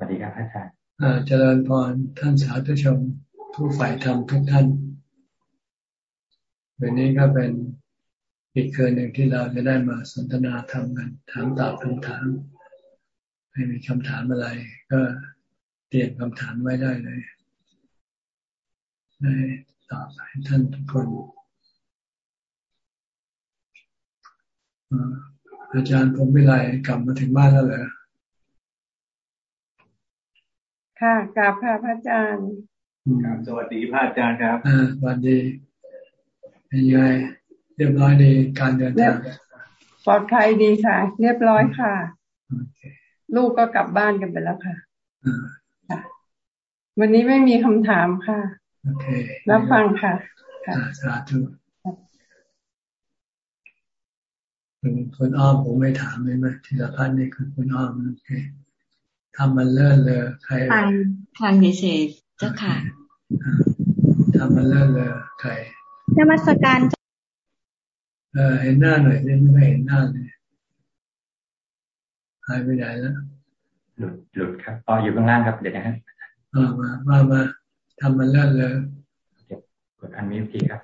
สวัสดีครับอาจารย์เจริญพรท่านสาธุชนผู้ฝ่ายธรรมทุกท่าน วันนี้ก็เป็นอีกคืนหนึ่งที่เราจะได้มาสนทนาธรรมกันถามตอบคำถามให้มีคำถามอะไร ก็เตรียมคำถามไว้ได้เลยได้ตอบให้ท่านทุกคนอาจารย์ผมวิไลกลับมาถึงบ้านแล้วเหรอ ค่ะกราบค่ะพระอาจารย์ครับสวัสดีพระอาจารย์ครับอ่าสวัสดีเป็นยังไงเรียบร้อยดีการเดินทางปลอดภัยดีค่ะ เรียบร้อยค่ะลูกก็กลับบ้านกันไปแล้วค่ะค่ะวันนี้ไม่มีคำถามค่ะโอเครับฟังค่ะค่ะสาธุคุณอ้อมผมไม่ถามเลยไหมทีละพันนี่คือคุณอ้อมโอเค ทำมันเลื่อนเลยใครฟังฟังเฉยเจ้าค่ะทำมันเลื่อนเลยใครนมัสการเออเห็นหน้าหน่อยไม่ไม่เห็นหน้าเลยหายไปไหนแล้วหลุดหลุดครับต่ออยู่ข้างล่างครับเดี๋ยวนะครับมามามาทำมันเลื่อนเลยกดอันมิวทีครับ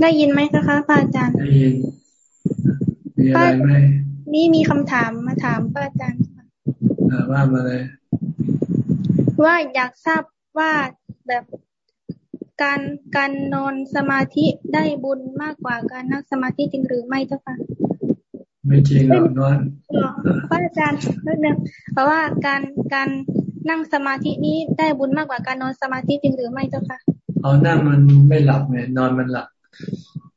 ได้ยินไหมคะคะอาจารย์ได้ยินมีอะไรไหมนี่มีคำถามมาถามพระอาจารย์ ว่ามาเลย ว่าอยากทราบว่าแบบการการนอนสมาธิได้บุญมากกว่าการนั่งสมาธิจริงหรือไม่เจ้าค่ะไม่จริงหรอกนอนพระอาจารย์เนื่องเพราะว่าการการนั่งสมาธินี้ได้บุญมากกว่าการนอนสมาธิจริงหรือไม่เจ้าค่ะเอานั่งมันไม่หลับไงนอนมันหลับ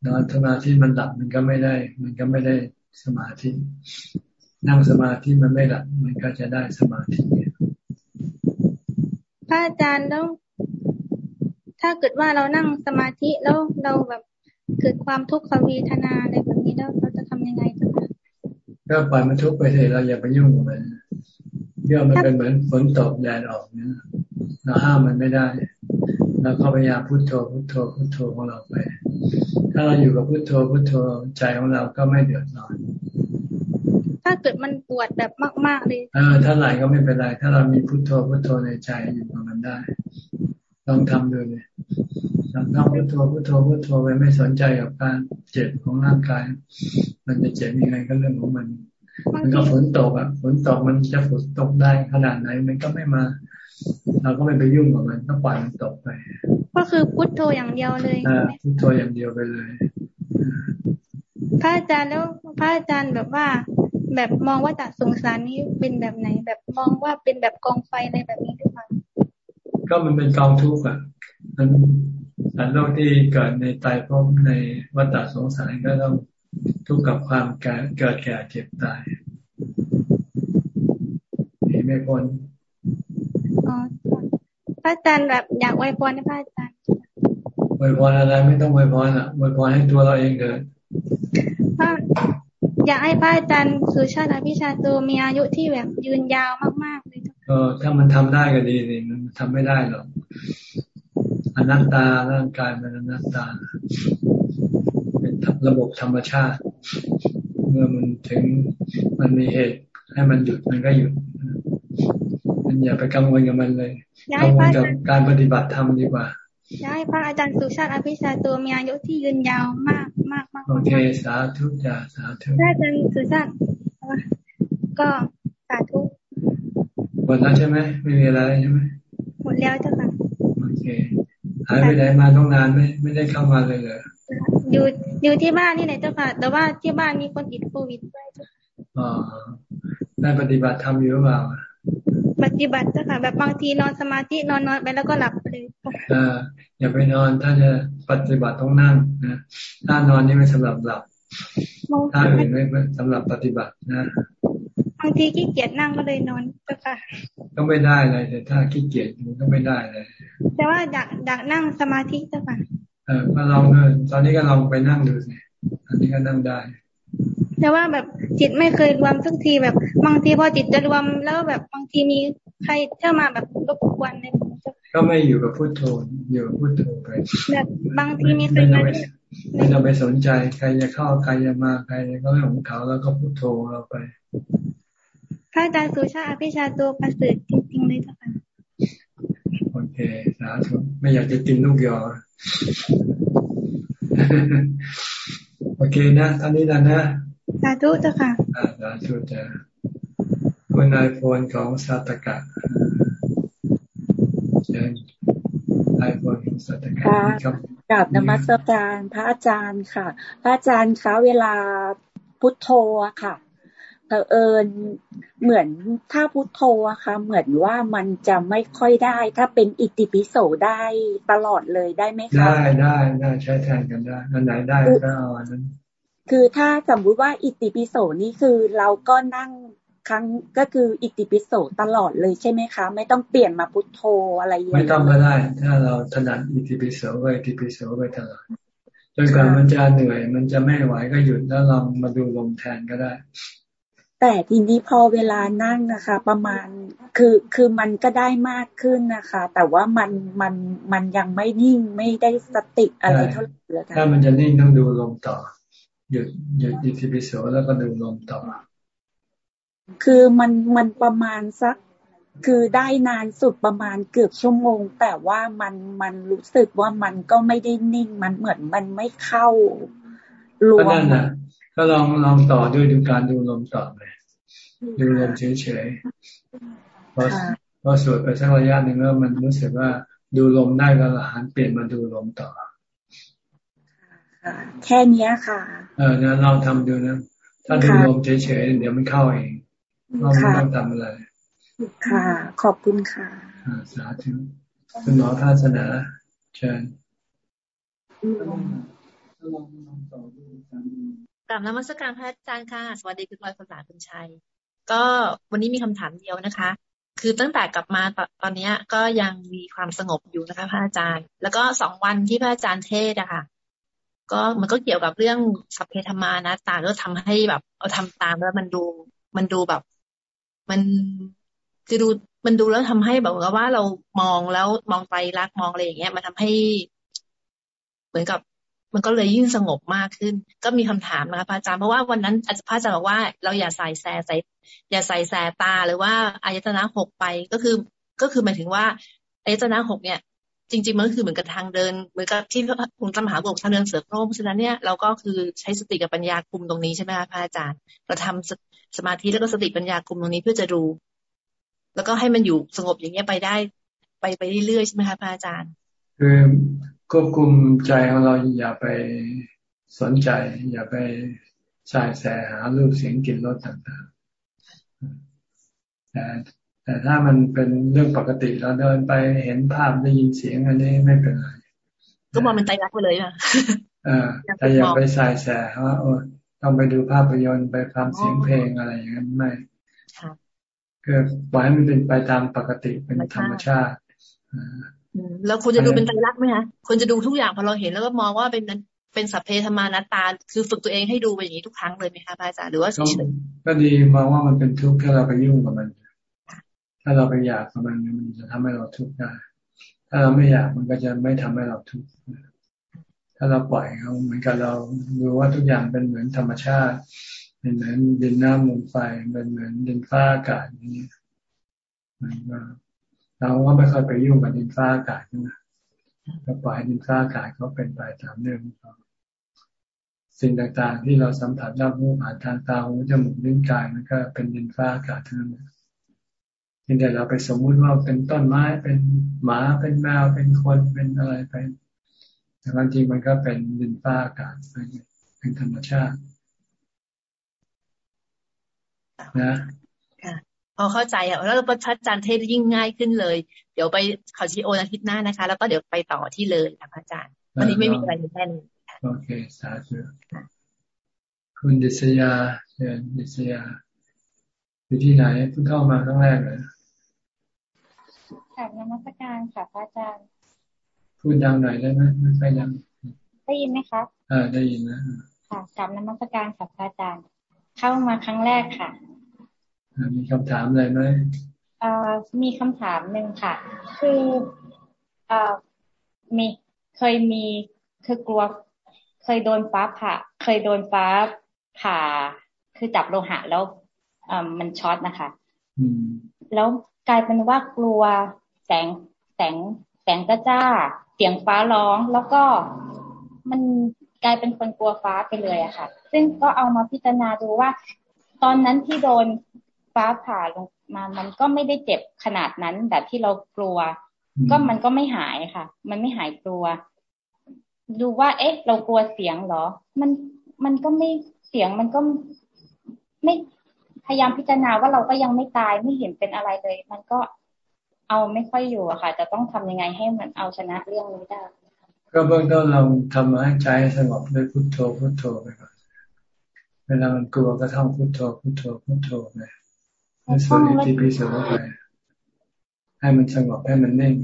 นอนสมาธิมันหลับมันก็ไม่ได้ มันก็ไม่ได้สมาธิ นั่งสมาธิมันไม่หลับมันก็จะได้สมาธิพระอาจารย์แล้ว ถ้าเกิดว่าเรานั่งสมาธิแล้วเราแบบเกิดความทุกขเวทนาอะไรแบบนี้แล้วเราจะทำยังไงจ๊ะก็ปล่อยมันทุกข์ไปเถอะเราอย่าไปยุ่งกับมันเรื่องมันเป็นเหมือนฝนตกแดดออกเนี่ยเราห้ามมันไม่ได้เราก็พยายามพุโทโธพุโทโธพุโทโธของเราไป ถ้าเราอยู่กับพุโทโธพุโทโธใจของเราก็ไม่เดือดร้อน ถ้าเกิดมันปวดแบบมาก ๆเลยเออถ้าไหลก็ไม่เป็นไร ถ้าเรามีพุทโธพุทโธในใจอยู่กับมันได้ ลองทำดูเลยทำท่องพุทโธพุทโธพุทโธไปไม่สนใจกับการเจ็บของร่างกาย มันจะเจ็บยังไงก็เรื่องของมัน มันก็ฝนตกอะฝนตกมันจะฝนตกได้ขนาดไหนมันก็ไม่มา เราก็ไม่ไปยุ่งกับมันก็ปล่อยมันตกไป ก็คือพุทโธอย่างเดียวเลยอ่าพุทโธอย่างเดียวไปเลยพระอาจารย์แล้วพระอาจารย์แบบว่า แบบมองว่าจากสงสารนี้เป็นแบบไหน แบบมองว่าเป็นแบบกองไฟอะไรแบบนี้หรือเปล่าก็มันเป็นกองทุกข์อะมันสัตว์โลกที่เกิดในตายพบในวัฏสงสารก็ต้องทุกข์กับความเกิดแก่เจ็บตายเห็นไม่พ้นอ๋อพระอาจารย์แบบอยากไว้พรให้พระอาจารย์ไว้พรอะไรไม่ต้องไว้พรอะไว้พรให้ตัวเราเองเกิด อยากให้พระอาจารย์สุชาติพิชาตูมีอายุที่แบบยืนยาวมากๆเลยเออถ้ามันทำได้ก็ดีสิมันทำไม่ได้หรอกอนัตตาร่างกายมันอนัตตา เป็นระบบธรรมชาติ เมื่อมันถึงมันมีเหตุให้มันหยุดมันก็หยุดมันอย่าไปกังวลกับมันเลยกังวลกับการปฏิบัติธรรมดีกว่าอยาก ให้พระอาจารย์สุชาติอภิชาตัวมีอายุที่ยืนยาวมากมากมากโอเคสาธุจ้าสาธุพระอาจารย์สุชาติก็สาธุหมดแล้วใช่ไหมไม่มีอะไรใช่ไหมหมดแล้วเจ้าค่ะโอเคหายไปไหนมาต้องนานไหมไม่ได้เข้ามาเลยเหรออยู่อยู่ที่บ้านนี่แหละเจ้าค่ะ แต่ว่าที่บ้านมีคนติดโควิดด้วยเจ้าค่ะอ๋อได้ปฏิบัติทำอยู่หรือเปล่า ปฏิบัติเจ้าค่ะแบบบางทีนอนสมาธินอนนอนไปแล้วก็หลับเลยอ่าอย่าไปนอนถ้าจะปฏิบัติต้องนั่งนะถ้านอนนี่ไม่สำหรับหลับถ้าอื่นไม่สำหรับปฏิบัตินะบางทีขี้เกียจนั่งก็เลยนอนเจ้าค่ะก็ไม่ได้เลยแต่ถ้าขี้เกียจมันก็ไม่ได้เลย แต่ว่าอยากอยากนั่งสมาธิเจ้าค่ะเออมาลองเลยตอนนี้ก็ลองไปนั่งดูสิอันนี้ก็นั่งได้ แต่ว่าแบบจิตไม่เคยรวมสักทีแบบบางทีพอจิตจะรวมแล้วแบบบางทีมีใครเข้ามาแบบรบกวนในก็ไม่อยู่กับพุทโธอยู่กับพุทโธไปแบบบางทีมีใครมาไม่ต้องไปสนใจใครจะเข้าใครจะมาใครก็เรื่องของเขาแล้วก็พุทโธเราไปพระอาจารย์สุชาติพิชาตัวประเสริฐจจริงเลยเจ้าค่ะโอเคสาธุไม่อยากจะกินลูกยอโอเคนะตอนนี้นะนะ สาธุเจ้าค่ะสาธุจ้ะคุณนายโฟนของสัตกะเชิญไอโฟนของสัตกะครับกราบนมัสการพระอาจารย์ค่ะ พระอาจารย์คะเวลาพุทโธค่ะเผอิญเหมือนถ้าพุทโธอะค่ะ เหมือนว่ามันจะไม่ค่อยได้ ถ้าเป็นอิติปิโสได้ตลอดเลยได้ไหมคะ ได้ได้ได้ใช้แทนกันได้อันไหนได้ก็เอาอันนั้น คือถ้าสมมุติว่าอิติปิโสนี่คือเราก็นั่งครั้งก็คืออิติปิโสตลอดเลยใช่ไหมคะ ไม่ต้องเปลี่ยนมาพุทโธอะไรอย่างนี้ไม่ต้องก็ได้ ถ้าเราถนัดอิติปิโสก็อิติปิโสไปตลอดจนกว่ามันจะเหนื่อย มันจะไม่ไหวก็หยุดแล้วลองมาดูลมแทนก็ได้ แต่ทีนี้พอเวลานั่งนะคะ ประมาณคือคือมันก็ได้มากขึ้นนะคะ แต่ว่ามันมันมันยังไม่นิ่งไม่ได้สติอะไรเท่าไหร่เลยถ้ามันจะนิ่งต้องดูลมต่อ หยุดหยุดอิทิปิโสแล้วก็ดูลมต่อ คือมันมันประมาณสักคือได้นานสุดประมาณเกือบชั่วโมง แต่ว่ามันมันรู้สึกว่ามันก็ไม่ได้นิ่ง มันเหมือนมันไม่เข้ารวมก็ลองลองต่อด้วยดูการดูลมต่อไปดูลมเฉยๆพอพอสวดไปสักระยะหนึ่งแล้วมันรู้สึกว่าดูลมได้ก็หันเปลี่ยนมาดูลมต่อ แค่นี้ค่ะ เออนะลองทำดูนะ ถ้าดูลมเฉยๆเดี๋ยวมันเข้าเองเราไม่ต้องทำอะไร ค่ะ ขอบคุณค่ะสาธุคุณหมอภาสนาเชิญกลับนมัสการพระอาจารย์ค่ะ สวัสดีคุณลอยคนหลาคุณชัย ก็วันนี้มีคำถามเดียวนะคะ คือตั้งแต่กลับมาตอนนี้ก็ยังมีความสงบอยู่นะคะพระอาจารย์ แล้วก็สองวันที่พระอาจารย์เทศอะค่ะ ก็มันก็เกี่ยวกับเรื่องสัพเพธรรมานะตาก็ทำให้แบบ เอาทำตามแล้วมันดูมันดูแบบ มันคือดูมันดูแล้วทำให้แบบว่าเรามองแล้วมองไปรักมองอะไรอย่างเงี้ย มันทำให้ เหมือนกับมันก็เลยยิ่งสงบมากขึ้น ก็มีคำถามนะคะพระอาจารย์เพราะว่าวันนั้นอาจารย์พระอาจารย์บอกว่าเราอย่าใส่แสใส่อย่าใส่แสตาหรือว่าอายตนะหกไปก็คือ ก็คือหมายถึงว่าอายตนะหกเนี่ย จริง ๆ มันก็คือเหมือนกับทางเดินเหมือนกับที่คุณจำหาบอกทางเดินเสือโคร่งเพราะฉะนั้นเนี่ยเราก็คือใช้สติกับปัญญาคุมตรงนี้ใช่ไหมคะพระอาจารย์ เราทำสมาธิแล้วก็สติปัญญาคุมตรงนี้เพื่อจะดู แล้วก็ให้มันอยู่สงบอย่างเงี้ยไปได้ ไปไปเรื่อยๆใช่ไหมคะพระอาจารย์ คือควบคุมใจของเราอย่าไปสนใจ อย่าไปสายแสหารูปเสียงกลิ่นรสต่างๆแต่ แต่ถ้ามันเป็นเรื่องปกติเราเดินไปเห็นภาพได้ยินเสียงอันนี้ไม่เป็นไรก็มองมันใจรักไปเลยอะแต่อย่าไปสายแสว่าโอ้ต้องไปดูภาพยนตร์ไปฟังเสียงเพลงอะไรอย่างนั้นไม่ก็ปล่อยให้มันเป็นไปตามปกติเป็นธรรมชาติแล้วคุณจะดูเป็นใจรักไหมคะคุณจะดูทุกอย่างพอเราเห็นแล้วก็มองว่าเป็นเป็นสัพเพธรรมานัตตา คือฝึกตัวเองให้ดูไปอย่างนี้ทุกครั้งเลยไหมคะอาจารย์หรือว่าเฉยก็ดีมองว่ามันเป็นทุกข์ถ้าเราไปยุ่งกับมัน ถ้าเราไปอยากกับมันมันจะทำให้เราทุกข์ได้ ถ้าเราไม่อยากมันก็จะไม่ทำให้เราทุกข์ถ้าเราปล่อยเขาเหมือนกับเราดูว่าทุกอย่างเป็นเหมือนธรรมชาติ เป็นเหมือนดินน้ำลมไฟเป็นเหมือนดินฟ้าอากาศอย่างนี้มันก็เราก็ไม่ค่อยไปยุ่งกับดินฟ้าอากาศนะก็ปล่อยดินฟ้าอากาศเขาเป็นไปตามเรื่องของสิ่งต่างๆ ที่เราสัมผัสรับรู้ผ่านทางตาหูจมูกลิ้นกายมันก็เป็นดินฟ้าอากาศทั้งนั้น เพียงแต่เราไปสมมุติว่าเป็นต้นไม้เป็นหมาเป็นแมวเป็นคนเป็นอะไรไปแต่บางทีมันก็เป็นดินฟ้าอากาศเป็นธรรมชาตินะพอเข้าใจอะแล้วพระอาจารย์เทศยิ่งง่ายขึ้นเลย เดี๋ยวไปขอชีโออาทิตย์หน้านะคะ แล้วก็เดี๋ยวไปต่อที่เลยค่ะพระอาจารย์วันนี้ไม่มีอะไรแน่นโอเคสาธุคุณดิษยาเชิญดิษยาอยู่ที่ไหนเพิ่งเข้ามาครั้งแรกเลย ค่ะนมัสการค่ะพระอาจารย์ พูดดังหน่อยได้ไหมไม่ค่อยดังได้ยินไหมคะอ่าได้ยินนะค่ะกลับนมัสการค่ะพระอาจารย์ เข้ามาครั้งแรกค่ะมีคำถามอะไรไหมมีคำถามหนึ่งค่ะ คืออมีเคยมีคือกลัว เคยโดนฟ้าผ่า เคยโดนฟ้าผ่า คือจับโลหะแล้วมันช็อตนะคะแล้วกลายเป็นว่ากลัว แสงแสงแสงจ้าจ้า เสียงฟ้าร้องแล้วก็มันกลายเป็นคนกลัวฟ้าไปเลยอะค่ะ ซึ่งก็เอามาพิจารณาดูว่า ตอนนั้นที่โดนฟ้าผ่าลงมามันก็ไม่ได้เจ็บขนาดนั้นแบบที่เรากลัว ก็มันก็ไม่หายค่ะ มันไม่หายกลัว ดูว่าเอ๊ะ เรากลัวเสียงเหรอ มันมันก็ไม่เสียงมันก็ไม่พยายามพิจารณาว่าเราก็ยังไม่ตายไม่เห็นเป็นอะไรเลย มันก็ เอาไม่ค่อยอยู่อะค่ะ จะต้องทำยังไงให้มันเอาชนะเรื่องนี้ได้ก็เบื้องต้นเราทำให้ใจสงบด้วยพุทโธพุทโธไปก่อนเวลามันกลัวก็ท่องพุทโธพุทโธพุทโธไปสวดอิติปิโสไปให้มันสงบให้มันนิ่ง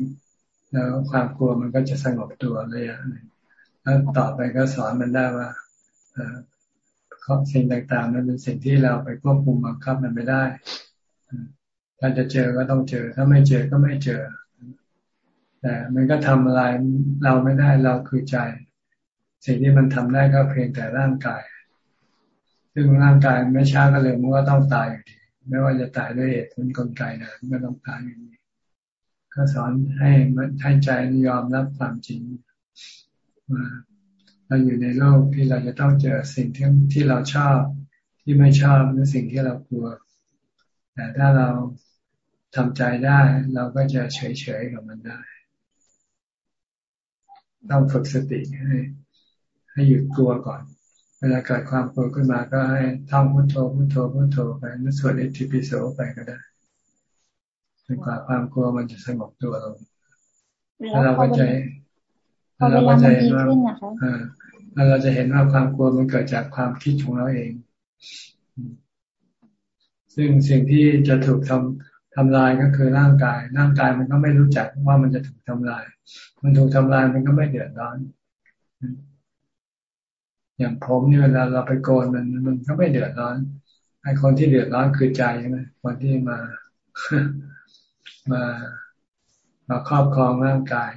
แล้วความกลัวมันก็จะสงบตัวเลยอะแล้วต่อไปก็สอนมันได้ว่าสิ่งต่างๆนั้นเป็นสิ่งที่เราไปควบคุมบังคับมันไม่ได้ ถ้าจะเจอก็ต้องเจอ ถ้าไม่เจอก็ไม่เจอ แต่มันก็ทำอะไรเราไม่ได้เราคือใจ สิ่งที่มันทำได้ก็เพียงแต่ร่างกาย ซึ่งร่างกายไม่ช้าก็เร็วมันก็ต้องตายอยู่ดีไม่ว่าจะตายด้วยเหตุผลกลไกนะก็ต้องตายอยู่ดีก็สอนให้ให้ใจยอมรับความจริงว่าเราอยู่ในโลกที่เราจะต้องเจอสิ่งที่ที่เราชอบที่ไม่ชอบหรือสิ่งที่เรากลัว แต่ถ้าเรา ทำใจได้ เราก็จะเฉยๆกับมันได้ต้องฝึกสติให้ ให้หยุดกลัวก่อน เวลาเกิดความกลัวขึ้นมาก็ให้ท่องพุทโธพุทโธพุทโธไปนึกสวดอิติปิโสไปก็ได้จนกว่าความกลัวมันจะสงบตัวลงแล้วเราก็จะแล้วเราก็จะเห็นว่าแล้วเราจะเห็นว่าความกลัวมันเกิดจากความคิดของเราเอง ซึ่งสิ่งที่จะถูกทำ ทำลายก็คือร่างกาย ร่างกายมันก็ไม่รู้จักว่ามันจะถูกทำลาย มันถูกทำลายมันก็ไม่เดือดร้อน อย่างผมนี่เวลาเราไปโกนมันมันก็ไม่เดือดร้อนไอ้คนที่เดือดร้อนคือใจใช่ไหมคนที่มามามาครอบครองร่างกาย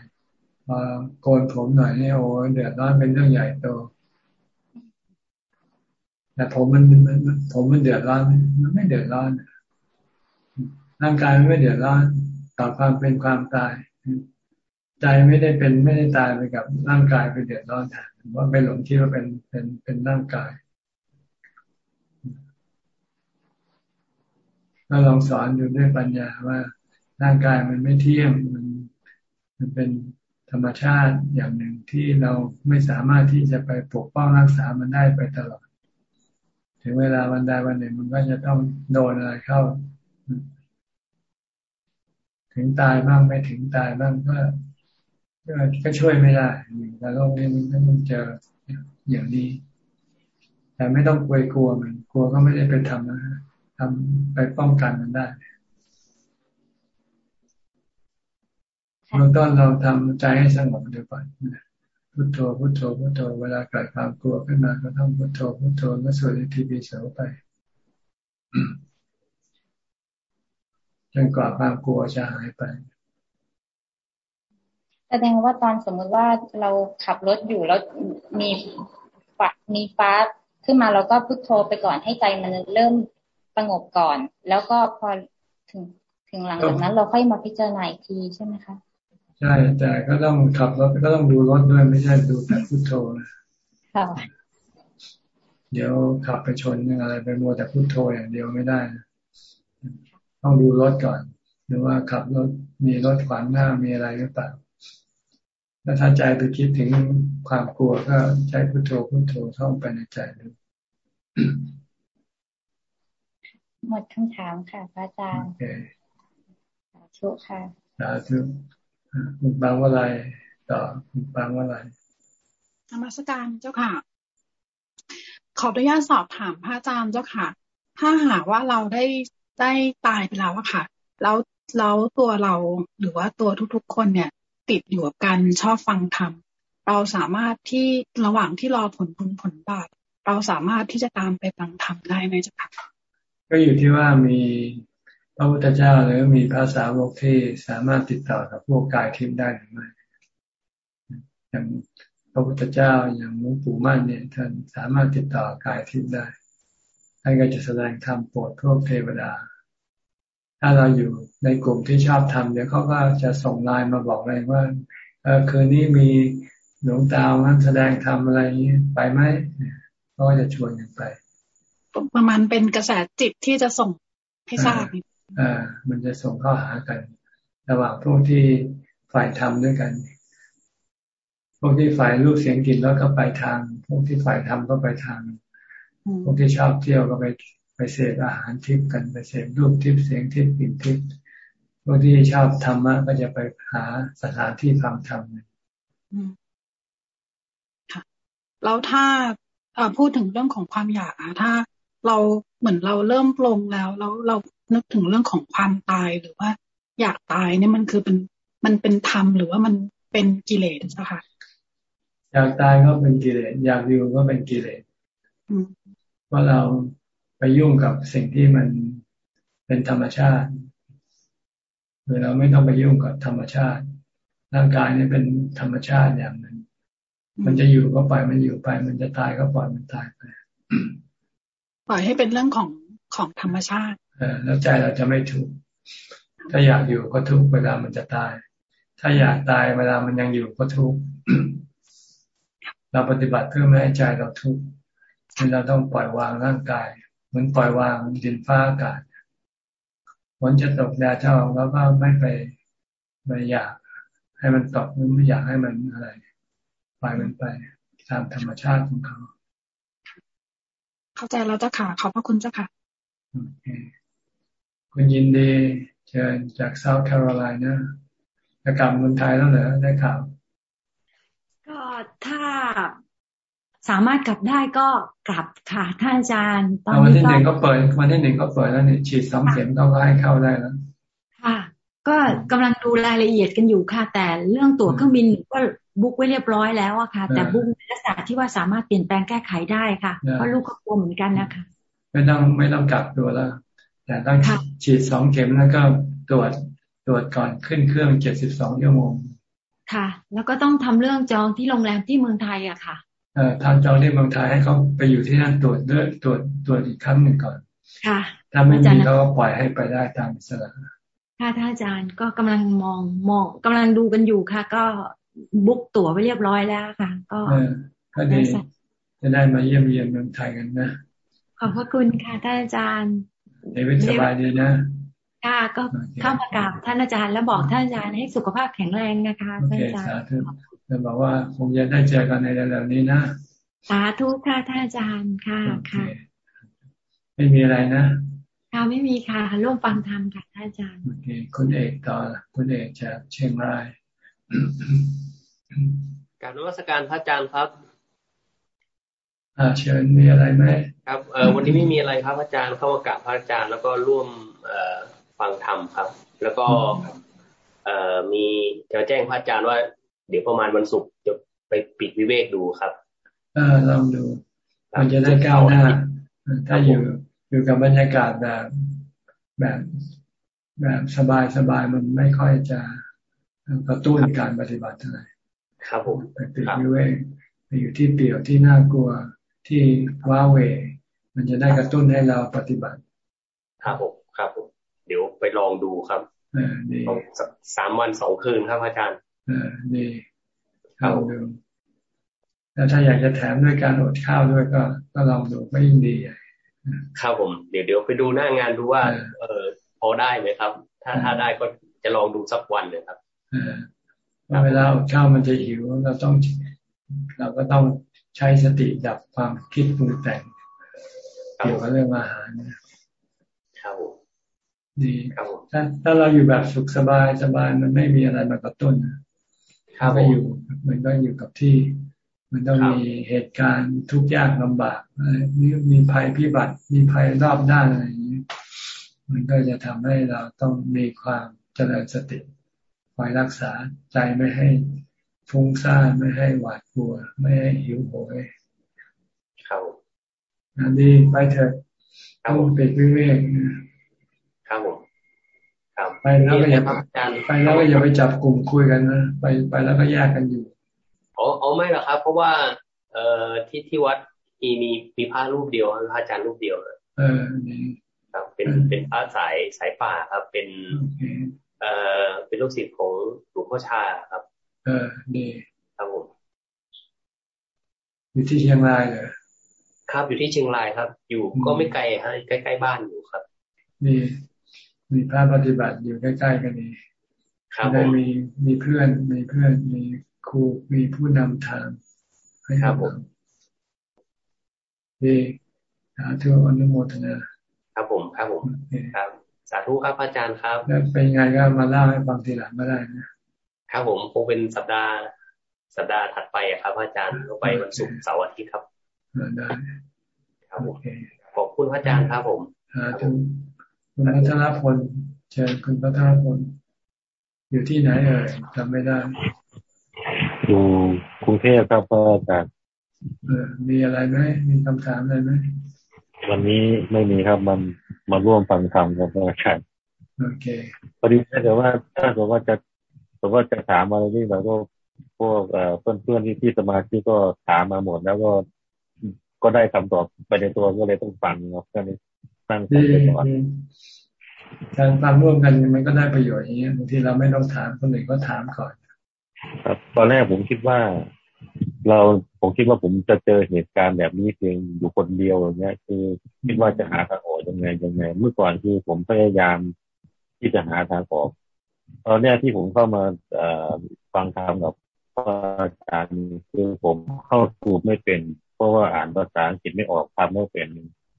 มาโกนผมหน่อยนี่โอ้เดือดร้อนเป็นเรื่องใหญ่โตแต่ผมมันผมมันเดือดร้อนมันไม่เดือดร้อน ร่างกายไม่เดือดร้อนต่อความเป็นความตาย ใจไม่ได้เป็นไม่ได้ตายไปกับร่างกายไปเดือดร้อนแทนว่าไปหลงคิดว่าเป็นเป็นเป็นร่างกายเราลองสอนอยู่ด้วยปัญญาว่าร่างกายมันไม่เที่ยงมันมันเป็นธรรมชาติอย่างหนึ่งที่เราไม่สามารถที่จะไปปกป้องรักษามันได้ไปตลอด ถึงเวลาวันใดวันหนึ่งมันก็จะต้องโดนอะไรเข้า ถึงตายบ้างไม่ถึงตายบ้างก็ก็ช่วยไม่ได้แต่โลกนี้มันต้องเจออย่างนี้ แต่ไม่ต้องกลัวกลัวมันกลัวก็ไม่ได้ไปทำนะทำไปป้องกันมันได้เบื้องต้นเราทำใจให้สงบดีก่อนพุทโธพุทโธพุทโธเวลาเกิดความกลัวขึ้นมาก็ต้องพุทโธพุทโธแล้วสวดอิติปิโสไป นกว่าความกลัวจะหายไปแสดงว่าตอนสมมุติว่าเราขับรถอยู่แล้วมีฟ้ามีฟ้าขึ้นมาเราก็พุทโธไปก่อนให้ใจมันเริ่มสงบก่อน แล้วก็พอถึงถึงหลังจากนั้น เราค่อยมาพิจารณาอีกทีใช่ไหมคะใช่แต่ก็ต้องขับรถก็ต้องดูรถด้วยไม่ใช่ดูแต่พุทโธนะเดี๋ยวขับไปชนอะไรไปมัวแต่พุทโธอย่างเดียวไม่ได้นะ ต้องดูรถก่อน หรือว่าขับรถมีรถขวางหน้ามีอะไรหรือเปล่าแล้วถ้าใจไปคิดถึงความกลัวก็ใช้พุทโธพุทโธท่องไปในใจดูหมดคำถามค่ะพระอาจารย์สาธุค่ะสาธุคุณบางว่าอะไรต่อคุณบางว่าอะไรธรรมสการเจ้าค่ะ ขออนุญาตสอบถามพระอาจารย์เจ้าค่ะ ถ้าหากว่าเราได้ ได้ตายไปแล้วอะค่ะ แล้วแล้วตัวเราหรือว่าตัวทุกๆ คนเนี่ย ติดอยู่กับการชอบฟังธรรมเราสามารถที่ระหว่างที่รอผลบุญผลบาปเราสามารถที่จะตามไปฟังธรรมได้ไหมจ้าค่ะก็อยู่ที่ว่ามีพระพุทธเจ้าหรือมีภาษาวกที่สามารถติดต่อกับพวกกายทิพย์ได้หรือไม่อย่างพระพุทธเจ้าอย่างหลวงปู่มั่นเนี่ยท่านสามารถติดต่อกายทิพย์ได้ ท่านก็จะแสดงธรรมโปรดพวกเทวดา ถ้าเราอยู่ในกลุ่มที่ชอบทำเดี๋ยวเขาก็จะส่งไลน์มาบอกเลยว่าเออคืนนี้มีหลวงตาวันแสดงทำอะไรนี้ไปไหมก็จะชวนกันไป ประมาณเป็นกระแสจิตที่จะส่งให้ทราบอ่ามันจะส่งเข้าหากัน ระหว่างพวกที่ฝ่ายทำด้วยกันพวกที่ฝ่ายรูปเสียงกลิ่นแล้วก็ไปทาง พวกที่ฝ่ายทำก็ไปทาง พวกที่ชอบเที่ยวก็ไปไปเสพอาหารทิพย์กันไปเสพรูปทิพย์เสียงทิพย์กลิ่นทิพย์พวกที่ชอบธรรมะก็จะไปหาสถานที่ฟังธรรมค่ะแล้วถ้าพูดถึงเรื่องของความอยากอะถ้าเราเหมือนเราเริ่มปลงแล้วแล้วเรานึกถึงเรื่องของความตายหรือว่า อยากตายเนี่ยมันคือเป็นมันเป็นธรรมหรือว่ามันเป็นกิเลสใช่ค่ะอยากตายก็เป็นกิเลสอยากอยู่ก็เป็นกิเลส ว่าเราไปยุ่งกับสิ่งที่มันเป็นธรรมชาติเวลาไม่ต้องไปยุ่งกับธรรมชาติ ร่างกายนี่เป็นธรรมชาติอย่างหนึ่งมันจะอยู่ก็ปล่อยมันอยู่ไป มันจะตายก็ปล่อยมันตายไปปล่อยให้เป็นเรื่องของของธรรมชาติเออแล้วใจเราจะไม่ทุกข์ถ้าอยากอยู่ก็ทุกข์เวลามันจะตาย ถ้าอยากตายเวลามันยังอยู่ก็ทุกข์เราปฏิบัติเพื่อไม่ให้ใจเราทุกข์ เราต้องปล่อยวางร่างกาย เหมือนปล่อยวางดินฟ้าอากาศฝนจะตกแดดจะออกแล้วก็ไม่ไปไม่อยาก ให้มันตกไม่อยากให้มันอะไรปล่อยมันไปตามธรรมชาติของเขา เข้าใจแล้วเจ้าค่ะ ขอบพระคุณเจ้าค่ะโอเคคุณยินดีเชิญจากเซาท์แคโรไลนาจะกลับเมืองไทยแล้วเหรอได้ข่าวก็ถ้า สามารถกลับได้ก็กลับค่ะท่านอาจารย์ตอนนี้วันที่หนึ่งก็เปิดวันที่หนึ่งก็เปิดแล้วเนี่ยฉีดสองเข็มก็ให้เข้าได้แล้วค่ะ ก็กำลังดูรายละเอียดกันอยู่ค่ะ แต่เรื่องตั๋วเครื่องบินก็บุ๊กไว้เรียบร้อยแล้วอะค่ะ แต่บุ๊กในลักษณะที่ว่าสามารถเปลี่ยนแปลงแก้ไขได้ค่ะเพราะลูกก็กลัวเหมือนกันนะคะไม่ต้องไม่ต้องกลับตัวแล้วแต่ต้องฉีดสองเข็มแล้วก็ตรวจตรวจก่อนขึ้นเครื่องเจ็ดสิบสองชั่วโมงค่ะ แล้วก็ต้องทำเรื่องจองที่โรงแรมที่เมืองไทยอะค่ะ ทางจองที่เมืองไทยให้เขาไปอยู่ที่นั่นตรวจด้วยตรวจตรวจอีกครั้งหนึ่งก่อน ค่ะ ถ้าไม่มีเขาก็ปล่อยให้ไปได้ตามอิสระค่ะท่านอาจารย์ก็กำลังมองมองกำลังดูกันอยู่ค่ะ ก็บุ๊กตั๋วไว้เรียบร้อยแล้วค่ะ ก็ก็ดีจะได้มาเยี่ยมเยียนเมืองไทยกันนะ ขอบพระคุณค่ะท่านอาจารย์เดวิดสบายดีนะค่ะก็เข้ามากราบท่านอาจารย์แล้วบอกท่านอาจารย์ให้สุขภาพแข็งแรงนะคะท่านอาจารย์ จะบอกว่าคงจะได้เจอกันในเร็วๆนี้นะสาธุค่ะท่านอาจารย์ค่ะค่ะ ไม่มีอะไรนะค่ะไม่มีค่ะร่วมฟังธรรมค่ะท่านอาจารย์โอเคคุณเอกต่อคุณเอกจากเชียงรายการนวัตการพระอาจารย์ครับอ่าเชิญมีอะไรไหมครับเออวันนี้ไม่มีอะไรครับอาจารย์เข้ามากราบพระอาจารย์ แล้วก็ร่วมเอ่อฟังธรรมครับ แล้วก็เอ่อมีจะแจ้งพระอาจารย์ว่า เดี๋ยวประมาณวันศุกร์จะไปปิดวิเวกดูครับ เออลองดูมันจะได้ก้าวหน้า ถ้าอยู่อยู่กับบรรยากาศแบบแบบแบบสบายสบายมันไม่ค่อยจะกระตุ้นการปฏิบัติเท่าไหร่ครับผมไปปิดวิเวกไปอยู่ที่เปี่ยวที่น่ากลัวที่ว้าเว มันจะได้กระตุ้นให้เราปฏิบัติ ครับผมครับผมเดี๋ยวไปลองดูครับเออดีสามวันสองคืนครับอาจารย์เออ ดีเข้าดูแล้วถ้าอยากจะแถมด้วยการอดข้าวด้วยก็ก็ลองดูไม่ยิ่งดีครับผม เดี๋ยวเดี๋ยวไปดูหน้างานดูว่า เออพอได้ไหมครับ ถ้าถ้าได้ก็จะลองดูสักวันเลยครับเวลาอดข้าวมันจะหิวเราต้อง เราก็ต้องใช้สติดับความคิดปรุงแต่งเกี่ยวกับเรื่องอาหารครับดีถ้าถ้าเราอยู่แบบสุขสบายสบายมันไม่มีอะไรมากระตุ้นถ้า ไปอยู่ มันก็อยู่กับที่ มันต้องมีเหตุการณ์ทุกข์ยากลำบากมีมีภัยพิบัติ มีภัยรอบด้านอะไรอย่างนี้ มันก็จะทำให้เราต้องมีความเจริญสติคอยรักษาใจไม่ให้ฟุ้งซ่านไม่ให้หวาดกลัว ไม่ให้หิวโหยครับอันนี้ไปเถอะต้องปิดวิเวกครับผมครับ ไปแล้วก็อย่าไปแล้วก็อย่าไปจับกลุ่มคุยกันนะไปไปแล้วก็แยกกันอยู่อ๋ออ๋อไม่หรอกครับ เพราะว่าเอ่อที่ที่วัดมีมีมีพระรูปเดียวพระอาจารย์รูปเดียวเออนี่ครับเป็นเป็นเป็นพระสายสายป่าครับ เป็นเอ่อเป็นลูกศิษย์ของหลวงพ่อชาครับ เออดีครับผมอยู่ที่เชียงรายเหรอครับอยู่ที่เชียงรายครับ อยู่ก็ไม่ไกลฮะใกล้ๆบ้านอยู่ครับมี มีพระปฏิบัติอยู่ใกล้ๆกันนี่ครับมีมีเพื่อนมีเพื่อนมีครูมีผู้นำทางให้ครับผมดีสาธุอนุโมทนาครับผมครับผมครับสาธุครับอาจารย์ครับแล้วเป็นไงก็มาเล่าให้ฟังทีหลังก็ได้นะครับผมคงเป็นสัปดาห์สัปดาห์ถัดไปครับอาจารย์ไปวันศุกร์เสาร์อาทิตย์ครับได้ครับผมขอบคุณอาจารย์ครับผมคุณ พัทรพลเชิญคุณพัทรพลอยู่ที่ไหนเอ่ยจำไม่ได้ อยู่กรุงเทพครับอาจารย์เออมีอะไรไหมมีคำถามอะไรไหมวันนี้ไม่มีครับมันมาร่วมฟังธรรมครับอาจารย์โอเคพอดีแต่ว่าถ้าเกิดว่าจะแต่ว่าจะถามอะไรนี่เราก็พวกเพื่อนเพื่อนที่ที่สมาชิกก็ถามมาหมด แล้วก็ก็ได้คำตอบไปในตัวก็เลยต้องฟังครับก็เลย ตั้งใจก่อนการฟังร่วมกันมันก็ได้ประโยชน์อย่างเงี้ยบางทีเราไม่ต้องถามคนอื่นก็ถามก่อนครับตอนแรกผมคิดว่า เราผมคิดว่าผมจะเจอเหตุการณ์แบบนี้เพียงอยู่คนเดียวอย่างเงี้ย คือคิดว่าจะหาทางออกยังไงยังไง เมื่อก่อนคือผมพยายามที่จะหาทางออก ตอนนี้ที่ผมเข้ามาฟังธรรมกับอาจารย์คือผมเข้าสูไม่เป็น เพราะว่าอ่านภาษาอังกฤษไม่ออกทำไม่เป็น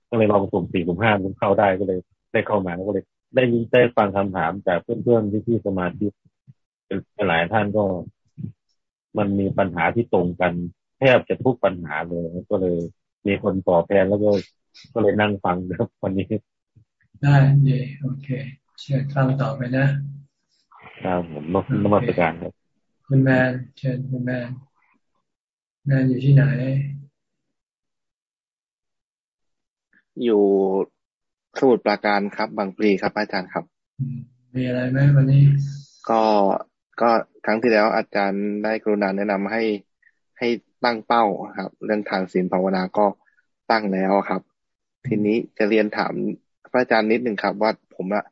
ก็เลยลองสุ่มสี่สุ่มห้าผมเข้าได้ก็เลยได้เข้ามาก็เลย ได้ยินได้ฟังคำถามจากเพื่อนๆที่ที่สมาธิหลายท่านก็ มันมีปัญหาที่ตรงกันแทบจะทุกปัญหาเลย ก็เลย มีคนตอบแทนแล้วก็ก็เลยนั่งฟังครับวันนี้ ได้ดีโอเค เชิญฟังต่อไปนะครับผมนนมัสการครับคุณแมนเชิญคุณแมนแมนอยู่ที่ไหน อยู่สมุดปราการครับ บางปลีครับอาจารย์ครับมีอะไรไหมวันนี้ ก็ก็ครั้งที่แล้วอาจารย์ได้กรุณาแนะนำให้ให้ตั้งเป้าครับ เรื่องทางศีลภาวนาก็ตั้งแล้วครับ ทีนี้จะเรียนถามพระอาจารย์นิดหนึ่งครับ ว่าผมอะ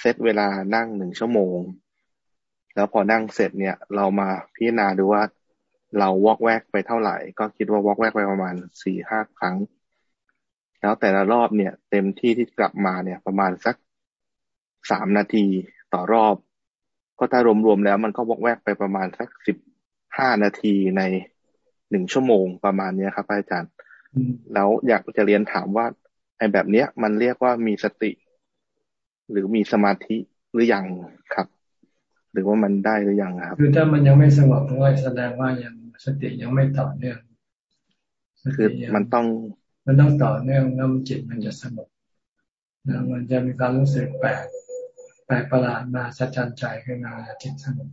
เซตเวลานั่งหนึ่งชั่วโมง แล้วพอนั่งเสร็จเนี่ย เรามาพิจารณาดูว่าเราวอกแวกไปเท่าไหร่ ก็คิดว่าวอกแวกไปประมาณสี่ห้าครั้ง แล้วแต่ละรอบเนี่ย เต็มที่ที่กลับมาเนี่ย ประมาณสักสามนาทีต่อรอบ ก็ถ้ารวมๆแล้วมันก็วอกแวกไปประมาณสักสิบห้านาทีในหนึ่งชั่วโมงประมาณเนี้ยครับอาจารย์ แล้วอยากจะเรียนถามว่าไอ้แบบเนี้ย มันเรียกว่ามีสติ หรือมีสมาธิหรือยังครับ หรือว่ามันได้หรือยังครับ คือถ้ามันยังไม่สงบก็แสดงว่ายังสติยังไม่ต่อเนื่องคือมันต้อง มันต้องต่อเนื่องแล้วจิตมันจะสงบนะมันจะมีความรู้สึกแปลกแปลกประหลาดมาสัจจันใจขึ้นมาจิตสงบ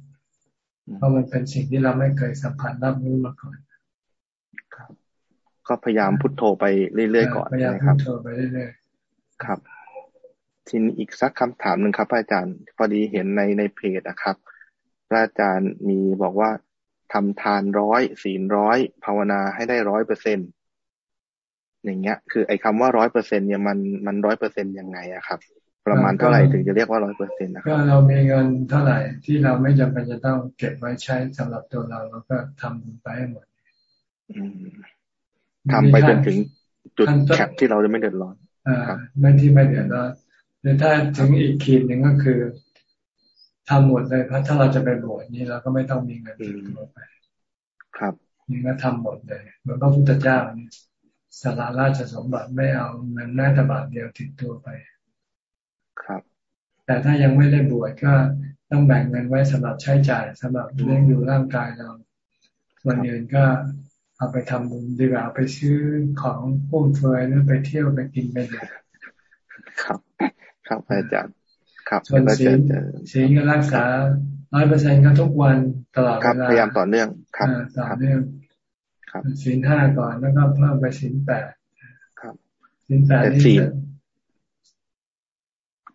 เพราะมันเป็นสิ่งที่เราไม่เคยสัมผัสรับรู้มาก่อนครับก็พยายามพุทโธไปเรื่อยๆก่อนพยายามพุทโธไปเรื่อยๆครับ ทีนี้อีกสักคำถามหนึ่งครับอาจารย์ พอดีเห็นในในเพจนะครับพระอาจารย์มีบอกว่าทำทานร้อยศีลร้อยภาวนาให้ได้ร้อยเปอร์เซ็น อย่างเงี้ย คือไอ้คาว่าร้อยเปอร์เซ็นเนี่ยมันมันร้อยเปอร์เซ็นยังไงอะครับ ประมาณเท่าไหร่ถึงจะเรียกว่าร้อยเปอร์เซ็นต์นะครับก็เรามีเงินเท่าไหร่ที่เราไม่จำเป็นจะต้องเก็บไว้ใช้สำหรับตัวเราเราก็ทำไปให้หมดทำไปจนถึงจุดแคปที่เราจะไม่เดือดร้อนอ่าไม่ที่ไม่เดือดร้อนหรือถ้าถึงอีกขีดหนึ่งก็คือทำหมดเลยเพราะถ้าเราจะไปบวชนี่เราก็ไม่ต้องมีเงินติดตัวไป ครับนี่ก็ทำหมดเลยเหมือนพระพุทธเจ้าเนี่ย สาราราชสมบัติไม่เอาเงินแม้แต่บาทเดียวติดตัวไป ครับ แต่ถ้ายังไม่ได้บวชก็ต้องแบ่งเงินไว้สำหรับใช้จ่ายสำหรับเลี้ยงดูร่างกายเราส่วนอื่นก็เอาไปทำบุญดีกว่าไปซื้อของพุ่มเฟือยหรือไปเที่ยวไปกินไปเดื่ครับ ครับอาจารย์ครับส่วนศีลศีลก็รักษาร้อยเปอร์เซ็นต์ก็ทุกวันตลอดเวลาพยายามต่อเนื่องครับต่อเนื่อง ครับศีลห้าก่อนแล้วก็เพิ่มไปศีลแปดครับศีลแปดนี่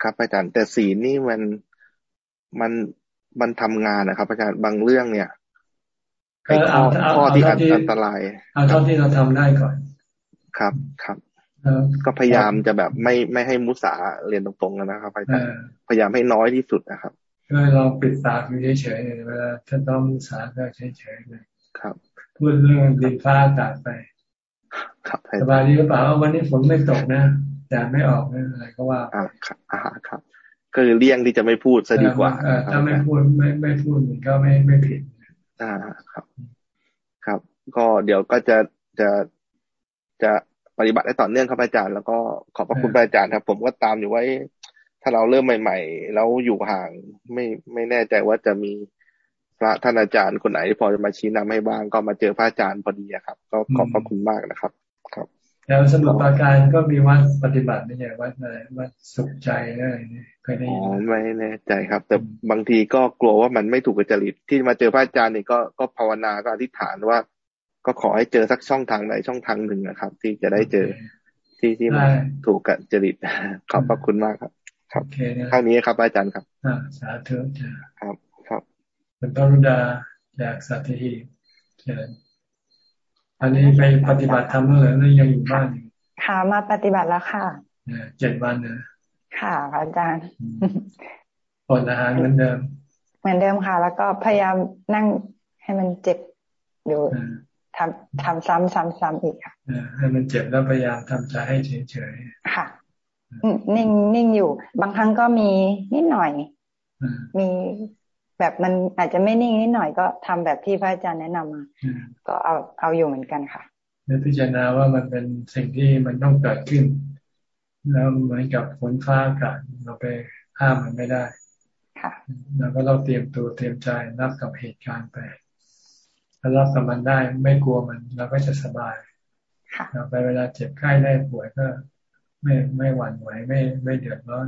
ครับอาจารย์แต่ศีลนี่มันมันมันทำงานนะครับ อาจารย์บางเรื่องเนี่ยก็เอาข้อที่อันตรายเอาเท่าที่เราทำได้ก่อน ครับครับก็พยายามจะแบบไม่ไม่ให้มุสาเรียนตรงๆนะครับอาจารย์พยายามให้น้อยที่สุดนะครับก็เราปิดปากอยู่เฉยๆเวลาท่านต้องมุสาก็เฉยๆเลยครับ พูดเรื่องดินฟ้าอากาศไปครับสบายดีหรือเปล่าวันนี้ฝนไม่ตกนะแดดไม่ออกอะไรก็ว่าอ่าครับอ่าครับก็เลี่ยงที่จะไม่พูดซะดีกว่าถ้าไม่พูดไม่ไม่พูดมันก็ไม่ไม่ผิดอ่าครับ ครับ ก็เดี๋ยวก็จะจะจะปฏิบัติให้ต่อเนื่องครับอาจารย์ แล้วก็ขอบพระคุณอาจารย์ครับ ผมก็ตามอยู่ไว้ถ้าเราเริ่มใหม่ ๆ แล้วอยู่ห่างไม่ไม่แน่ใจว่าจะมี พระท่านอาจารย์คนไหน พอจะมาชี้นำให้บ้างก็มาเจอพระอาจารย์พอดีครับ ก็ขอบพระคุณมากนะครับ ครับ แล้วสมุทรปราการก็มีวัดปฏิบัติไม่ใช่วัดอะไรวัดสุขใจอะไรนี่เคยได้ยินไม่แน่ใจครับ แต่บางทีก็กลัวว่ามันไม่ถูกจริตที่มาเจอพระอาจารย์นี่ก็ก็ภาวนาก็อธิษฐานว่า ก็ขอให้เจอสักช่องทางไหนช่องทางหนึ่งนะครับ ที่จะได้เจอที่ที่มันถูกกับจริตขอบพระคุณมากครับ ครับเท่านี้ครับอาจารย์ครับอ่าสาธุจ้ะครับ ครับเป็นพระรุดาจากสัตหีบเชิญอันนี้ไปปฏิบัติธรรมแล้วหรือยังอยู่บ้านอยู่ค่ะมาปฏิบัติแล้วค่ะเจ็ดวันเนะค่ะอาจารย์อดอาหารเหมือนเดิม เหมือนเดิมค่ะ แล้วก็พยายามนั่งให้มันเจ็บอยู่ทำทำซ้ำซ้ำซ้ำอีกค่ะให้มันเจ็บแล้วพยายามทำใจให้เฉยเฉยค่ะนิ่งนิ่งอยู่ บางครั้งก็มีนิดหน่อย มี แบบมันอาจจะไม่นิ่งนิดหน่อยก็ทำแบบที่พระอาจารย์แนะนำมา ก็เอาเอาอยู่เหมือนกันค่ะในพิจารณาว่ามันเป็นสิ่งที่มันต้องเกิดขึ้น แล้วเหมือนกับฝนฟ้าอากาศเราไปห้ามมันไม่ได้ ค่ะเราก็ต้องเตรียมตัวเตรียมใจรับกับเหตุการณ์ไปถ้ารับกับมันได้ไม่กลัวมันเราก็จะสบายเราไปเวลาเจ็บไข้ได้ป่วยก็ ไม่ไม่หวั่นไหวไม่ไม่เดือดร้อน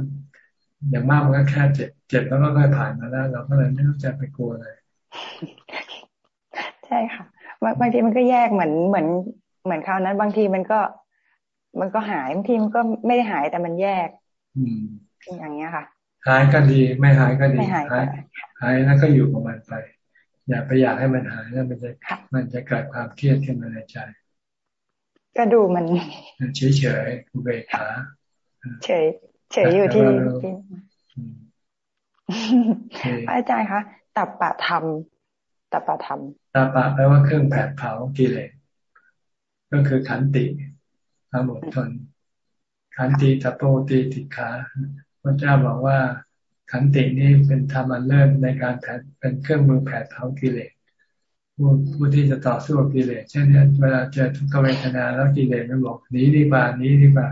อย่างมากมันก็แค่เจ็บเจ็บแล้วก็ค่อยผ่านมาแล้ว เราก็เลยไม่ต้องจะไปกลัวเลยใช่ค่ะบางทีมันก็แยกเหมือนเหมือนเหมือนคราวนั้น บางทีมันก็ มันก็หายบางทีมันก็ไม่ได้หายแต่มันแยก อืมอย่างเงี้ยค่ะ หายก็ดี ไม่หายก็ดีหายหายแล้วก็อยู่กับมันไป อย่าไปอยากให้มันหายแล้วมันจะมันจะเกิดความเครียดขึ้นมาในใจ ก็ดูมันเฉยเฉยอุเบกขาเฉย เฉยอยู่ที่อาจารย์คะตับปะธรรมตับปะธรรมตับปะแปลว่าเครื่องแผดเผากิเลสก็คือขันติความอดทน ขันติตะโปติติขาพระเจ้าบอกว่า ขันตินี้เป็นธรรมอันเลิศในการแผดเป็นเครื่องมือแผดเผากิเลสผู้ผู้ที่จะต่อสู้กับกิเลสเช่นนี้เวลาเจอทุกขเวทนาแล้วกิเลสมันบอกหนีดีกว่าหนีดีกว่า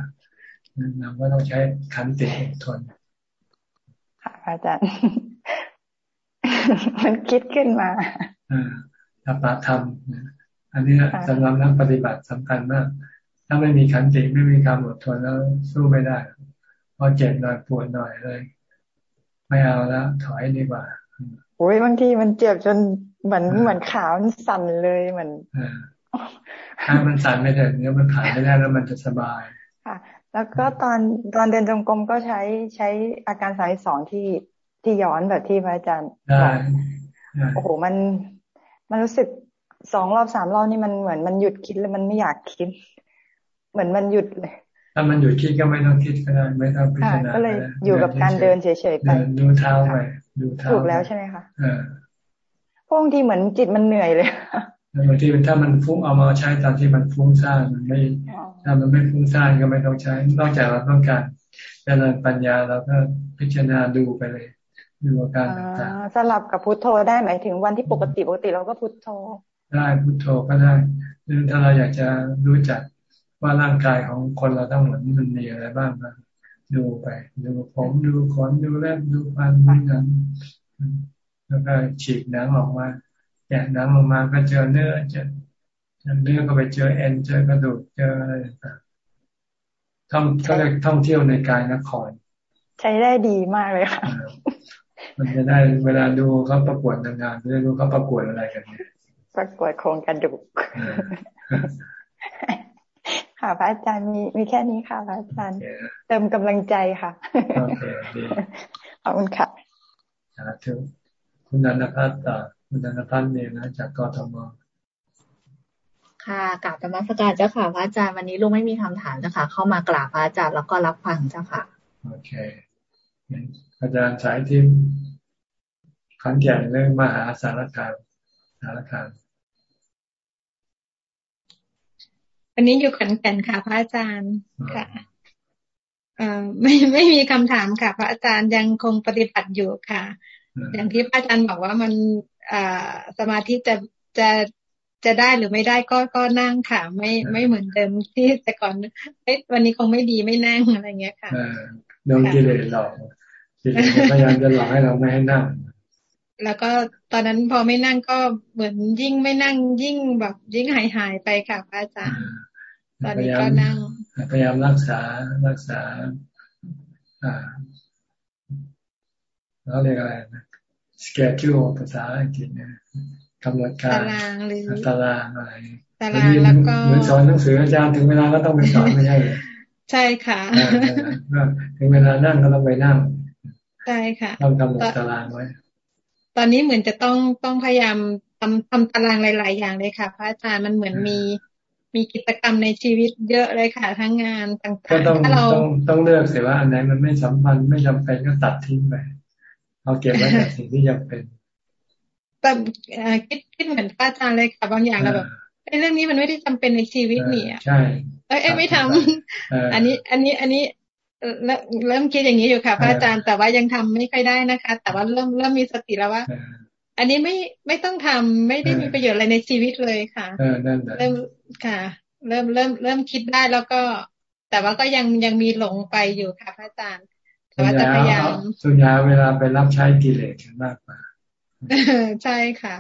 เราก็ต้องใช้ขันติอดทนค่ะอาจารย์ มันคิดขึ้นมาอ่าตปาธรรมอันนี้สำหรับนักปฏิบัติสำคัญมาก ถ้าไม่มีขันติไม่มีความอดทนแล้วสู้ไม่ได้พอเจ็บหน่อยปวดหน่อยเลย ไม่เอาแล้ว ถอยดีกว่าโอ้ยบางทีมันเจ็บจนเหมือนเหมือนขามันสั่นเลยเหมือนถ้ามันสั่นไม่ถึงเนี่ยมันถ่ายไม่ได้แล้วมันจะสบายค่ะ แล้วก็ตอนตอนเดินจงกรมก็ใช้ใช้อาการสายสองที่ที่ย้อนแบบที่พระอาจารย์บอกโอ้โหมันมันรู้สึกสองรอบสามรอบนี่มันเหมือนมันหยุดคิดแล้วมันไม่อยากคิด เหมือนมันหยุดเลยถ้ามันหยุดคิดก็ไม่ต้องคิดก็ได้ไม่ต้องพิจารณาก็เลยอยู่กับการเดินเฉยๆไปดูเท้าไปดูเท้าถูกแล้วใช่ไหมคะพวกบางทีเหมือนจิตมันเหนื่อยเลยบางทีถ้ามันฟุ้งเอามาใช้ตอนที่มันฟุ้งซ่านมันไม่ ถ้ามันไม่ฟุ้งซ่านก็ไม่ต้องใช้ นอกจากเราต้องการเจริญปัญญาเราก็พิจารณาดูไปเลยดูอาการต่างๆสลับกับพุทโธได้หมายถึงวันที่ปกติปกติเราก็พุทโธ ได้พุทโธก็ได้หรือถ้าเราอยากจะรู้จักว่าร่างกายของคนเราทั้งหมดมันมีอะไรบ้างนะดูไป ดูผมดูขนดูเล็บดูฟันดูหนังแล้วก็ฉีกหนังออกมาแกะหนังออกมาก็เจอเนื้อเจอ เนื้อก็ไปเจอเอ็นเจอกระดูกเจออะไรต่างท่องก็เลยท่องเที่ยวในกายนคร ใช้ได้ดีมากเลยค่ะ มันจะได้เวลาดูเขาประกวดนางงามจะได้รู้เขาประกวดอะไรกันเนี่ยประกวดโครงกระดูก ค่ะพระอาจารย์มีมีแค่นี้ค่ะพระอาจารย์เติมกำลังใจค่ะขอบคุณค่ะสาธุคุณนันทพัฒน์คุณนันทพัฒน์เนี่ยนะจากกทม ค่ะกราบธรรมสการเจ้าค่ะพระอาจารย์วันนี้ลูกไม่มีคำถามเจ้าค่ะ เข้ามากราบพระอาจารย์แล้วก็รับฟังเจ้าค่ะ โอเค อาจารย์สายทิมขันแก่นเรื่องมหาสารคามสารคามวันนี้อยู่ขอนแก่นค่ะ พระอาจารย์ค่ะเอ่อไม่ไม่มีคำถามค่ะ พระอาจารย์ยังคงปฏิบัติอยู่ค่ะ อย่างที่พระอาจารย์บอกว่ามันอ่าสมาธิจะจะ จะได้หรือไม่ได้ก็ก็นั่งค่ะ ไม่ไม่เหมือนเดิมที่แต่ก่อนวันนี้คงไม่ดีไม่นั่งอะไรเงี้ยค่ะโดนกิเลสหลอกกิเลสพยายามจะหลอกให้เราไม่ให้นั่ง แล้วก็ตอนนั้นพอไม่นั่งก็เหมือนยิ่งไม่นั่งยิ่งแบบยิ่งหายหายไปค่ะพระอาจารย์ตอนนี้ก็นั่งพยายามรักษารักษา อ่าแล้วเรียกอะไรนะสเกจจูภาษาอังกฤษเนี่ย กำหนดการตารางหรือตารางอะไรตารางแล้วก็เหมือนสอนหนังสืออาจารย์ถึงเวลาก็ต้องไปสอนไม่ใช่ใช่ค่ะถึงเวลานั่งก็ต้องไปนั่งใช่ค่ะต้องกำหนดตารางไว้ ตอนนี้เหมือนจะต้องต้องพยายามทำทำตารางหลาย ๆ อย่างเลยค่ะ พระอาจารย์มันเหมือนมีมีกิจกรรมในชีวิตเยอะเลยค่ะทั้งงานต่างๆถ้าเราต้องต้องเลือกเสียว่าอันไหนมันไม่สัมพันธ์ไม่จำเป็นก็ตัดทิ้งไปเอาเก็บไว้แต่สิ่งที่จำเป็น แต่คิดคิดเหมือนพระอาจารย์เลยค่ะบางอย่างเราแบบไอ้เรื่องนี้มันไม่ได้จำเป็นในชีวิตนี่ใช่เอ้ยไม่ทำอันนี้ อันนี้ อันนี้เริ่มคิดอย่างนี้อยู่ค่ะ พระอาจารย์แต่ว่ายังทำไม่ค่อยได้นะคะ แต่ว่าเริ่มเริ่มมีสติแล้วว่า อันนี้ไม่ไม่ต้องทำไม่ได้มีประโยชน์อะไรในชีวิตเลยค่ะเริ่มค่ะ เริ่มเริ่มเริ่มคิดได้แล้วก็ แต่ว่าก็ยังยังมีหลงไปอยู่ค่ะ พระอาจารย์แต่ว่าจะพยายามสุญญาเวลาไปรับใช้กิเลสมากกว่า ใช่ค่ะ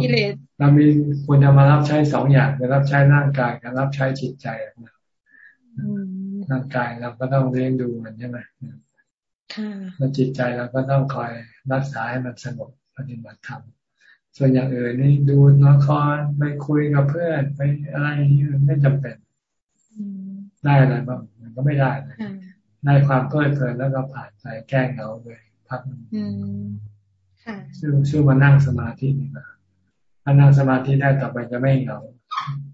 กิเลสเรามีควรจะมารับใช้สองอย่างจะรับใช้ร่างกายกับรับใช้จิตใจร่างกายเราก็ต้องเลี้ยงดูมันใช่ไหมแล้วจิตใจเราก็ต้องคอยรักษาให้มันสงบปฏิบัติธรรมส่วนอย่างอื่นนี่ดูละครไปคุยกับเพื่อนไปอะไรนี่ไม่จำเป็น ได้อะไรบ้างมันก็ไม่ได้เลยได้ความเพลิดเพลินแล้วก็ผ่านไปแก้เหงาเลยพักนึง ชื่อชื่อมานั่งสมาธินี่นะถ้านั่งสมาธิได้ต่อไปจะไม่เหงา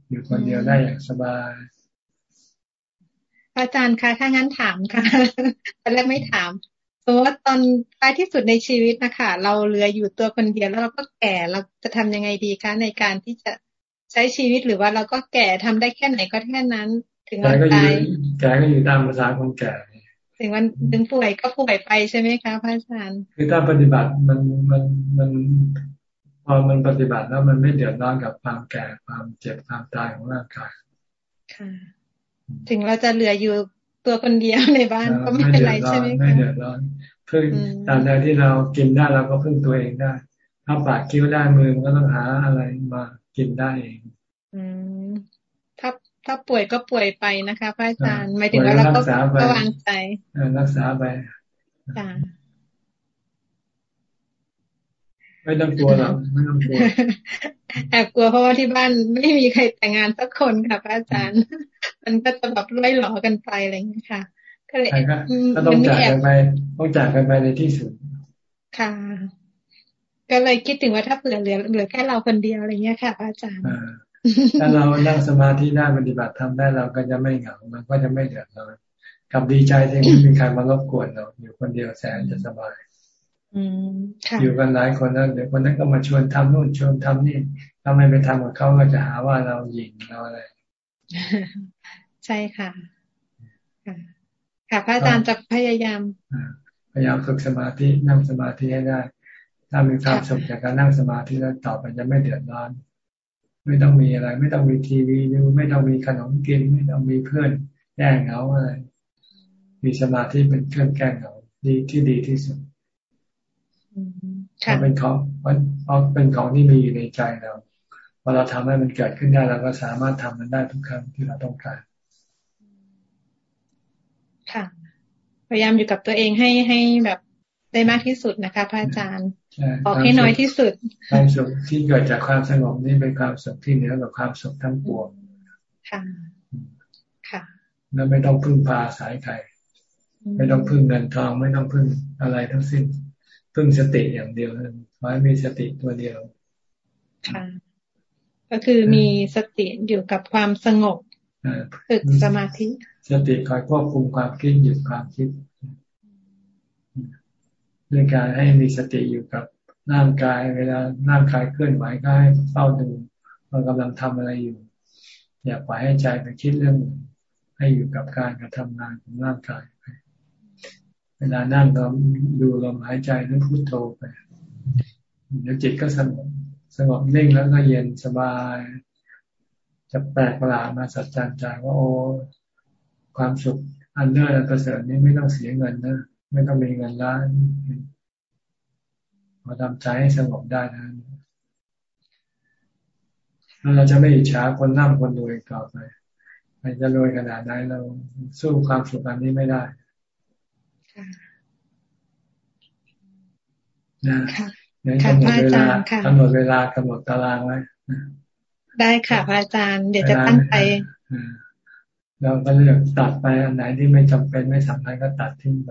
อยู่คนเดียวได้อย่างสบายอาจารย์คะถ้างั้นถามค่ะตอนแรกไม่ถามสมมติว่าตอนท้ายที่สุดในชีวิตนะคะเราเหลืออยู่ตัวคนเดียวแล้วเราก็แก่เราจะทำยังไงดีคะในการที่จะใช้ชีวิตหรือว่าเราก็แก่ทำได้แค่ไหนก็แค่นั้น ถึงวันตายแก่ก็อยู่ตามภาษาคนแก่ ถึงวันถึงป่วยก็ป่วยไปใช่ไหมคะพระอาจารย์ คือถ้าปฏิบัติมันมันมันพอมันปฏิบัติแล้วมันไม่เดือดร้อนกับความแก่ความเจ็บความตายของร่างกายค่ะ ถึงเราจะเหลืออยู่ตัวคนเดียวในบ้านก็ไม่เป็นไรใช่ไหมคะไม่เดือดร้อนพึ่งตามใดที่เรากินได้เราก็พึ่งตัวเองได้ ถ้าปากคิ้วได้มือก็ต้องหาอะไรมากินได้เอง อืม ถ้าถ้าป่วยก็ป่วยไปนะคะพระอาจารย์หมายถึงว่าเราก็ก็วางใจรักษาไปไม่ต้องกลัวหรอกไม่ต้องกลัวแอบกลัวเพราะว่าที่บ้านไม่มีใครแต่งงานสักคนค่ะพระอาจารย์ มันก็จะแบบไล่หลอกันไปอะไรอย่างนี้ค่ะ ก็เลยก็ต้องจากกันไปต้องจากกันไปในที่สุด ค่ะ ก็เลยคิดถึงว่าถ้าเผื่อเหลือเหลือแค่เราคนเดียวอะไรเงี้ยค่ะพระอาจารย์ ถ้าเรานั่งสมาธิได้ปฏิบัติทำได้เราก็จะไม่เหงามันก็จะไม่เดือดร้อนกับดีใจที่ไม่มีใครมารบกวนเราอยู่คนเดียวแสนจะสบายอยู่กันหลายคนแล้วเดี๋ยวคนนั้นก็มาชวนทำนู่นชวนทำนี่ถ้าไม่ไปทำกับเขาก็จะหาว่าเราหยิงเราอะไร ใช่ค่ะ ค่ะพระอาจารย์จะพยายามพยายามฝึกสมาธินั่งสมาธิให้ได้ ถ้ามีความสุขจากการนั่งสมาธิแล้วต่อไปจะไม่เดือดร้อน ไม่ต้องมีอะไร ไม่ต้องมีทีวีดูไม่ต้องมีขนมกิน ไม่ต้องมีเพื่อนแก้เหงาอะไร มีสมาธิเป็นเครื่องแก้เหงาดีที่ดีที่สุดเพราะเป็นของเพราะเป็นของที่มีอยู่ในใจเราพอเราทำให้มันเกิดขึ้นได้เราก็สามารถทำมันได้ทุกครั้งที่เราต้องการ ค่ะ พยายามอยู่กับตัวเองให้ให้แบบได้มากที่สุดนะคะพระอาจารย์ ออกให้น้อยที่สุดความสุขที่เกิดจากความสงบนี่เป็นความสุขที่เหนือกว่าความสุขทั้งปวงค่ะค่ะ แล้วไม่ต้องพึ่งพาสายใครไม่ต้องพึ่งเงินทอง ไม่ต้องพึ่งอะไรทั้งสิ้น พึ่งสติอย่างเดียวขอให้มีสติตัวเดียวค่ะก็คือมีสติอยู่กับความสงบฝึกสมาธิ สติคอยควบคุมความคิดหยุดความคิด ด้วยการให้มีสติอยู่กับร่างกาย เวลาร่างกายเคลื่อนไหวก็ให้เฝ้าดูว่ากำลังทำอะไรอยู่ อย่าปล่อยให้ใจไปคิดเรื่องให้อยู่กับการกระทำงานของร่างกายไปเวลานั่งก็ดูลมหายใจนึกพุโทโธไปเดี๋ยวจิตก็สงบสงบนิ่งแล้วก็เย็นสบาย จะแปลกประหลาดมาสัจจ์ใจว่าโอ้ความสุขอันเลิศอันประเสริฐนี้ไม่ต้องเสียเงินนะ ไม่ต้องมีเงินล้านพอทำใจให้สงบได้นะแล้วเราจะไม่อิจฉาคนร่ำคนรวยต่อไปใครจะรวยขนาดไหนเราสู้ความสุขอันนี้ไม่ได้นะงั้นกำหนดเวลากำหนดเวลากำหนดตารางไว้ได้ค่ะพระอาจารย์เดี๋ยวจะตั้งใจเราก็เลือกตัดไปอันไหนที่ไม่จำเป็นไม่สำคัญก็ตัดทิ้งไป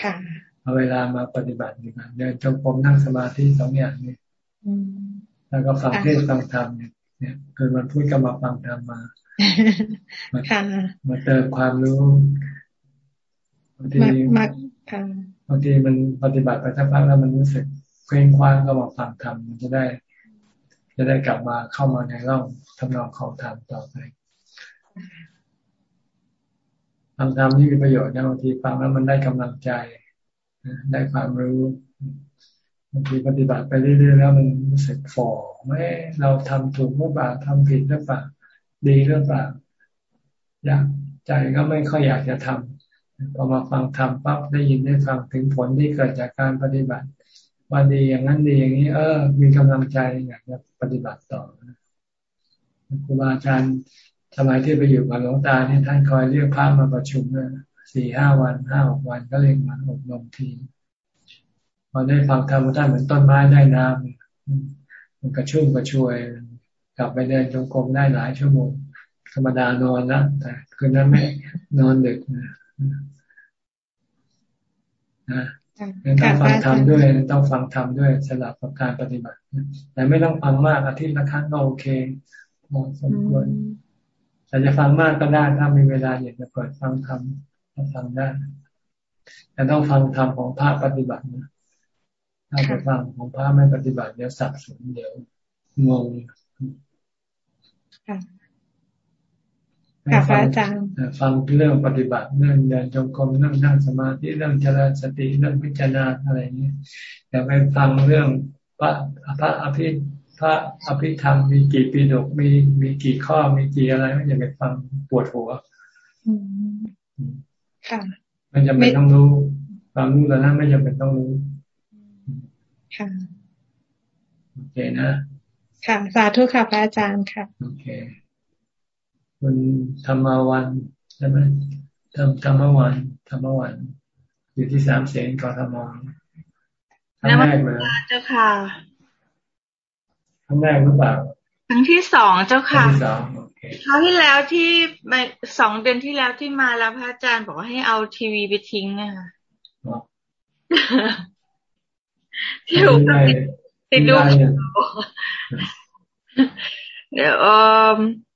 ค่ะเอาเวลามาปฏิบัติดีกว่าเดินจงกรมนั่งสมาธิสองอย่างนี้แล้วก็ฟังเทศฟังธรรมเนี่ยเนี่ยคือมันพูดกับมาฟังธรรมมามาเติมความรู้บางทีบางทีมันปฏิบัติไปสักพักแล้วมันรู้สึกเคว้งคว้างก็มาฟังธรรมมันจะได้ จะได้กลับมาเข้ามาในร่องทำนองของธรรมต่อไป ฟังธรรมนี่มีประโยชน์นะบางทีฟังแล้วมันได้กำลังใจได้ความรู้บางทีปฏิบัติไปเรื่อยๆแล้วมันรู้สึกฝ่อไม่เราทำถูกหรือเปล่าทำผิดหรือเปล่าดีหรือเปล่าอยากใจก็ไม่ค่อยอยากจะทำพอมาฟังธรรมปั๊บได้ยินได้ฟังถึงผลที่เกิดจากการปฏิบัติว่าดีอย่างนั้นดีอย่างนี้ เออ มีกำลังใจอยากจะปฏิบัติต่อครูบาอาจารย์ สมัยที่ไปอยู่กับหลวงตาเนี่ยท่านคอยเรียกพระมาประชุมเนสี่ห้าวันห้าหกวันก็เรียกมาอบรมทีพอได้ฟังธรรมท่านเหมือนต้นไม้ได้น้ำมันกระชุ่มกระชวย กลับไปเดินจงกรมได้หลายชั่วโมงธรรมดานอนนะแต่คืนนั้นไม่นอนดึกนะนะต้องฟังธรรมด้วยต้องฟังธรรมด้วยสลับกับการปฏิบัติแต่ไม่ต้องฟังมากอาทิตย์ละครั้งก็โอเคเหมาะสมควร แต่จะฟังมากก็ได้ถ้ามีเวลาอยากจะเปิดฟังธรรมก็ฟังได้แต่ต้องฟังธรรมของพระปฏิบัตินะถ้าไปฟังของพระไม่ปฏิบัติเดี๋ยวสับสนเดี๋ยวงงค่ะอาจารย์ฟังเรื่องปฏิบัติเรื่องเดินจงกรมเรื่องนั่งสมาธิเรื่องเจริญสติเรื่องพิจารณาอะไรเงี้ยอย่าไปฟังเรื่องพระพระอภิ พระอภิธรรมมีกี่ปีดกมีมีกี่ข้อมีกี่อะไรไม่อย่าไปฟังปวดหัวค่ะ มันจะเป็นต้องรู้ความรู้แล้วนั้นไม่จำเป็นต้องรู้ค่ะโอเคนะค่ะสาธุค่ะพระอาจารย์ค่ะโอเคคุณธรรมวันใช่ไหมธรรมธรรมวันธรรมวัน อยู่ที่สามเสียงกรทมครั้งแรกเลยเจ้าค่ะ ครั้งแรกหรือเปล่าครั้งที่สองเจ้าค่ะคราวที่แล้วที่สองเดือนที่แล้วที่มาแล้วพระอาจารย์บอกว่าให้เอาทีวีไปทิ้งนะคะที่ถูกติดดูเดี๋ยว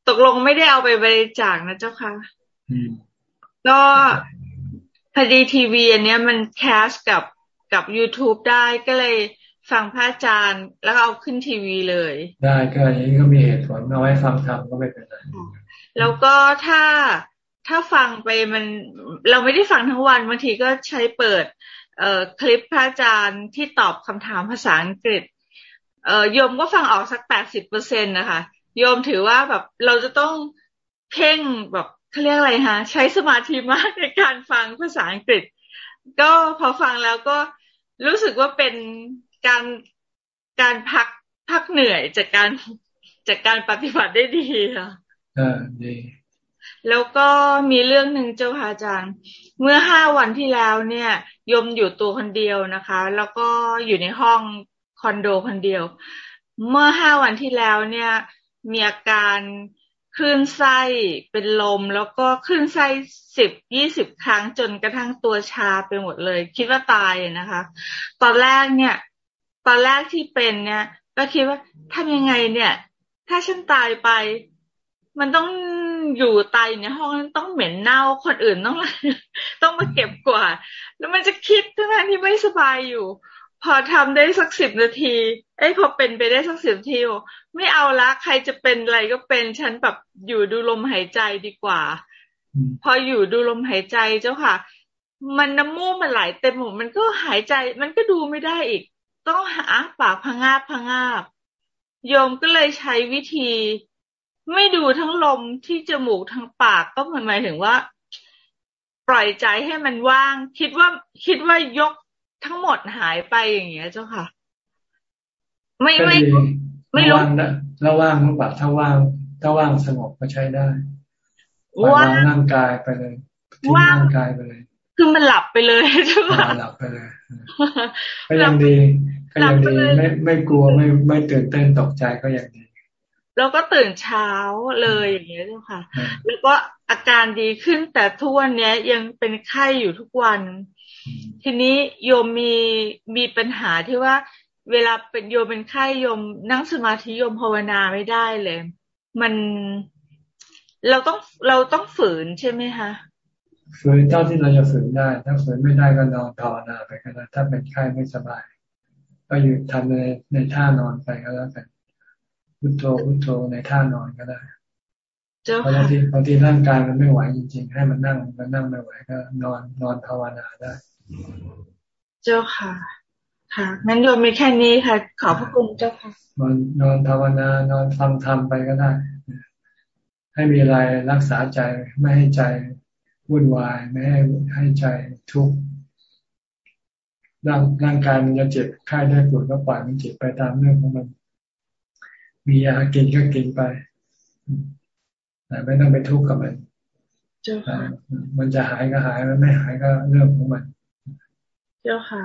ตกลงไม่ได้เอาไปบริจาคนะเจ้าค่ะก็พอดีทีวีอันเนี้ยมันแคสกับกับ YouTube ได้ก็เลย ฟังพระอาจารย์แล้วเอาขึ้นทีวีเลย ได้ก็อย่างนี้ก็มีเหตุผลเอาไว้ฟังธรรมก็ไม่เป็นไรแล้วก็ถ้าถ้าฟังไปมันเราไม่ได้ฟังทั้งวันบางทีก็ใช้เปิด เอ่อคลิปพระอาจารย์ที่ตอบคำถามภาษาอังกฤษ เอ่อโยมก็ฟังออกสักแปดสิบเปอร์เซ็นตนะคะโยมถือว่าแบบเราจะต้องเพ่งแบบเขาเรียกอะไรฮะใช้สมาธิมากในการฟังภาษาอังกฤษ ก็พอฟังแล้วก็รู้สึกว่าเป็น การการพักพักเหนื่อยจากการจากการปฏิบัติได้ดีค่ะอ่าดีแล้วก็มีเรื่องหนึ่งเจ้าค่ะอาจารย์ เมื่อห้าวันที่แล้วเนี่ย ยมอยู่ตัวคนเดียวนะคะ แล้วก็อยู่ในห้องคอนโดคนเดียว เมื่อห้าวันที่แล้วเนี่ย มีอาการคลื่นไส้เป็นลม แล้วก็คลื่นไส้สิบยี่สิบครั้งจนกระทั่งตัวชาไปหมดเลย คิดว่าตายนะคะ ตอนแรกเนี่ย ตอนแรกที่เป็นเนี่ย ก็คิดว่าทำยังไงเนี่ยทถ้าฉันตายไป มันต้องอยู่ตายในห้องนั้นต้องเหม็นเน่าคนอื่นต้องต้องมาเก็บกวาดแล้วมันจะคิดทั้งที่ไม่สบายอยู่ พอทำได้สักสิบนาที เอ้ยพอเป็นไปได้สักสิบนาทีไม่เอาละใครจะเป็นอะไรก็เป็นฉันแบบอยู่ดูลมหายใจดีกว่า พออยู่ดูลมหายใจเจ้าค่ะ มันน้ำมูกมันไหลเต็มหมดมันก็หายใจ มันก็ดูไม่ได้อีก ต้องหาปากพงาบพงาบ โยมก็เลยใช้วิธี ไม่ดูทั้งลมที่จมูกทั้งปากก็หมายถึงว่า ปล่อยใจให้มันว่าง คิดว่าคิดว่ายกทั้งหมดหายไปอย่างเงี้ยเจ้าค่ะ ไม่ไม่ไม่รู้แล้วว่างหรือเปล่าถ้าว่างถ้าว่างสงบก็ใช้ได้ว่างร่างกายไปเลยทิ้งร่างกายไปเลย คือมันหลับไปเลยใช่ไหมหลับไปเลย ก็ยังดีก็ยังดีไม่ไม่กลัวไม่ไม่ตื่นเต้นตกใจก็ยังดีแล้วก็ตื่นเช้าเลยอย่างเงี้ยเจ้าค่ะ แล้วก็อาการดีขึ้นแต่ทุกวันนี้ยังเป็นไข้อยู่ทุกวัน ทีนี้โยมมีมีปัญหาที่ว่า เวลาเป็นโยมเป็นไข้โยมนั่งสมาธิโยมภาวนาไม่ได้เลย มันเราต้องเราต้องฝืนใช่ไหมคะ ฝืนเท่าที่เราจะฝืนได้ ถ้าฝืนไม่ได้ก็นอนภาวนาไปก็ได้ถ้าเป็นไข้ไม่สบาย ก็อยู่ทำในในท่านอนไปก็แล้วกันพุทโธพุทโธในท่านอนก็ได้บางทีบางทีร่างกายมันไม่ไหวจริง ๆ ให้มันนั่งมันนั่งไม่ไหวก็นอนนอนภาวนาได้ เจ้าค่ะ ค่ะงั้นโยมมีแค่นี้ค่ะ ขอบพระคุณเจ้าค่ะ นอนนอนภาวนานอนฟังธรรมไปก็ได้ ให้มีอะไรรักษาใจไม่ให้ใจ วุ่นวายไม่ให้ให้ใจทุกข์ร่างร่างกายมันจะเจ็บไข้ได้ปวดก็ปล่อยมันเจ็บไปตามเรื่องของมัน มียากินก็กินไปแต่ไม่ต้องไปทุกข์กับมันมันจะหายก็หายมันไม่หายก็เรื่องของมัน เจ้าค่ะ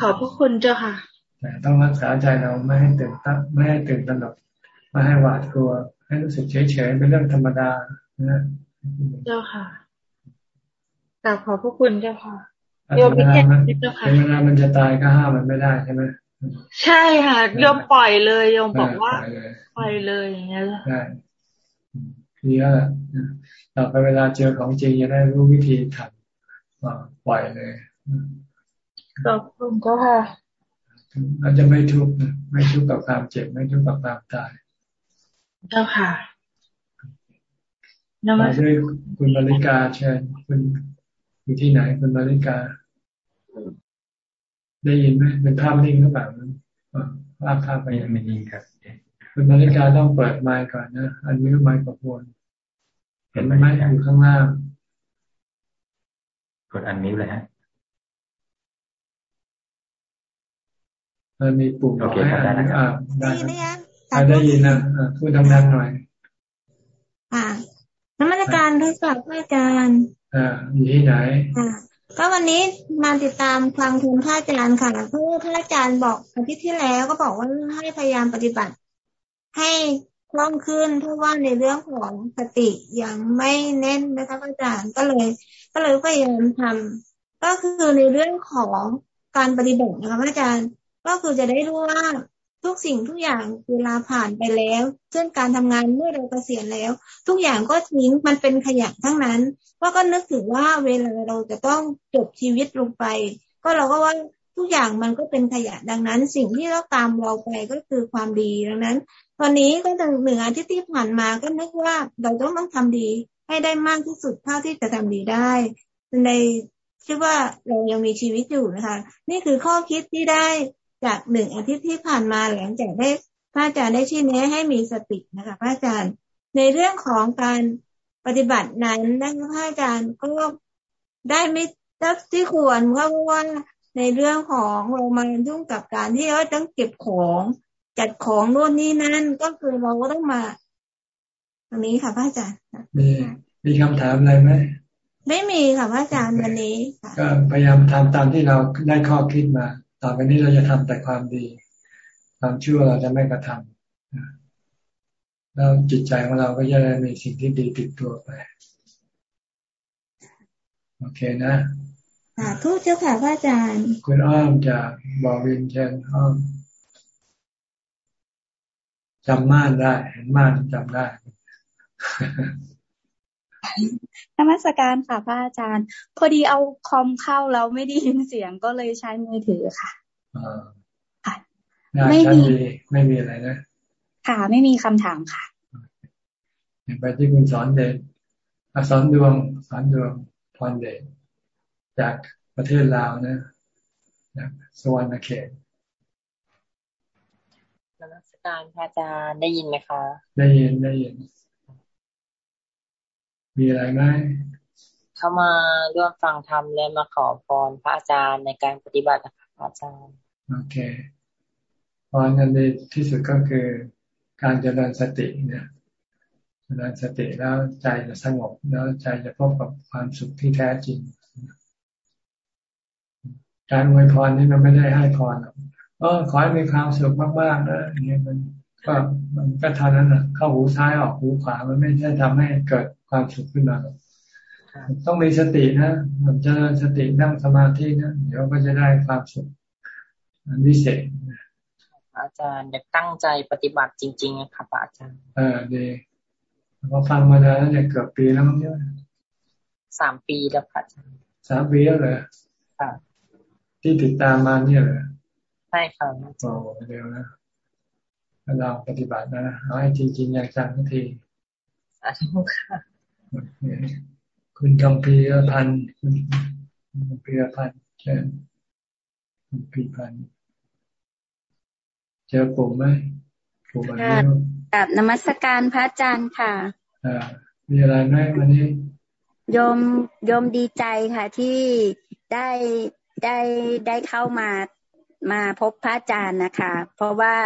ขอบพระคุณเจ้าค่ะแต่ต้องรักษาใจเราไม่ให้ตื่นตั้งไม่ให้ตื่นตระหนกไม่ให้หวาดกลัว ให้รู้สึกเฉยๆเป็นเรื่องธรรมดานะ เจ้าค่ะกราบขอบพระคุณเจ้าค่ะโยมพิเศษเจ้าค่ะเวลามันจะตายก็ห้ามมันไม่ได้ใช่ไหมใช่ค่ะโยมปล่อยเลยโยมบอกว่า ปล่อยเลยอย่างเงี้ยใช่ดีแล้วต่อไปเวลาเจอของจริงจะได้รู้วิธีทำปล่อยเลยขอบคุณก็ค่ะเราจะไม่ทุกข์ไม่ทุกข์กับความเจ็บไม่ทุกข์กับความตายเจ้าค่ะ นมัสการคุณมาริกาเชิญคุณอยู่ที่ไหนคุณมาริกา ได้ยินไหมเป็นภาพนิ่งหรือเปล่าภาพภาพไปยังไม่นิ่งครับคุณมาริกาต้องเปิดไมค์ก่อนนะอันนี้ไมค์กับพวนเห็นไหมไหมอยู่ข้างล่างกดอันนี้เลยฮะมันมีปุ่มโอเคครับได้ครับได้ได้ยินนะพูดดังๆหน่อยอ่า น้ำมันการทดสอบอาจารย์อ่าอยู่ที่ไหนอ่าก็วันนี้มาติดตามฟังทุนพระอาจารย์ค่ะเพราะพระอาจารย์บอกอาทิตย์ที่แล้วก็บอกว่าให้พยายามปฏิบัติ ให้คล่องขึ้นเพราะว่าในเรื่องของสติยังไม่แน่นนะคะอาจารย์ก็เลย ก็เลยพยายามทำก็คือในเรื่องของการปฏิบัตินะคะอาจารย์ก็คือจะได้รู้ว่า ทุกสิ่งทุกอย่างเวลาผ่านไปแล้ว เช่นการทำงานเมื่อเราเกษียณแล้ว ทุกอย่างก็ทิ้งมันเป็นขยะทั้งนั้นก็ก็นึกถึงว่าเวลาเราจะต้องจบชีวิตลงไป ก็เราก็ว่าทุกอย่างมันก็เป็นขยะดังนั้น สิ่งที่เราตามเราไปก็คือความดีดังนั้น ตอนนี้ก็ตั้งหนึ่งอาทิตย์ที่ผ่านมาก็นึกว่าเราต้องต้องทำดี ให้ได้มากที่สุดเท่าที่จะทำดีได้ ในคิดว่าเรายังมีชีวิตอยู่นะคะ นี่คือข้อคิดที่ได้ จากหนึ่งอาทิตย์ที่ผ่านมาหลังจากได้พระอาจารย์ได้ชี้แนะให้มีสตินะคะ พระอาจารย์ในเรื่องของการปฏิบัตินั้นนะคะพระอาจารย์ก็ได้ไม่ทักที่ควรเพราะว่าในเรื่องของเรามายุ่งกับการที่เราต้องเก็บของจัดของนู่นนี่นั่นก็คือเราก็ต้องมาตรงนี้ค่ะพระอาจารย์มีมีคำถามอะไรไหมไม่มีค่ะพระอาจารย์วันนี้ก็พยายามทำตามที่เราได้ข้อคิดมา ต่อไปนี้เราจะทำแต่ความดี ความชั่วเราจะไม่กระทำแล้วจิตใจของเราก็จะได้มีสิ่งที่ดีติดตัวไปโอเคนะสาธุเจ้าค่ะพระอาจารย์ คุณอ้อมจากบอวินเชนอ้อมสจำม่านได้ เห็นม่านจำได้ นมัสการค่ะพระอาจารย์ พอดีเอาคอมเข้าแล้วไม่ได้ยินเสียงก็เลยใช้มือถือค่ะค่ะไม่มีไม่มีอะไรนะ ค่ะไม่มีคำถามค่ะไปที่คุณสอนเดชสอนดวงสอนดวงพรเดชจากประเทศลาวนะจากสวรรณเขตนมัสการพระอาจารย์ได้ยินไหมคะ ได้ยินได้ยิน มีอะไรไหมเข้ามาร่วมฟังธรรมและมาขอพรพระอาจารย์ในการปฏิบัตินะคะพระอาจารย์โอเคพรนันดีที่สุดก็คือการเจริญสติเนี่ยเจริญสติแล้วใจจะสงบแล้วใจจะพบกับความสุขที่แท้จริง การอวยพรนี่มันไม่ได้ให้พรหรอกเออขอให้มีความสุขมากๆนะอย่างเงี้ยมันก็มันก็เท่านั้นนะเข้าหูซ้ายออกหูขวามันไม่ใช่ทำให้เกิด ความสุขขึ้นมาต้องมีสตินะมันจะสตินั่งสมาธินะเดี๋ยวก็จะได้ความสุขอันวิเศษอาจารย์อยากตั้งใจปฏิบัติจริงๆครับอาจารย์ เออดีพอฟังมาแล้วเนี่ยเกือบปีแล้วมั้งเนี่ยสามปีแล้วค่ะอาจารย์สามปีแล้วเลยค่ะที่ติดตามมาเนี่ยเหรอใช่ค่ะโอ้เร็วนะเราปฏิบัตินะเอาให้จริงๆอย่างจังทันทีสาธุค่ะ คุณกำพีรพันธ์คุณกำพีรพันธ์เชิญกำพีพันธ์เจอปุ่มไหมปุ่มอะไรกับนมัสการพระอาจารย์ค่ะอ่ามีอะไรไหมวันนี้โยมโยมดีใจค่ะ ที่ได้ได้ได้เข้ามามาพบพระอาจารย์นะคะ เพราะว่า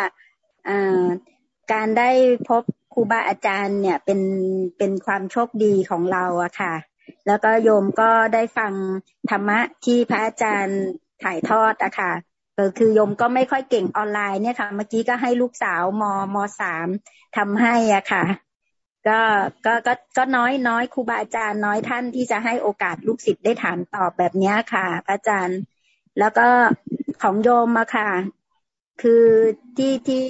การได้พบ ครูบาอาจารย์เนี่ยเป็นเป็นความโชคดีของเราอะค่ะ แล้วก็โยมก็ได้ฟังธรรมะที่พระอาจารย์ถ่ายทอดอะค่ะก็คือโยมก็ไม่ค่อยเก่งออนไลน์เนี่ยค่ะ เมื่อกี้ก็ให้ลูกสาวมมสามทำให้อะค่ะ ก็ก็ก็ก็น้อยน้อยครูบาอาจารย์น้อยท่านที่จะให้โอกาสลูกศิษย์ได้ถามตอบแบบนี้ค่ะ พระอาจารย์ แล้วก็ของโยมมาค่ะ คือที่ที่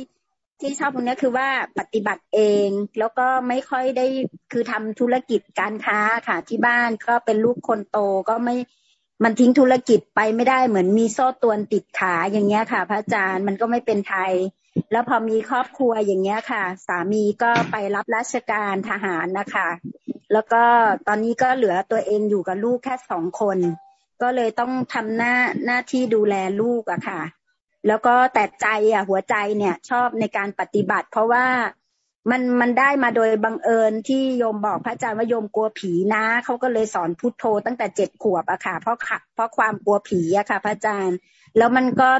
ที่ชอบตรงนี้คือว่าปฏิบัติเองแล้วก็ไม่ค่อยได้คือทำธุรกิจการค้าค่ะ ที่บ้านก็เป็นลูกคนโตก็ไม่มันทิ้งธุรกิจไปไม่ได้เหมือนมีโซ่ตวนติดขาอย่างเงี้ยค่ะ พระอาจารย์มันก็ไม่เป็นไทย แล้วพอมีครอบครัวอย่างเงี้ยค่ะ สามีก็ไปรับราชการทหารนะคะ แล้วก็ตอนนี้ก็เหลือตัวเองอยู่กับลูกแค่สองคน ก็เลยต้องทำหน้าหน้าที่ดูแลลูกอะค่ะ แล้วก็แต่ใจอะหัวใจเนี่ยชอบในการปฏิบัติ เพราะว่ามันมันได้มาโดยบังเอิญที่โยมบอกพระอาจารย์ว่าโยมกลัวผีนะเขาก็เลยสอนพุทโธตั้งแต่เจ็ดขวบอะค่ะ เพราะเพราะความกลัวผีอะค่ะ พระอาจารย์ แล้วมันก็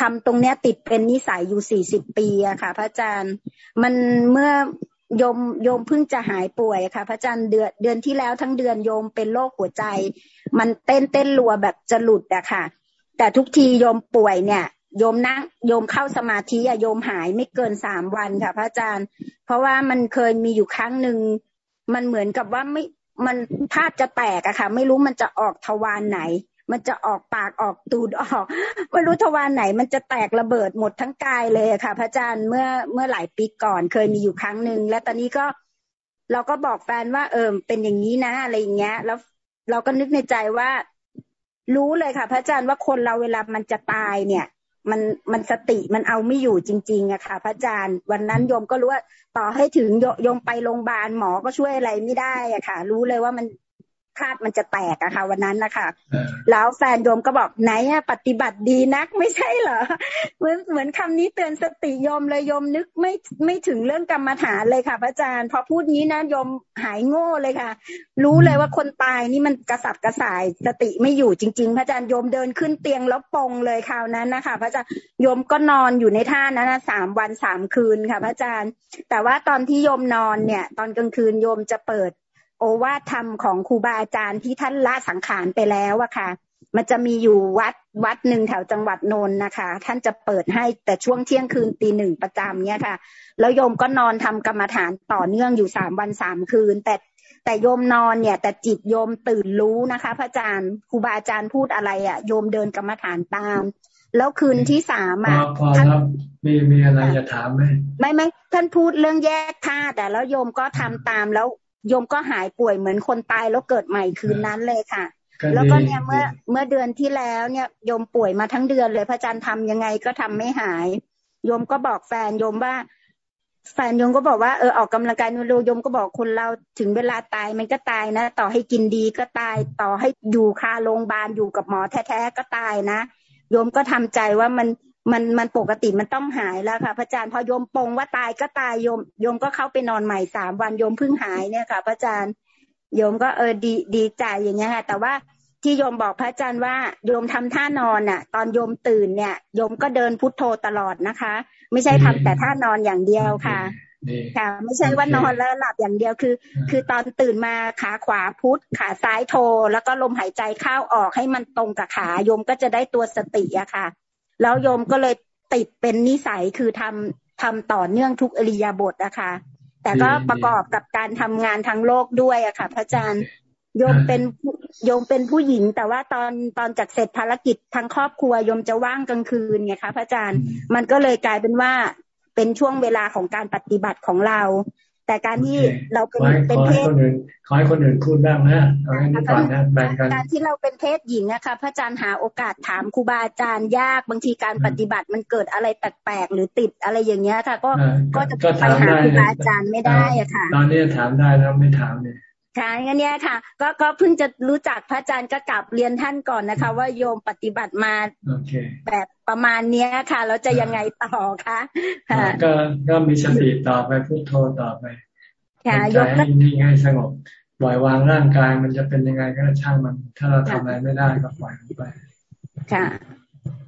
ทำตรงเนี้ยติดเป็นนิสัยอยู่สี่สิบปีอะค่ะ พระอาจารย์ มันเมื่อโยมโยมเพิ่งจะหายป่วยค่ะ พระอาจารย์เดือนเดือนที่แล้วทั้งเดือนโยมเป็นโรคหัวใจ มันเต้นเต้นรัวแบบจะหลุดอะค่ะ แต่ทุกทีโยมป่วยเนี่ย โยมนั่งโยมเข้าสมาธิอะโยมหายไม่เกินสามวันค่ะ พระอาจารย์ เพราะว่ามันเคยมีอยู่ครั้งหนึ่งมันเหมือนกับว่าไม่มันธาตุจะแตกอะค่ะ ไม่รู้มันจะออกทวารไหน มันจะออกปากออกตูดออกไม่รู้ทวารไหน มันจะแตกระเบิดหมดทั้งกายเลยค่ะ พระอาจารย์เมื่อเมื่อหลายปีก่อนเคยมีอยู่ครั้งหนึ่งและตอนนี้ก็เราก็บอกแฟนว่า เออเป็นอย่างนี้นะอะไรอย่างเงี้ย แล้วเราก็นึกในใจว่า รู้เลยค่ะ พระอาจารย์ว่าคนเราเวลามันจะตายเนี่ย มันมันสติมันเอาไม่อยู่จริงๆอะค่ะ พระอาจารย์ วันนั้นโยมก็รู้ว่าต่อให้ถึงโยมไปโรงพยาบาลหมอก็ช่วยอะไรไม่ได้อะค่ะ รู้เลยว่ามัน ธาตุมันจะแตกอะค่ะ วันนั้นนะคะแล้วแฟนโยมก็บอกไหนอะปฏิบัติดีนักไม่ใช่เหรอเหมือนเหมือนคำนี้เตือนสติโยมเลยโยมนึกไม่ไม่ถึงเรื่องกรรมฐานเลยค่ะ พระอาจารย์พอพูดนี้นะโยมหายโง่เลยค่ะ รู้เลยว่าคนตายนี่มันกระสับกระส่ายสติไม่อยู่จริง ๆ พระอาจารย์โยมเดินขึ้นเตียงแล้วปงเลยคราวนั้นนะคะ พระอาจารย์โยมก็นอนอยู่ในท่านั้นสามวันสามคืนค่ะ พระอาจารย์ แต่ว่าตอนที่โยมนอนเนี่ย ตอนกลางคืนโยมจะเปิด โอวาทธรรมของครูบาอาจารย์ที่ท่านละสังขารไปแล้วอะค่ะ มันจะมีอยู่วัดวัดหนึ่งแถวจังหวัดนนท์นะคะ ท่านจะเปิดให้แต่ช่วงเที่ยงคืนตีหนึ่งประจำเนี่ยค่ะ แล้วโยมก็นอนทำกรรมฐานต่อเนื่องอยู่สามวันสามคืน แต่แต่โยมนอนเนี่ย แต่จิตโยมตื่นรู้นะคะ พระอาจารย์ครูบาอาจารย์พูดอะไรอะ่ะ โยมเดินกรรมฐานตาม แล้วคืนที่สามอะพอแล้วมีมีอะไรจะถามไหมไม่ไม่ท่านพูดเรื่องแยกธาตุแล้วโยมก็ทำตามแล้ว โยมก็หายป่วยเหมือนคนตายแล้วเกิดใหม่คืนนั้นเลยค่ะ แล้วก็เนี่ยเมื่อเมื่อเดือนที่แล้วเนี่ยโยมป่วยมาทั้งเดือนเลย พระอาจารย์ทำยังไงก็ทำไม่หาย โยมก็บอกแฟนโยมว่า แฟนโยมก็บอกว่าเออออกกำลังกายนูโรโยมก็บอกคนเราถึงเวลาตายมันก็ตายนะ ต่อให้กินดีก็ตายต่อให้อยู่คาโรงพยาบาลอยู่กับหมอแท้ๆก็ตายนะโยมก็ทำใจว่ามัน มันมันปกติมันต้องหายแล้วค่ะ พระอาจารย์พอโยมปงว่าตายก็ตายโยมโยมก็เข้าไปนอนใหม่สามวันโยมเพิ่งหายเนี่ยค่ะ พระอาจารย์โยมก็เออดีดีใจอย่างเงี้ยค่ะ แต่ว่าที่โยมบอกพระอาจารย์ว่าโยมทำท่านอนอะ ตอนโยมตื่นเนี่ยโยมก็เดินพุทโธตลอดนะคะ ไม่ใช่ทำแต่ท่านอนอย่างเดียวค่ะค่ะ ไม่ใช่ว่านอนแล้วหลับอย่างเดียวคือ คือตอนตื่นมาขาขวาพุทขาซ้ายโทแล้วก็ลมหายใจเข้าออกให้มันตรงกับขาโยมก็จะได้ตัวสติอะค่ะ แล้วโยมก็เลยติดเป็นนิสัยคือทำทำต่อเนื่องทุกอริยาบทอะค่ะ แต่ก็ประกอบกับการทำงานทางโลกด้วยอะค่ะ พระอาจารย์โยมเป็นโยมเป็นผู้หญิง แต่ว่าตอนตอนจากเสร็จภารกิจทางครอบครัวโยมจะว่างกลางคืนไงคะพระอาจารย์ มันก็เลยกลายเป็นว่าเป็นช่วงเวลาของการปฏิบัติของเรา แต่การที่เราเป็นเป็นเพศขอให้คนอื่นพูดบ้างนะเอาให้นี่ก่อนนะแบ่งกันการที่เราเป็นเพศหญิงนะคะพระอาจารย์หาโอกาสถามครูบาอาจารย์ยากบางทีการปฏิบัติมันเกิดอะไรแปลกๆหรือติดอะไรอย่างเงี้ยค่ะ ก็ก็จะไปหาครูบาอาจารย์ไม่ได้อะค่ะ ตอนนี้ถามได้แล้วไม่ถามเนี่ย ค่ะงั้นเนี่ยค่ะ ก็ก็เพิ่งจะรู้จักพระอาจารย์ก็กลับเรียนท่านก่อนนะคะ ว่าโยมปฏิบัติมาแบบประมาณเนี้ยค่ะแล้วจะยังไงต่อคะก็ก็มีสติต่อไปพุทโธต่อไปใจให้นิ่งให้สงบปล่อยวางร่างกายมันจะเป็นยังไงก็ช่างมัน ถ้าเราทำอะไรไม่ได้ก็ปล่อยมันไป ค่ะ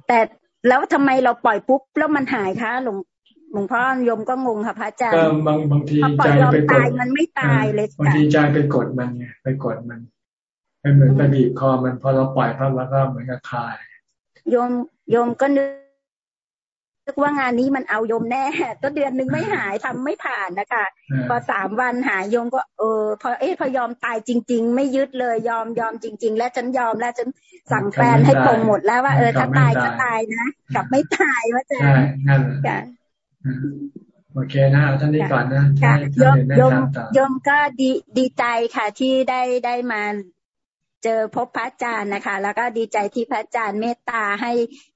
แต่แล้วทำไมเราปล่อยปุ๊บแล้วมันหายคะหลวง หลวงพ่อยมก็งงค่ะพระอาจารย์ก็บางบางทีใจไปกดมันไม่ตายเลยบางทีใจไปกดมันไงไปกดมันไปเหมือนไปบีบคอมันพอเราปล่อยพับแล้วก็เหมือนกับคลายโยมโยมก็นึกว่างานนี้มันเอาโยมแน่ก็เดือนหนึ่งไม่หายทำไม่ผ่านนะคะพอสามวันหายโยมก็เออพอเอ๊ะพอยอมตายจริง ๆ ไม่ยึดเลยยอมยอมจริง ๆ แล้วฉันยอมแล้วฉันสั่งแฟนให้ตรงหมดแล้วว่าเออถ้าตายก็ตายนะกลับไม่ตายว่าจะใช่งั้น โอเคนะท่านนี้ก่อนนะยมยมยมก็ดีดีใจค่ะที่ได้ได้มาเจอพบพระอาจารย์นะคะ แล้วก็ดีใจที่พระอาจารย์เมตตาให้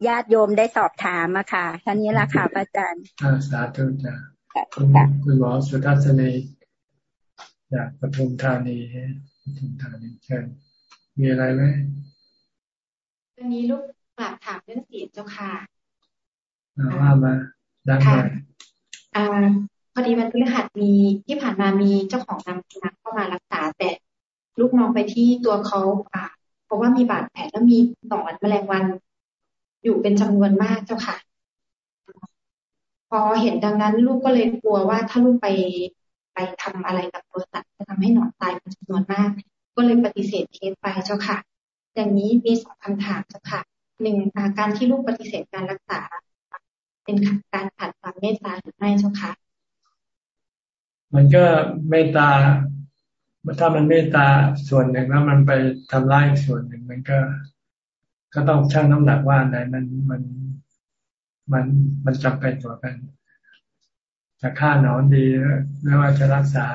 ญาติโยมได้สอบถามมาค่ะท่านี้ละค่ะพระอาจารย์สาธุจ้ะคุณคุณหมอสุทัศนีจากปทุมธานีปทุมธานีเชิญมีอะไรไหมวันนี้ลูกกลับถามเรื่องศีลเจ้าค่ะว่ามา ดังหน่อยพอดีวันพฤหัสมีที่ผ่านมามีเจ้าของนำสุนัขเข้ามารักษา แต่ลูกมองไปที่ตัวเขาอ่าเพราะว่ามีบาดแผลแล้วมีหนอนแมลงวัน อยู่เป็นจำนวนมากเจ้าค่ะ พอเห็นดังนั้น ลูกก็เลยกลัวว่าถ้าลูกไปไปทำอะไรกับตัวสัตว์จะทำให้หนอนตายเป็นจำนวนมาก ก็เลยปฏิเสธเคสไปเจ้าค่ะ อย่างนี้มีสองคำถามเจ้าค่ะหนึ่งการที่ลูกปฏิเสธการรักษา เป็นการขัดความเมตตาหรือไม่เจ้าคะมันก็เมตตาถ้ามันเมตตาส่วนหนึ่งแล้วมันไปทำร้ายส่วนหนึ่ง มันก็ ก็ต้องชั่งน้ำหนักว่าไหนมันมันมันมันจำเป็นตัวกันจะฆ่าหนอนดีหรือว่าจะรักษา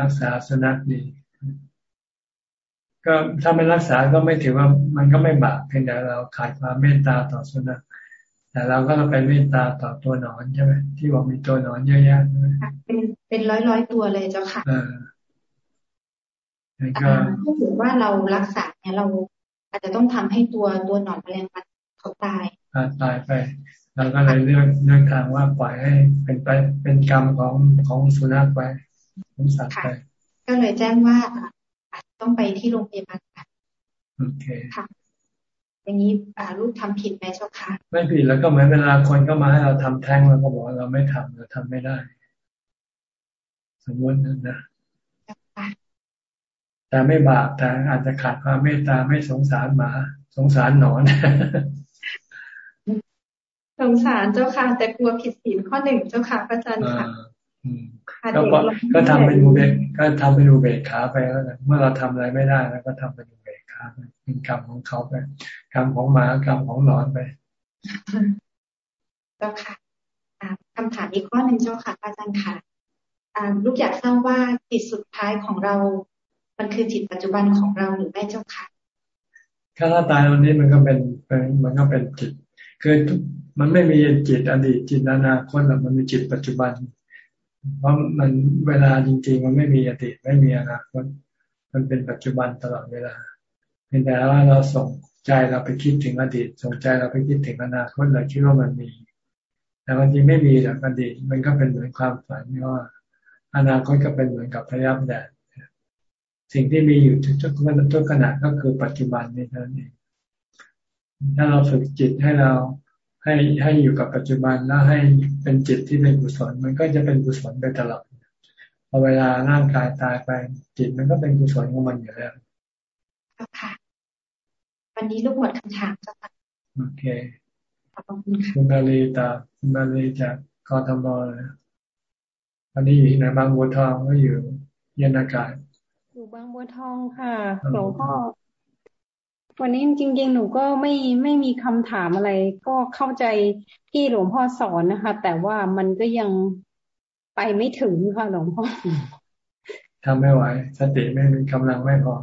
รักษาสุนัขดี ก็ถ้าไม่รักษาก็ไม่ถือว่ามันก็ไม่บาปเพียงแต่เราขาดความเมตตาต่อสุนัข แต่เราก็ไปเมตตาต่อตัวหนอนใช่ไหมที่บอกมีตัวหนอนเยอะแยะเป็นเป็นร้อยร้อยตัวเลยเจ้าค่ะอ่าก็ถ้าถือว่าเรารักษาเนี่ยเราอาจจะต้องทำให้ตัวตัวหนอนแมลงวันเขาตายตายไปเราก็เลยเลือกเลือกทางว่าปล่อยให้เป็นไปเป็นกรรมของของสุนัขไปของสัตว์ไปก็เลยแจ้งว่าอาจต้องไปที่โรงพยาบาลโอเคค่ะ อย่างนี้ลูกทำผิดไหมเจ้าคะไม่ผิดแล้วก็เหมือนเวลาคนก็มาให้เราทำแท้งเราก็บอกว่าเราไม่ทำเราทำไม่ได้ สมมตินะแต่ไม่บาปแต่อาจจะขาดความเมตตาไม่สงสารหมา สงสารหนอน สงสารเจ้าค่ะ แต่กลัวผิดศีลข้อหนึ่งเจ้าค่ะพระอาจารย์ค่ะก็ก็ทำไปดูเบกก็ทำไปดูเบกขาไปแล้วกันเมื่อเราทำอะไรไม่ได้แล้วก็ทำไปดูเบกขาไปเป็นกรรมของเขาไปกรรมของหมากรรมของหนอนไปเจ้าค่ะคำถามอีกข้อหนึ่งเจ้าค่ะอาจารย์ค่ะลูกอยากทราบว่าจิตสุดท้ายของเรา มันคือจิตปัจจุบันของเราหรือไม่เจ้าค่ะถ้าเราตายวันนี้มันก็เป็นมันก็เป็นจิตคือมันไม่มีจิตอดีตจิตอนาคตหรอกมันมีจิตปัจจุบัน เพราะมันเวลาจริง ๆ มันไม่มีอดีตไม่มีอนาคตมันเป็นปัจจุบันตลอดเวลา เพียงแต่ว่าเราส่งใจเราไปคิดถึงอดีตส่งใจเราไปคิดถึงอนาคตเราคิดว่ามันมี แต่บางทีไม่มีหรอกอดีตมันก็เป็นเหมือนความฝันว่าอนาคตก็เป็นเหมือนกับพยับแดดสิ่งที่มีอยู่ทุกทุกทุกขณะก็คือปัจจุบันนี้เท่านั้นเองถ้าเราฝึกจิตให้เราให้ให้อยู่กับปัจจุบันแล้วให้เป็นจิตที่เป็นกุศลมันก็จะเป็นกุศลไปตลอดพอเวลาร่างกายตายไปจิตมันก็เป็นกุศลของมันอยู่แล้ว ค่ะ วันนี้ลูกหมดคำถามจ้ะค่ะโอเคขอบคุณค่ะคุณมาลีตาคุณมาลีจากกทมเลยวันนี้อยู่ที่ไหนบางบัวทองก็อยู่เย็นอากาศอยู่บางบัวทองค่ะหลวงพ่อวันนี้จริง ๆ หนูก็ไม่ไม่มีคำถามอะไร ก็เข้าใจที่หลวงพ่อสอนนะคะ แต่ว่ามันก็ยังไปไม่ถึงค่ะหลวงพ่อทำไม่ไหวสติไม่มีกำลังไม่พอ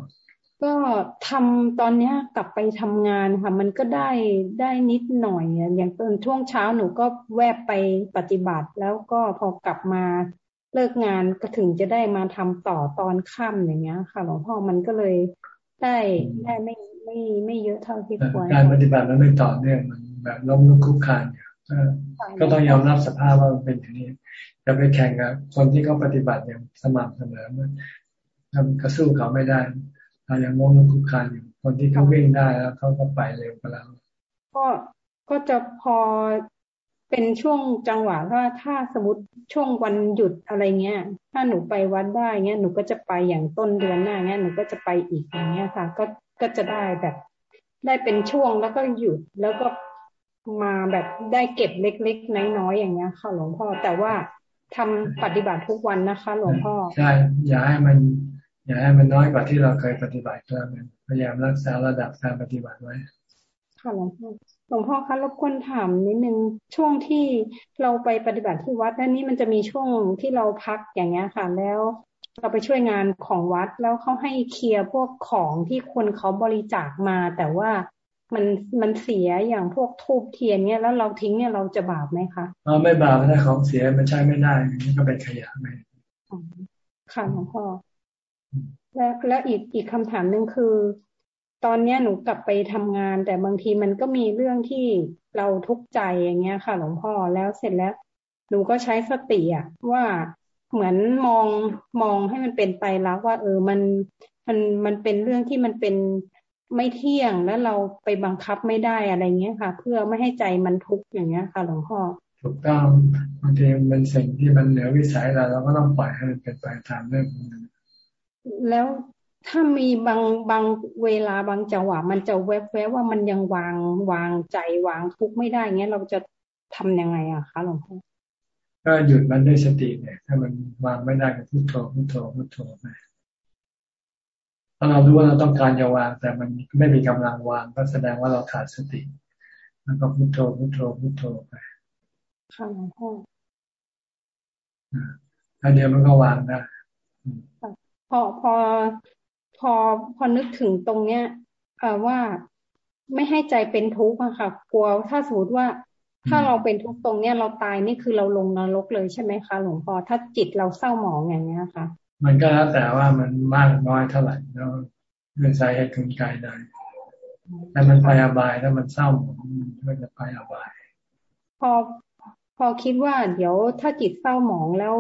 ก็ทำตอนเนี้ยกลับไปทำงานค่ะ มันก็ได้ได้นิดหน่อยอย่างตอนช่วงเช้าหนูก็แวบไปปฏิบัติ แล้วก็พอกลับมาเลิกงานก็ถึงจะได้มาทำต่อตอนค่ำอย่างเงี้ย ค่ะหลวงพ่อมันก็เลยได้ได้ไม่ไม่ไม่เยอะเท่าที่ควรการปฏิบัติมันไม่ต่อเนื่องมันแบบล้มลุกคุกคานอยู่ก็ต้องยอมรับสภาพว่ามันเป็นอย่างนี้จะไปแข่งกับคนที่เขาปฏิบัติอย่างสม่ำเสมอมันทำกระสู้เขาไม่ได้ เรายังล้มลุกคุกคานอยู่คนที่เขาวิ่งได้แล้วเขาก็ไปเร็วกว่าเราก็ก็จะพอเป็นช่วงจังหวะว่าถ้าสมมติช่วงวันหยุดอะไรเงี้ย ถ้าหนูไปวัดได้เงี้ยหนูก็จะไปอย่างต้นเดือนหน้าเงี้ยหนูก็จะไปอีกอย่างเงี้ยค่ะ ก็ก็จะได้แบบ ได้เป็นช่วงแล้วก็หยุดแล้วก็มาแบบได้เก็บเล็กๆน้อยๆอย่างเงี้ยค่ะหลวงพ่อแต่ว่าทำปฏิบัติทุกวันนะคะ หลวงพ่อใช่อย่าให้มัน อย่าให้มันน้อยกว่าที่เราเคยปฏิบัติก็พยายามรักษาระดับการปฏิบัติไว้ ค่ะหลวงพ่อหลวงพ่อคะรบกวนถามนิดนึงช่วงที่เราไปปฏิบัติที่วัดนั่นนี้มันจะมีช่วงที่เราพักอย่างเงี้ยค่ะ แล้วเราไปช่วยงานของวัดแล้วเขาให้เคลียร์พวกของที่คนเขาบริจาคมา แต่ว่ามันมันเสียอย่างพวกทูบเทียนเนี่ยแล้วเราทิ้งเนี่ยเราจะบาปไหมคะอ๋อไม่บาปถ้าของเสียมันใช้ไม่ได้มันก็เป็นขยะไปค่ะหลวงพ่อ และและอีกอีกคำถามหนึ่งคือ ตอนเนี้ยหนูกลับไปทำงาน แต่บางทีมันก็มีเรื่องที่เราทุกข์ใจอย่างเงี้ยค่ะ หลวงพ่อแล้วเสร็จแล้ว หนูก็ใช้สติอะว่าเหมือนมองมองให้มันเป็นไปแล้วว่า เออมันมันมันเป็นเรื่องที่มันเป็นไม่เที่ยงแล้วเราไปบังคับไม่ได้อะไรเงี้ยค่ะ เพื่อไม่ให้ใจมันทุกข์อย่างเงี้ยค่ะ หลวงพ่อถูกต้องบางทีมันสิ่งที่มันเหนือวิสัยเราเราก็ต้องปล่อยให้มันเป็นไปตามเรื่องของมัน แล้วถ้ามีบางบางเวลาบางจังหวะ มันจะแวบแวบว่ามันยังวางวางใจวางทุกข์ไม่ได้เงี้ยเราจะทํำยังไงอะคะหลวงพ่อก็หยุดมันด้วยสติเนี่ยถ้ามันวางไม่ได้ก็พุทโธพุทโธพุทโธไปถ้าเรารู้ว่าเราต้องการจะวางแต่มันไม่มีกำลังวางก็แสดงว่าเราขาดสติแล้วก็พุทโธพุทโธพุทโธไปค่ะหลวงพ่ออันเดียวมันก็วางได้ พอพอพอพอนึกถึงตรงเนี้ยเอว่าไม่ให้ใจเป็นทุกข์อะค่ะ กลัวถ้าสมมติว่า ถ้าเราเป็นทุกตรงเนี้ยเราตายนี่คือเราลงนรกเลยใช่ไหมคะหลวงพ่อถ้าจิตเราเศร้าหมองอย่างเงี้ยค่ะ มันก็แล้วแต่ว่ามันมากน้อยเท่าไหร่แล้วเป็นสาเหตุกลไกได้แต่มันไปอบายถ้ามันเศร้าหมองมันก็จะไปอบาย พอพอคิดว่า เดี๋ยวถ้าจิตเศร้าหมองแล้ว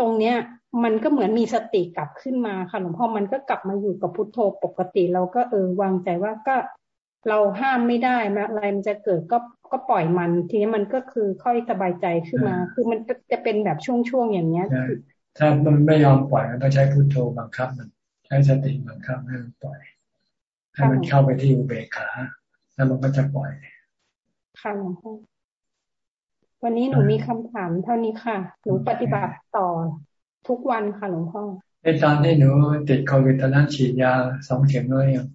ตรงเนี้ย มันก็เหมือนมีสติกลับขึ้นมาค่ะหลวงพ่อมันก็กลับมาอยู่กับพุทโธปกติ เราก็เออวางใจว่าก็เราห้ามไม่ได้นะอะไรมันจะเกิดก็ก็ปล่อยมัน ทีนี้มันก็คือค่อยสบายใจขึ้นมา คือมันจะเป็นแบบช่วงๆอย่างเนี้ยถ้ามันไม่ยอมปล่อยต้องใช้พุทโธบังคับมัน ใช้สติบังคับให้มันปล่อยให้มันเข้าไปที่อุเบกขาแล้วมันก็จะปล่อยค่ะหลวงพ่อวันนี้หนูมีคำถามเท่านี้ค่ะ หนูปฏิบัติต่อ ทุกวันค่ะหลวงพ่อในตอนที่หนูติดโควิดตอนนั้นฉีดยาสองเข็มเลยยัง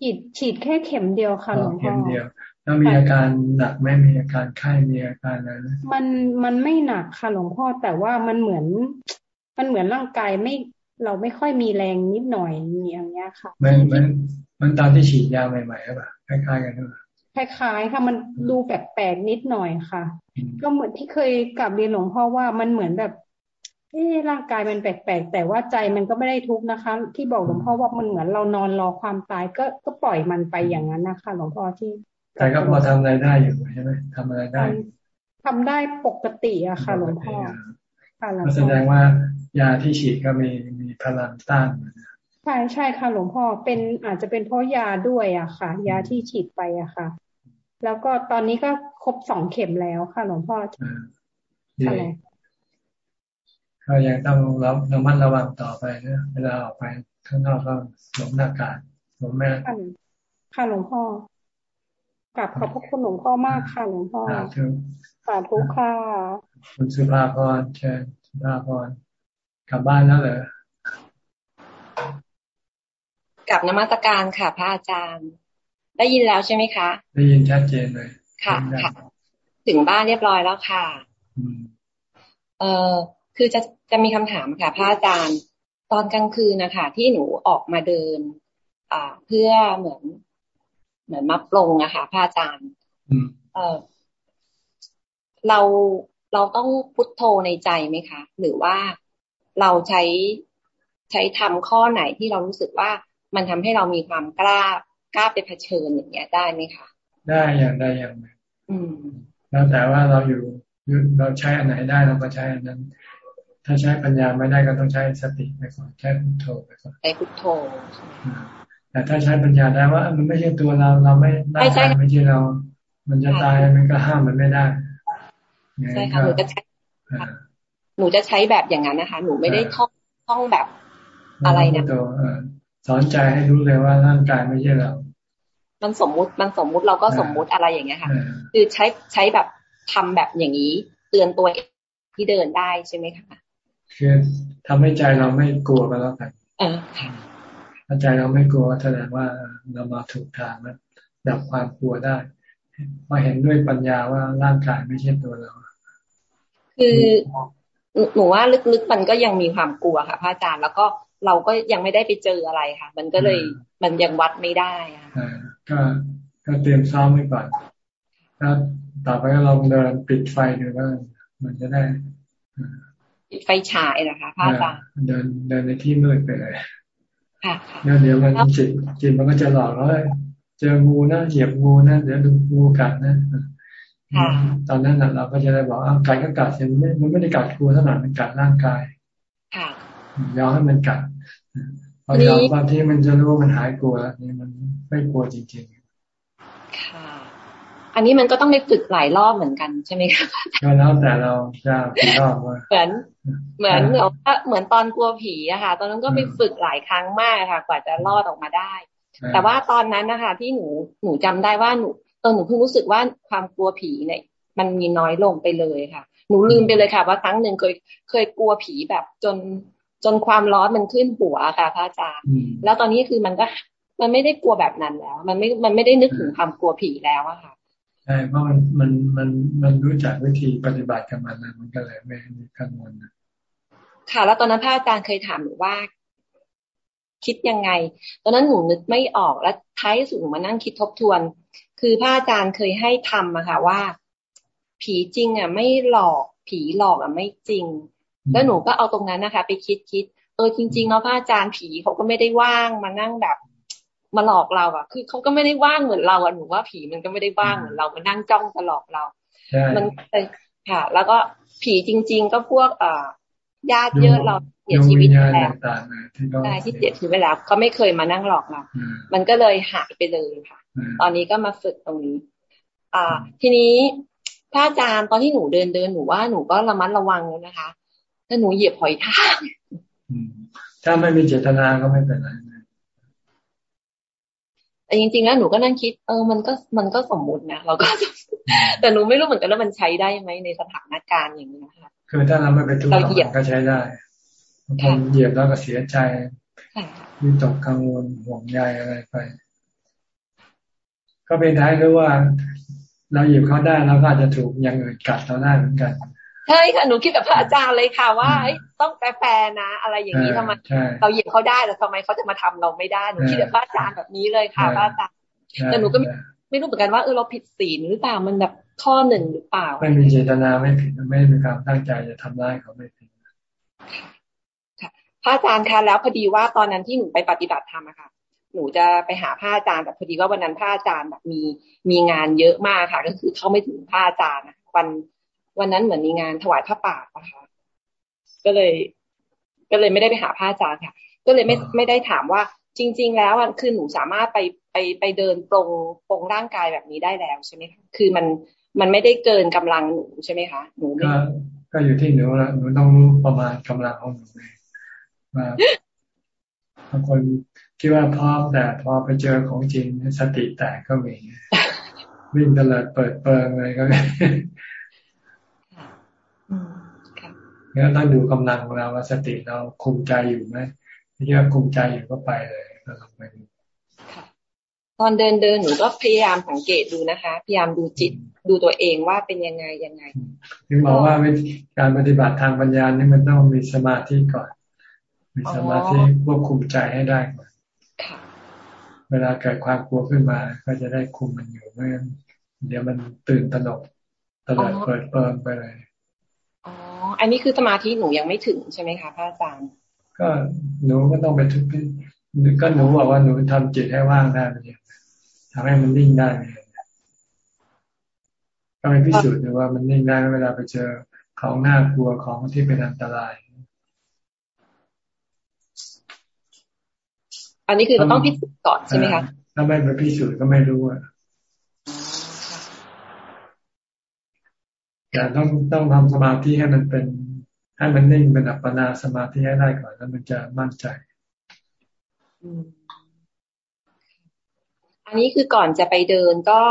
ฉีดฉีดแค่เข็มเดียวค่ะหลวงพ่อเข็มเดียว แล้วมีอาการหนักไม่มีอาการไข้มีอาการอะไรมันมันไม่หนักค่ะหลวงพ่อแต่ว่ามันเหมือน มันเหมือนร่างกายไม่เราไม่ค่อยมีแรงนิดหน่อยอย่างเงี้ยค่ะ มันมันมันตอนที่ฉีดยาใหม่ๆหรือเปล่าคล้ายๆกันหรือเปล่าคล้ายๆค่ะ มันดูแปลกๆนิดหน่อยค่ะ ก็เหมือนที่เคยกลับเรียนหลวงพ่อว่ามันเหมือนแบบ เอร่างกายมันแปลกๆแต่ว่าใจมันก็ไม่ได้ทุกข์นะคะ ที่บอกหลวงพ่อว่ามันเหมือนเรานอนรอความตายก็ก็ปล่อยมันไปอย่างนั้นนะคะหลวงพ่อที่แต่ก็พอทำอะไรได้อยู่ใช่ไหมทำอะไรได้ทำได้ปกติอะค่ะ หลวงพ่อค่ะหลวงพ่อแสดงว่ายาที่ฉีดก็มีมีพลังต้านใช่ใช่ค่ะหลวงพ่อเป็นอาจจะเป็นเพราะยาด้วยอะค่ะ ยาที่ฉีดไปอะค่ะ แล้วก็ตอนนี้ก็ครบสองเข็มแล้วค่ะ หลวงพ่ออะไร ก็ยังต้องรับระมัดระวังต่อไปนะเวลาออกไปข้างนอกก็สวมหน้ากากสวมแม่ค่ะหลวงพ่อกลับขอบพระคุณหลวงพ่อมากค่ะหลวงพ่อสาธุค่ะคุณสุภาพรเชิญสุภาพรกลับบ้านแล้วเหรอกับนมัตการค่ะ พระอาจารย์ ได้ยินแล้วใช่ไหมคะ ได้ยินชัดเจนเลยค่ะค่ะ ถึงบ้านเรียบร้อยแล้วค่ะ เออ คือจะจะมีคำถามค่ะพระอาจารย์ตอนกลางคืนนะคะที่หนูออกมาเดิน อ่า เพื่อเหมือน เหมือนมาปรงอะค่ะพระอาจารย์เออเราเราต้องพุทโธในใจไหมคะ หรือว่าเราใช้ใช้ทำข้อไหนที่เรารู้สึกว่ามันทำให้เรามีความกล้ากล้าไปเผชิญอย่างเงี้ยได้ไหมคะได้อย่างใดอย่างหนึ่งแล้วแต่ว่าเราอยู่เราใช้อันไหนได้เราก็ใช้อันนั้น ถ้าใช้ปัญญาไม่ได้ก็ต้องใช้สติไปก่อนใช้พุทโธไปก่อนใช้พุทโธแต่ถ้าใช้ปัญญาได้ว่า มันไม่ใช่ตัวเราเราไม่ได้ไม่ใช่เรา มันจะตายมันก็ห้ามมันไม่ได้ใช่ค่ะหนูจะใช้หนูจะใช้แบบอย่างนั้นนะคะ หนูไม่ได้ท่องท่องแบบอะไรนะสอนใจให้รู้เลยว่าร่างกายไม่ใช่เรา มันสมมุติมันสมมุติเราก็สมมุติอะไรอย่างเงี้ยค่ะ คือใช้ใช้แบบทำแบบอย่างนี้ เตือนตัวที่เดินได้ใช่ไหมคะ คือทำให้ใจเราไม่กลัวกันแล้วกันเออถ้าใจเราไม่กลัวแสดงว่าเรามาถูกทางแล้วดับความกลัวได้มาเห็นด้วยปัญญาว่าร่างกายไม่ใช่ตัวเรา คือหนูว่าลึกๆมันก็ยังมีความกลัวค่ะพระอาจารย์แล้วก็เราก็ยังไม่ได้ไปเจออะไรค่ะ มันก็เลยมันยังวัดไม่ได้ค่ะก็ก็เตรียมซ้อมไว้ก่อนแล้วต่อไปก็ลองเดินปิดไฟดูว่ามันจะได้ ปิดไฟฉายนะคะพระอาจารย์เดินเดินในที่มืดไปเลยแล้วเดี๋ยวมันจิตจิตมันก็จะหลอกแล้วเจองูนะเหยียบงูนะเดี๋ยวดูงูกัดนะตอนนั้นเราก็จะได้บอกอาการก็กัดเห็นมันไม่ได้กัดกูเท่าไหร่มันกัดร่างกายยอมให้มันกัดพอยอมบางทีมันจะรู้ว่ามันหายกลัวแล้วนี่มันไม่กลัวจริงๆค่ะ อันนี้มันก็ต้องไปฝึกหลายรอบเหมือนกันใช่ไหมคะก็แล้วแต่เราจะกี่รอบเหมือน เหมือนเหมือนเหมือนตอนกลัวผีอะค่ะ ตอนนั้นก็ไปฝึกหลายครั้งมากค่ะ กว่าจะรอดออกมาได้ แต่ว่าตอนนั้นนะคะที่หนูหนูจำได้ว่าหนูเออหนูเพิ่งรู้สึกว่าความกลัวผีเนี่ย มันมีน้อยลงไปเลยค่ะ หนูลืมไปเลยค่ะ ว่าครั้งหนึ่งเคยเคยกลัวผีแบบจนจนความร้อนมันขึ้นหัวค่ะพระอาจารย์ แล้วตอนนี้คือมันก็มันไม่ได้กลัวแบบนั้นแล้ว มันไม่ มันไม่ได้นึกถึงความกลัวผีแล้วอะค่ะ ใช่เพราะมันมันมันมันรู้จักวิธีปฏิบัติกับมันนะมันก็เลยไม่มีกังวลนะค่ะ แล้วตอนนั้นพระอาจารย์เคยถามหนูว่า คิดยังไง ตอนนั้นหนูนึกไม่ออกแล้วท้ายสุดหนูมานั่งคิดทบทวน คือพระอาจารย์เคยให้ทำอะค่ะว่า ผีจริงอะไม่หลอก ผีหลอกอะไม่จริง แล้วหนูก็เอาตรงนั้นนะคะ ไปคิดคิดเออจริงๆเนาะพระอาจารย์ผีเขาก็ไม่ได้ว่างมานั่งแบบ มาหลอกเราอะคือเขาก็ไม่ได้ว่างเหมือนเราอะหนูว่าผีมันก็ไม่ได้ว่างเหมือนเรามานั่งจ้องจะหลอกเรา มันค่ะ แล้วก็ผีจริง ๆ ก็พวกเอ่อญาติเยอะเราเสียชีวิตแล้วใช่ที่เสียชีวิตไปแล้วเขาไม่เคยมานั่งหลอกเรา มันก็เลยหายไปเลยค่ะ ตอนนี้ก็มาฝึกตรงนี้ อ่า ทีนี้พระอาจารย์ตอนที่หนูเดินเดินหนูว่าหนูก็ระมัดระวังแล้วนะคะ ถ้าหนูเหยียบหอยทากถ้าไม่มีเจตนาก็ไม่เป็นไร แต่จริงๆแล้วหนูก็นั่งคิด เออมันก็มันก็สมมุตินะเราก็ แต่หนูไม่รู้เหมือนกันว่ามันใช้ได้ไหมในสถานการณ์อย่างนี้ค่ะคือถ้าเราไม่ไปทุกข์เราก็ใช้ได้บางเหยียบแล้วก็เสียใจวิตกกังวลห่วงใยอะไรไป ก็เป็นท้ายรู้ว่า เราหยิบเขาได้เราก็อาจจะถูกอย่างอื่นกัดเราได้เหมือนกัน ใช่ค่ะหนูคิดแบบพระอาจารย์เลยค่ะว่าต้องแฟร์นะ อะไรอย่างนี้ทำไมเราหยิบเขาได้แต่ทำไมเขาจะมาทำเราไม่ได้หนูคิดแบบพระอาจารย์แบบนี้เลยค่ะพระอาจารย์แต่หนูก็ไม่รู้เหมือนกันว่าเออเราผิดศีลหรือเปล่ามันแบบข้อหนึ่งหรือเปล่า ไม่มีเจตนาไม่ผิดไม่มีความตั้งใจจะทำร้ายเขาไม่ผิดพระอาจารย์คะแล้วพอดีว่าตอนนั้นที่หนูไปปฏิบัติธรรมอะค่ะ หนูจะไปหาพระอาจารย์แต่พอดีว่าวันนั้นพระอาจารย์แบบมีมีงานเยอะมากค่ะ ก็คือเข้าไม่ถึงพระอาจารย์วัน วันนั้นเหมือนมีงานถวายพระป่านะคะก็เลย ก็เลยไม่ได้ไปหาพระอาจารย์ค่ะ ก็เลยไม่ไม่ได้ถามว่า จริง ๆ แล้วอะคือหนูสามารถไปไปไปเดินตรงตรงร่างกายแบบนี้ได้แล้วใช่ไหมคะคือมันมันไม่ได้เกินกำลังหนูใช่ไหมคะหนูก็ก็อยู่ที่หนูละหนูต้องรู้ประมาณกำลังของหนูเองว่าบางคนคิดว่าพร้อมแต่พอไปเจอของจริงสติแตกก็มีวิ่งตลอดเปิดเปิงอะไรก็มี งั้นต้องดูกำลังเราว่าสติเราคุมใจอยู่ไหมถ้าคุมใจอยู่ก็ไปเลยเราลองไปดูตอนเดินเดินหนูก็พยายามสังเกตดูนะคะ พยายามดูจิตดูตัวเองว่าเป็นยังไงยังไงถึงบอกว่าการปฏิบัติทางปัญญานี่มันต้องมีสมาธิก่อน มีสมาธิควบคุมใจให้ได้ก่อนเวลาเกิดความกลัวขึ้นมา ก็จะได้คุมมันอยู่ไม่งั้นเดี๋ยวมันตื่นตระหนกตลอดเปิดเปิงไปเลยอ๋ออั นนี้คือสมาธิหนูยังไม่ถึงใช่ไหมคะพระอาจารย์ ก็หนูก็ต้องไปทุกก็หนูบอกว่าหนูทำจิตให้ว่างได้เนี่ยทำให้มันนิ่งได้เนี่ยก็ไปพิสูจน์ดูว่ามันนิ่งได้เวลาไปเจอของน่ากลัวของที่เป็นอันตราย อันนี้คือต้องพิสูจน์ก่อนใช่ไหมคะถ้าไม่ไปพิสูจน์ก็ไม่รู้อะ แต่ต้องต้องทำสมาธิให้มันเป็นให้มันนิ่งเป็นอัปปนาสมาธิให้ได้ก่อนแล้วมันจะมั่นใจอันนี้คือก่อนจะไปเดินก็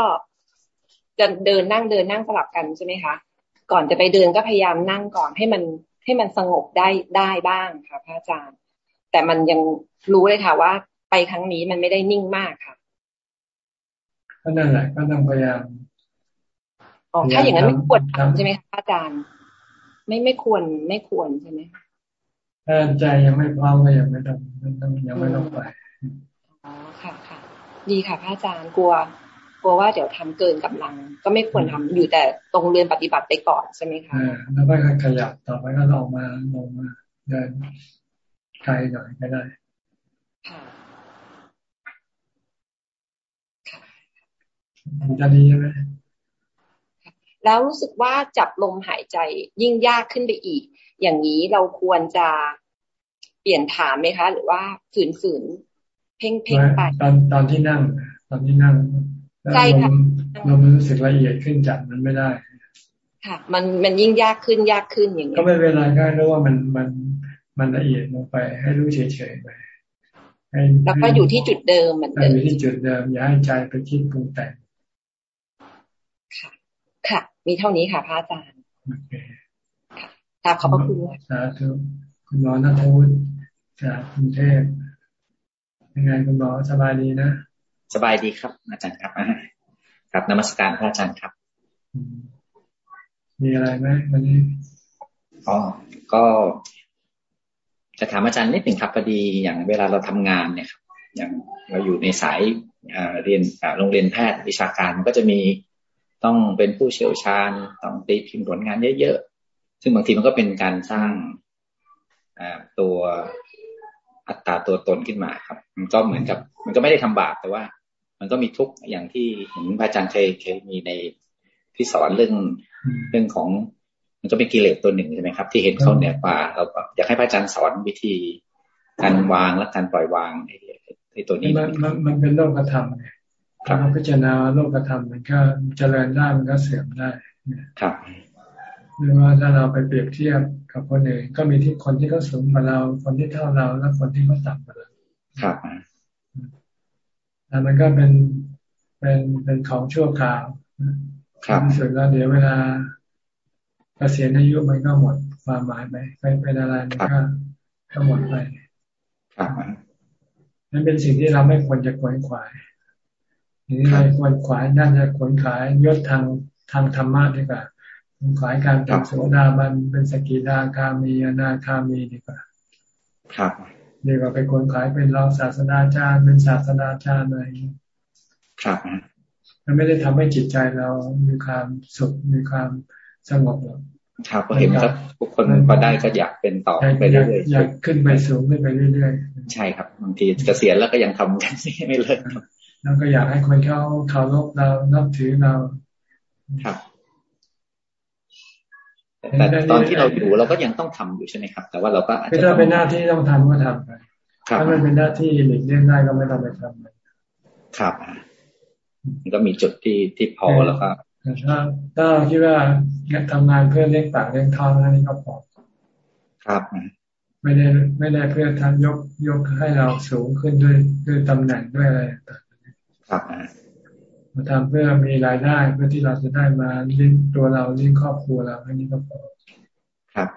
จะเดินนั่งเดินนั่งสลับกันใช่ไหมคะ ก่อนจะไปเดินก็พยายามนั่งก่อนให้มันให้มันสงบได้ได้บ้างค่ะพระอาจารย์ แต่มันยังรู้เลยค่ะว่า ไปครั้งนี้มันไม่ได้นิ่งมากค่ะก็นั่นแหละก็ต้องพยายาม อ๋อถ้าอย่างนั้นไม่ควรทำใช่ไหมคะอาจารย์ ไม่ไม่ควรไม่ควรใช่ไหมถ้าใจยังไม่พร้อมก็ยังไม่ต้องยังไม่ต้องไปอ๋อค่ะค่ะดีค่ะพระอาจารย์กลัวลัวว่าเดี๋ยวทำเกินกำลัง ก็ไม่ควรทำอยู่แต่ตรงเรียนปฏิบัติไปก่อนใช่ไหมคะแล้วก็ขยับต่อไปก็ลองมาลงมาเดินไกลหน่อยก็ได้ค่ะจะดีไหม แล้วรู้สึกว่าจับลมหายใจยิ่งยากขึ้นไปอีก อย่างนี้เราควรจะเปลี่ยนฐานไหมคะ หรือว่าฝืนๆเพ่งเพ่งไปตอนตอนที่นั่ง ตอนที่นั่งใช่ค่ะเรารู้สึกละเอียดขึ้นจากมันไม่ได้ ค่ะ มันมันยิ่งยากขึ้นยากขึ้นอย่างนี้ก็ไม่เป็นไรก็รู้ว่ามันมันมันละเอียดลงไปให้รู้เฉยๆไปแล้วก็อยู่ที่จุดเดิมเหมือนเดิมอยู่ที่จุดเดิมอย่าให้ใจไปคิดปรุงแต่งค่ะค่ะ มีเท่านี้ค่ะพระอาจารย์ค่ะขอบพระคุณสาธุคุณหมอนัทวุฒิจากกรุงเทพยังไงคุณหมอสบายดีนะสบายดีครับ อาจารย์ครับครับนมัสการพระอาจารย์ครับ มีอะไรไหมวันนี้อ๋อก็จะถามอาจารย์นิดหนึ่งครับพอดีอย่างเวลาเราทำงานเนี่ยครับอย่างเราอยู่ในสายเรียนโรงเรียนแพทย์วิชาการมันก็จะมี ต้องเป็นผู้เชี่ยวชาญ ต้องตีพิมพ์ผลงานเยอะๆ ซึ่งบางทีมันก็เป็นการสร้างตัวอัตราตัวตนขึ้นมาครับ มันก็เหมือนกับ มันก็ไม่ได้ทำบาปแต่ว่า มันก็มีทุกอย่างที่เห็นพระอาจารย์เคยเคยมีในที่สอนเรื่องเรื่องของ มันก็เป็นกิเลสตัวหนึ่งใช่ไหมครับ ที่เห็นเขาเนี่ยป่าเราอยากให้พระอาจารย์สอนวิธีการวางและการปล่อยวางไอ้ตัวนี้มันมันมันเป็นโลกธรรมไง ถ้าเราพิจารณาโลกธรรมมันก็เจริญได้มันก็เสื่อมได้ครับหรือว่าถ้าเราไปเปรียบเทียบกับคนอื่นก็มีที่คนที่เขาสูงกว่าเรา คนที่เท่าเราและคนที่เขาต่ำกว่าเราครับแล้วมันก็เป็นเป็นเป็นของชั่วคราวครับสุดแล้วเดี๋ยวเวลาเกษียณอายุมันก็หมดความหมายไปไปเป็นอะไรมันก็ก็หมดไปครับนั่นเป็นสิ่งที่เราไม่ควรจะขวนขวาย ทีนี้เราควรขวายน่าจะขวนขายยศทางทางธรรมะดีกว่าขวายการเป็นโสดาบันเป็นสกิทาคามีอนาคามีดีกว่าครับดีกว่าไปคนขายเป็นรองศาสนาจารย์เป็นศาสนาจารย์อะไรครับมันไม่ได้ทำให้จิตใจเรามีความสุขมีความสงบหรอกครับเห็นครับทุกคนพอได้ก็อยากเป็นต่อไปเรื่อยๆอยากขึ้นไปสูงขึ้นไปเรื่อยๆใช่ครับบางทีเกษียณแล้วก็ยังทำกันไม่เลิก แล้วก็อยากให้คนเขาเคารพเรานับถือเราครับแต่ตอนที่เราอยู่เราก็ยังต้องทำอยู่ใช่ไหมครับ แต่ว่าเราก็อาจจะถ้าเป็นหน้าที่ต้องทำก็ทำไปถ้ามันเป็นหน้าที่หลีกเลี่ยงได้ก็ไม่ต้องไปทำครับมันก็มีจุดที่ที่พอแล้วก็ถ้าถ้าคิดว่าทำงานเพื่อเลี้ยงปากเลี้ยงท้องนั่นก็พอครับไม่ได้ไม่ได้เพื่อทำยกยกให้เราสูงขึ้นด้วยด้วยตำแหน่งด้วยอะไร ครับมาทำเพื่อมีรายได้เพื่อที่เราจะได้มาเลี้ยงตัวเราเลี้ยงครอบครัวเราอันนี้ก็พอครับ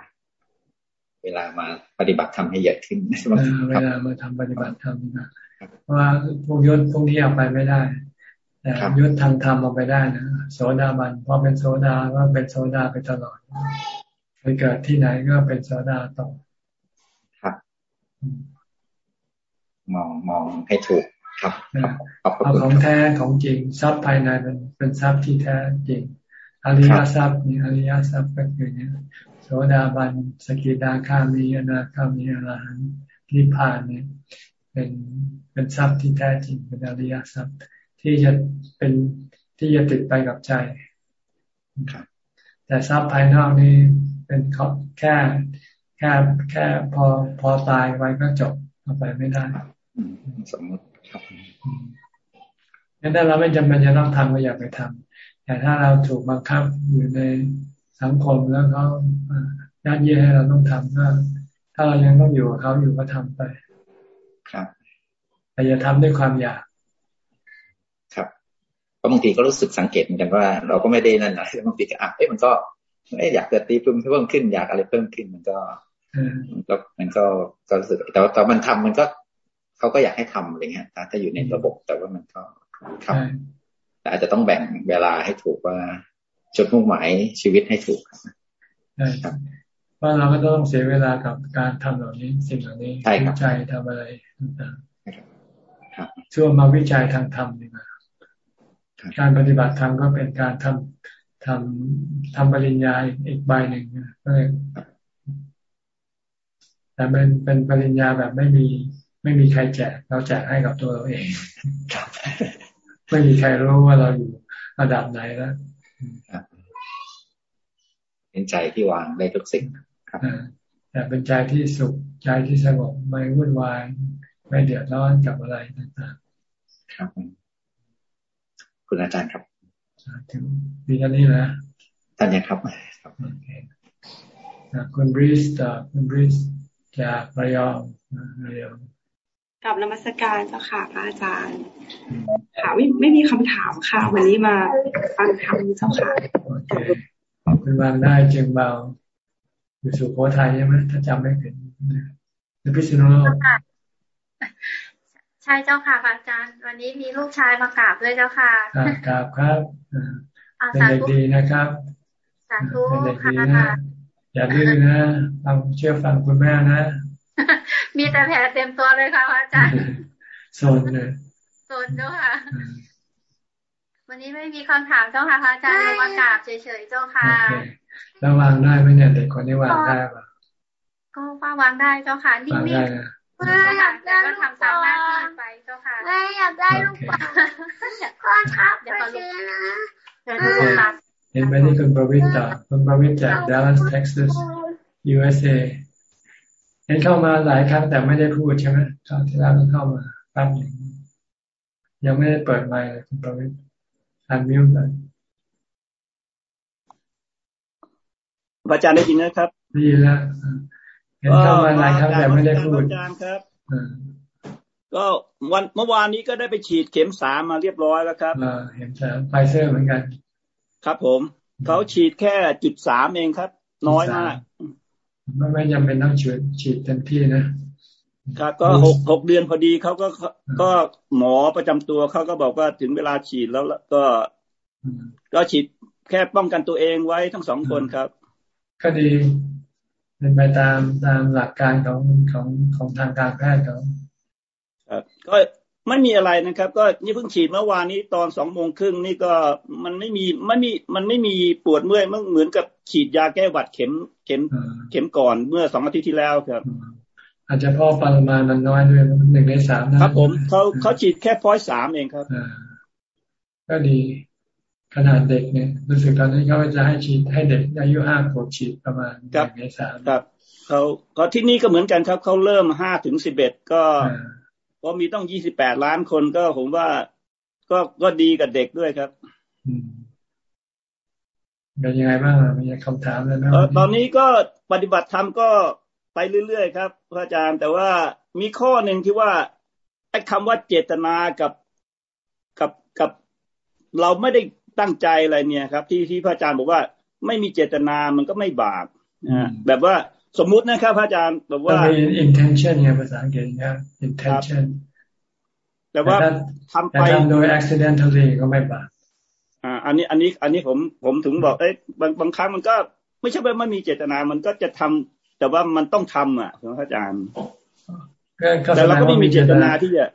เวลามาปฏิบัติทำให้เยอะขึ้นเวลามาทำปฏิบัติทำนะเพราะว่าพวกยศพวกนี้เอาไปไม่ได้แต่ยศทางธรรมเอาไปได้นะโสดาบันพอเป็นโสดาก็เป็นโสดาไปตลอดไปเกิดที่ไหนก็เป็นโสดาต่อครับ มองมองให้ถูก ครับเอาของแท้ของจริงทรัพย์ภายในเป็นเป็นทรัพย์ที่แท้จริงอริยทรัพย์นี่อริยทรัพย์ก็คือเนี่ยโสดาบันสกิดาคามีอนาคามีอรหันต์นิพพานเนี่ยเป็นเป็นทรัพย์ที่แท้จริงเป็นอริยทรัพย์ ที่จะเป็นที่จะติดไปกับใจแต่ทรัพย์ภายนอกนี่เป็นแค่แค่แค่พอพอตายไปก็จบเอาไปไม่ได้สมมติครับ งั้นถ้าเราไม่จำเป็นจะต้องทำก็อย่าไปทำแต่ถ้าเราถูกบังคับอยู่ในสังคมแล้วเขายัดเยียดให้เราต้องทำก็ถ้าเรายังต้องอยู่กับเขาอยู่ก็ทำไป ครับแต่อย่าทำด้วยความอยากเพราะบางทีก็รู้สึกสังเกตเหมือนกันว่า เราก็ไม่ได้นั่นนะบางทีก็อะเอ้ยมันก็ไม่อยากเกิดตีเพิ่มเพิ่มขึ้นอยากอะไรเพิ่มขึ้นมันก็มันก็มันก็ก็รู้สึกแต่ว่าตอนมันทำมันก็ เขาก็อยากให้ทำอะไรเงี้ยถ้าอยู่ในระบบแต่ว่ามันก็ทำแต่อาจจะต้องแบ่งเวลาให้ถูกว่าจุดมุ่งหมายชีวิตให้ถูกใช่ครับว่าเราก็ต้องเสียเวลากับการทำเหล่านี้สิ่งเหล่านี้วิจัยทำอะไรต่างๆช่วงมาวิจัยทางธรรมดีกว่าการปฏิบัติธรรมก็เป็นการทำทำทำปริญญาอีกใบหนึ่งก็เลยแต่เป็นเป็นปริญญาแบบไม่มี ไม่มีใครแจก เราแจกให้กับตัวเราเองไม่มีใครรู้ว่าเราอยู่ระดับไหนแล้วเป็นใจที่วางได้ทุกสิ่งครับแต่เป็นใจที่สุขใจที่สงบไม่วุ่นวาย ไม่เดือดร้อนกับอะไรต่างๆครับคุณอาจารย์ครับมีแค่นี้นะท่านยังครับครับคุณบริสคุณบริสจากระยองระยอง กับนมัสการเจ้าค่ะพระอาจารย์ ค่ะไม่ไม่มีคำถามค่ะ วันนี้มาฟังธรรมเจ้าค่ะโอเคคุณวางได้เจียงเบาอยู่สุโขทัยใช่ไหมถ้าจำไม่ผิดในพิษณุโลกช่เจ้าค่ะอาจารย์ วันนี้มีลูกชายมากราบด้วยเจ้าค่ะกราบครับเป็นเด็กดีนะครับสาธุเป็นเด็กดีนะอย่าดื้อนะฟังเชื่อฟังคุณแม่นะ มีแต่แผลเต็มตัวเลยค่ะอาจารย์โซนเลยโซนเจ้าค่ะ วันนี้ไม่มีคำถามเจ้าค่ะอาจารย์มากราบเฉยๆเจ้าค่ะแล้ววางได้ไหมเนี่ยเด็กคนนี้วางได้ปะก็วางได้เจ้าค่ะนิ่งๆแม่อยากได้ลูกบอลแม่อยากได้ลูกบอลพ่อครับเดี๋ยวขอซื้อนะเห็นไหมนี่คุณประวิทย์จากคุณประวิทย์จาก Dallas Texas USA เห็นเข้ามาหลายครั้งแต่ไม่ได้พูดใช่ไหมคราวที่แล้วเข้ามาแป๊บหนึ่งยังไม่ได้เปิดไมค์เลยคุณประวิทย์อันมิวเลยอาจารย์ได้ยินนะครับได้ยินแล้วเห็นเข้ามาหลายครั้งแต่ไม่ได้พูดอาจารย์ครับก็วันเมื่อวานนี้ก็ได้ไปฉีดเข็มสามมาเรียบร้อยแล้วครับเข็มสามไฟเซอร์เหมือนกัน ครับผมเขาฉีดแค่จุดสามเองครับ น้อยมาก ไม่ไม่จำเป็นต้องฉีดฉีดเต็มที่นะครับก็หกหกเดือนพอดีเขาก็ก็หมอประจำตัวเขาก็บอกว่าถึงเวลาฉีดแล้วก็ ก็ฉีดแค่ป้องกันตัวเองไว้ทั้งสองคนครับ ก็ดีเป็นไปตามตามหลักการของของของทางการแพทย์เขาครับก็ไม่มีอะไรนะครับ ก็นี่เพิ่งฉีดเมื่อวานนี้ตอนสองโมงครึ่งนี่ก็มันไม่มีไม่มีมันไม่มีปวดเมื่อยมันเหมือนกับ ฉีดยาแก้หวัดเข็มเข็มเข็มก่อนเมื่อสองอาทิตย์ที่แล้วครับ อาจจะเพราะปริมาณมันน้อยด้วยหนึ่งในสามครับ ผมเขาเขาฉีดแค่พอยสามเองครับก็ดีขนาดเด็กเนี่ยรู้สึกตอนนี้เขาจะให้ฉีดให้เด็กอายุห้าขวบฉีดประมาณหนึ่งในสามครับเขาเขาที่นี่ก็เหมือนกันครับเขาเริ่มห้าถึงสิบเอ็ดก็ก็มีต้องยี่สิบแปดล้านคนก็ผมว่าก็ก็ดีกับเด็กด้วยครับ เป็นยังไงบ้างมีคำถามอะไรไหมตอนนี้ก็ปฏิบัติธรรมก็ไปเรื่อยๆครับพระอาจารย์แต่ว่ามีข้อหนึ่งที่ว่าไอ้คำว่าเจตนากับกับกับเราไม่ได้ตั้งใจอะไรเนี่ยครับ ที่ที่พระอาจารย์บอกว่า ไม่มีเจตนามันก็ไม่บาปนะแบบว่าสมมุตินะครับพระอาจารย์แบบว่ามี intention เนี่ยภาษาอังกฤษนะ intention แต่ว่าทำไปโดย accidentally ก็ไม่บาป อ่า อันนี้ อันนี้ อันนี้ผม ผมถึงบอก เอ้ย บางบางครั้งมันก็ไม่ใช่ว่าไม่มีเจตนา มันก็จะทำแต่ว่ามันต้องทำอะพระอาจารย์แต่เราก็ไม่มีเจตนาที่จะ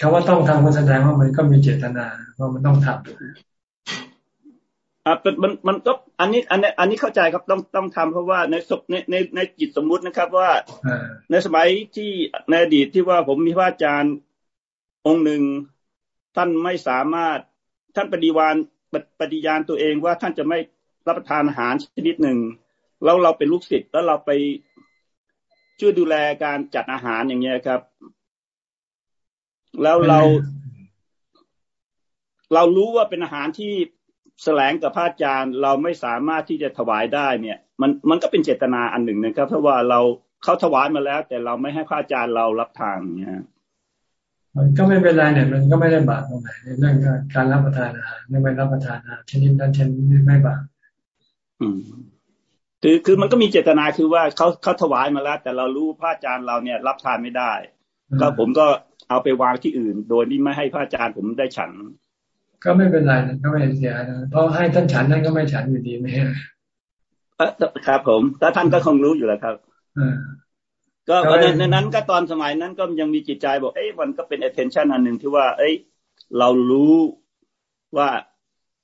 คำว่าต้องทำก็แสดงว่ามันก็มีเจตนาว่ามันต้องทำอ่ามันมันก็อันนี้ อันนี้ อันนี้เข้าใจครับต้องต้องทำเพราะว่าในศพในในในจิตสมมุตินะครับ ว่าในสมัยที่ในอดีตที่ว่าผมมีพระอาจารย์องค์หนึ่งท่านไม่สามารถ ท่านปฏิวานปฏิญาณตัวเองว่าท่านจะไม่รับประทานอาหารชนิดหนึ่ง แล้วเราเป็นลูกศิษย์แล้วเราไปช่วยดูแลการจัดอาหารอย่างเงี้ยครับ แล้วเรา เรารู้ว่าเป็นอาหารที่แสลงกับพระอาจารย์ เราไม่สามารถที่จะถวายได้เนี่ย มันมันก็เป็นเจตนาอันหนึ่งนะครับ เพราะว่าเราเขาถวายมาแล้ว แต่เราไม่ให้พระอาจารย์เรารับทานเนี่ย มันก็ไม่เป็นไรเนี่ย มันก็ไม่ได้บาปตรงไหนในเรื่องการรับประทานอาหารไม่รับประทานอาหารชนิดนั้นชนิดนี้ไม่บาปอืมคือคือมันก็มีเจตนาคือว่าเขาเขาถวายมาแล้ว แต่เรารู้พระอาจารย์เราเนี่ยรับทานไม่ได้ ก็ผมก็เอาไปวางที่อื่น โดยที่ไม่ให้พระอาจารย์ผมได้ฉัน ก็ไม่เป็นไรก็ไม่เสียนะเพราะให้ท่านฉันท่านก็ไม่ฉันอยู่ดีไม่ใช่ครับผมถ้าท่านก็คงรู้อยู่แล้วครับ ก็ในนั้นก็ตอนสมัยนั้นก็ยังมีจิตใจบอกเอ้ยมันก็เป็น attention อันหนึ่งที่ว่า เอ้ย เรารู้ว่า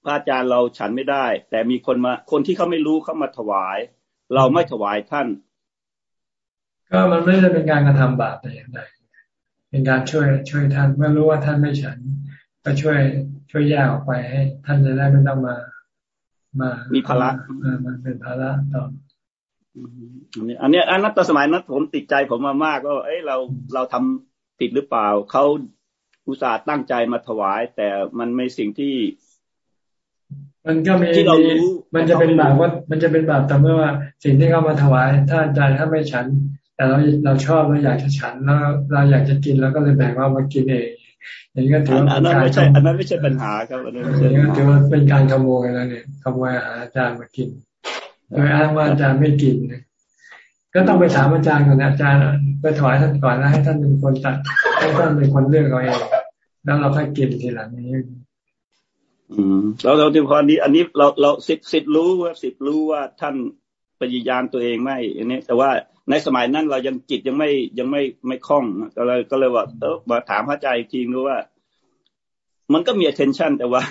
พระอาจารย์เราฉันไม่ได้ แต่มีคนมา คนที่เขาไม่รู้เขามาถวาย เราไม่ถวายท่าน ก็มันไม่ได้เป็นการกระทำบาปแต่อย่างใดเป็นการช่วยช่วยท่านเมื่อรู้ว่าท่านไม่ฉัน ก็ช่วยช่วยแยกออกไปให้ ท่านจะได้ไม่ต้องมา มา มีภาระมันเป็นภาระต่อ อันนี้อันนี้อันนั้นตอนสมัยนั้นผมติดใจผมมามากว่าเอ้ยเราเราทำติดหรือเปล่าเขาอุตส่าห์ตั้งใจมาถวาย แต่มันไม่สิ่งที่ มันก็มีที่เรารู้มันจะเป็นบาปว่า มันจะเป็นบาปแต่เมื่อว่าสิ่งที่เขามาถวาย ถ้าใจถ้าไม่ฉัน แต่เราเราชอบเราอยากจะฉันแล้วเราอยากจะกินแล้วก็เลยแบ่งว่ามากินเองอย่างนี้ก็ถือว่าเป็นการไม่ใช่อันนั้นไม่ใช่ปัญหาครับอันนั้นก็ถือว่าเป็นการขโมยแล้วเนี่ยขโมยอาหารอาจารย์มากิน โดยอ้างว่าอาจารย์ไม่กินก็ต้องไปถามอาจารย์ก่อนอาจารย์ไปถวายท่านก่อนแล้วให้ท่านเป็นคนตัดให้ท่านเป็นคนเลือกเอาเองแล้วเราค่อยกินทีหลังนี้ อืมเราเราที่พอนี้ อันนี้เราเราสิทธิ์สิทธิ์รู้ว่าสิทธิ์รู้ว่าท่านปฏิญาณตัวเองไม่อันนี้ แต่ว่าในสมัยนั้นเรายังจิตยังไม่ยังไม่ไม่คล่องก็เลยก็เลยว่าเออมาถามพระอาจารย์อีกทีรู้ว่า มันก็มี attention แต่ว่า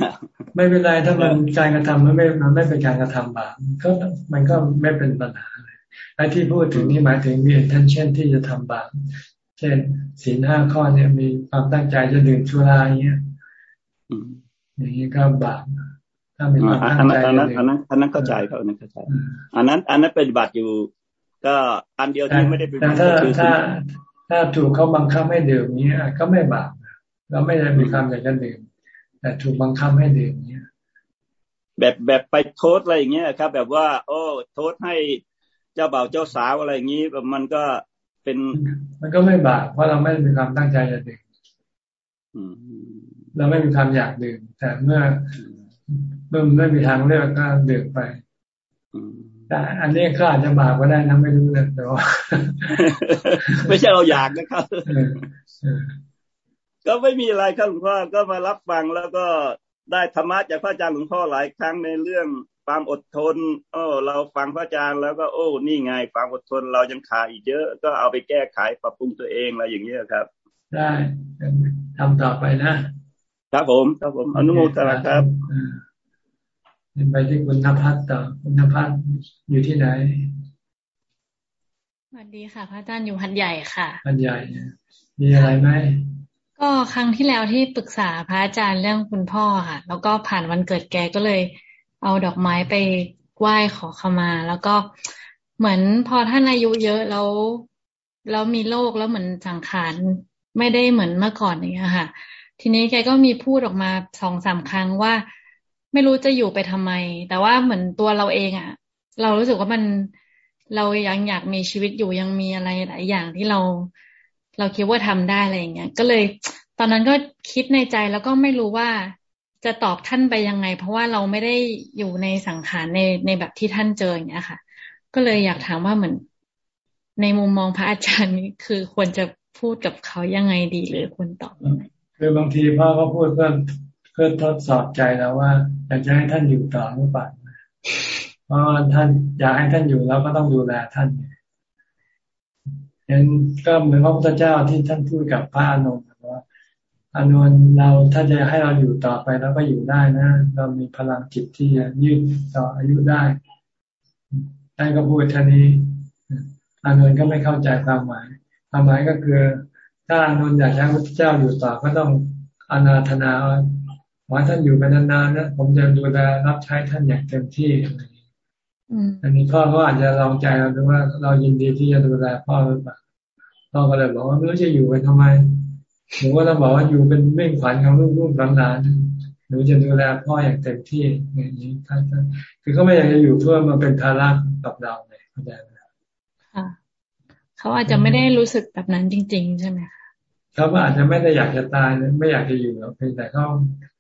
ไม่เป็นไรถ้ามันการกระทำมันไม่มันไม่เป็นการกระทำบาปก็มันก็ไม่เป็นปัญหาเลยไอ้ที่พูดถึงนี่หมายถึงมี attention ที่จะทำบาปเช่นศีลห้าข้อเนี่ยมีความตั้งใจจะดื่มชุราอย่างเงี้ยอย่างนี้ก็บาปถ้ามีความตั้งใจอันนั้นอันนั้นอันนั้นเข้าใจครับอันนั้นเข้าใจอันนั้น อันนั้นปฏิบัติอยู่ ก็อันเดียวที่ไม่ได้เป็นแต่ถ้าถ้าถ้าถูกเขาบังคับให้ดื่มนี้ก็ไม่บาป เราไม่ได้มีความอยากจะดื่มแต่ถูกบังคับให้ดื่มเนี้ยแบบแบบไปโทษอะไรอย่างเงี้ยครับ แบบว่า โอ้ โทษให้เจ้าบ่าวเจ้าสาวอะไรอย่างงี้แบบมันก็เป็น มันก็ไม่บาปเพราะเราไม่มีความตั้งใจจะดื่มเราไม่มีความอยากดื่ม แต่เมื่อเมื่อไม่มีทางเลือกก็ดื่มไปแต่อันนี้ก็อาจจะบาปก็ได้นะไม่รู้เลยแต่ว่าไม่ใช่เราอยากนะครับ ก็ไม่มีอะไรครับหลวงพ่อก็มารับฟังแล้วก็ได้ธรรมะจากพระอาจารย์หลวงพ่อหลายครั้งในเรื่องความอดทนโอ้เราฟังพระอาจารย์แล้วก็โอ้ นี่ไงความอดทนเรายังขาดอีกเยอะ ก็เอาไปแก้ไขปรับปรุงตัวเองอะไรอย่างเงี้ยครับ ได้ทำต่อไปนะ ครับผม ครับผมอนุโมทนาครับไปที่คุณนภัสต่อคุณนภัสอยู่ที่ไหนสวัสดีค่ะ พระอาจารย์อยู่หันใหญ่ค่ะหันใหญ่มีอะไรไหม ก็ครั้งที่แล้วที่ปรึกษาพระอาจารย์เรื่องคุณพ่อค่ะ แล้วก็ผ่านวันเกิดแกก็เลย เอาดอกไม้ไปไหว้ขอขมา แล้วก็เหมือนพอท่านอายุเยอะแล้วแล้วมีโรคแล้วเหมือนสังขารไม่ได้เหมือนเมื่อก่อนอย่างเงี้ยค่ะ ทีนี้แกก็มีพูดออกมาสองสามครั้งว่าไม่รู้จะอยู่ไปทำไม แต่ว่าเหมือนตัวเราเองอะ่ะ เรารู้สึกว่ามันเรายังอยากมีชีวิตอยู่ยังมีอะไรหลายอย่างที่เรา เราคิดว่าทำได้อะไรอย่างเงี้ย ก็เลย ตอนนั้นก็คิดในใจแล้วก็ไม่รู้ว่าจะตอบท่านไปยังไง เพราะว่าเราไม่ได้อยู่ในสังขารในในแบบที่ท่านเจออย่างเงี้ยค่ะ ก็เลยอยากถามว่าเหมือนในมุมมองพระอาจารย์นี้คือควรจะพูดกับเขายังไงดีหรือควรตอบยังไงคือบางทีพ่อก็พูดเพื่อเพื่อทดสอบใจเราว่าอยากจะให้ท่านอยู่ต่อหรือเปล่าเพราะท่านอยากให้ท่านอยู่แล้วก็ต้องดูแลท่านเห็นก็เหมือนพระพุทธเจ้าที่ท่านพูดกับพระอนุนว่าอนุนเราถ้าจะให้เราอยู่ต่อไปแล้วก็อยู่ได้นะ เรามีพลังจิตที่จะยืดต่ออายุได้ท่านก็พูดท่านี้อานนท์ก็ไม่เข้าใจความหมายความหมายก็คือ ถ้าอานนท์อยากให้พระเจ้าอยู่ต่อก็ต้องอนาธนาว่าท่านอยู่ไปนานๆนะผมจะดูแลรับใช้ท่านอย่างเต็มที่อะไรอย่างนี้อันนี้พ่อก็อาจจะลองใจเราดูว่าเรายินดีที่จะดูแลพ่อหรือเปล่า พ่อก็เลยบอกว่าไม่รู้จะอยู่ไปทำไมหนูก็ต้องบอกว่าอยู่เป็นเม่งขวัญของลูกๆหลานๆหนูจะดูแลพ่ออย่างเต็มที่อย่างนี้ท่านคือเขาไม่อยากจะอยู่เพื่อมาเป็นภาระกับเราเลยเข้าใจไหมค่ะเขาอาจจะไม่ได้รู้สึกแบบนั้นจริง ๆ ใช่ไหมคะเขาอาจจะไม่ได้อยากจะตายไม่อยากจะอยู่แล้วเพียงแต่เขา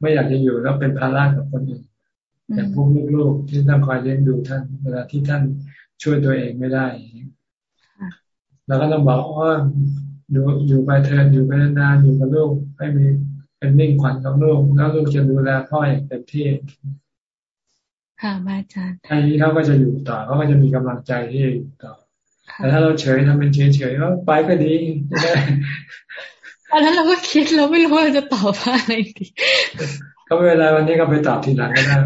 ไม่อยากจะอยู่แล้วเป็นภาระกับคนอื่นอย่างพวกลูกๆที่ต้องคอยเลี้ยงดูท่าน เวลาที่ท่านช่วยตัวเองไม่ได้ เราก็ต้องบอกว่าอยู่อยู่ไปเถิดอยู่ไปนานอยู่กับลูกให้มีเป็นนิ่งขวัญของลูกแล้วลูกจะดูแลพ่ออย่างเต็มที่ ค่ะอาจารย์อันนี้เขาก็จะอยู่ต่อเขาก็จะมีกำลังใจที่อยู่ต่อแต่ถ้าเราเฉยทำเป็นเฉยเฉยก็ไปก็ดีตอนนั้นเราก็คิดเราไม่รู้ว่าจะตอบอะไรดีก็ไม่เป็นไรวันนี้ก็ไปตอบทีหลังก็ได้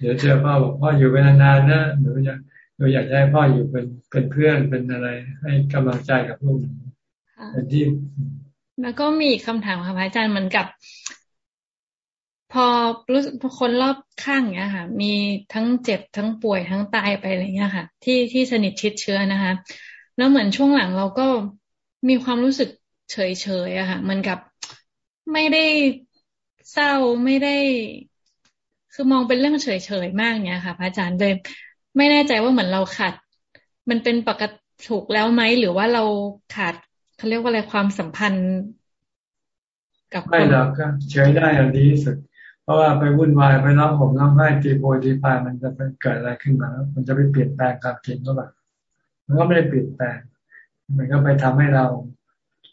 เดี๋ยวเจอพ่อบอกพ่ออยู่ไปนานๆนะหนูอยากหนูอยากให้พ่ออยู่เป็นเป็นเพื่อนเป็นอะไร ให้กำลังใจกับลูกเป็นที่แล้วก็มีคำถามค่ะพระอาจารย์เหมือนกับ พอรู้คนรอบข้างเนี้ยค่ะ มีทั้งเจ็บทั้งป่วยทั้งตายไปอะไรเงี้ยค่ะ ที่ที่สนิทชิดเชื้อนะคะ แล้วเหมือนช่วงหลังเราก็มีความรู้สึกเฉยเฉยอะค่ะมันกับไม่ได้เศร้าไม่ได้ คือมองเป็นเรื่องเฉยเฉยมากเนี่ยค่ะ พระอาจารย์เลย ไม่แน่ใจว่าเหมือนเราขาด มันเป็นปกติถูกแล้วไหมหรือว่าเราขาดเขาเรียกว่าอะไรความสัมพันธ์ กับไม่หรอกก็เฉยได้อย่างดีสุด เพราะว่าไปวุ่นวายไปร้องผมร้องไห้ตีโพตีพายมันจะไปเกิดอะไรขึ้นมา มันจะไปเปลี่ยนแปลงความจริงก็แบบมันก็ไม่ได้เปลี่ยนแปลง มันก็ไปทำให้เรา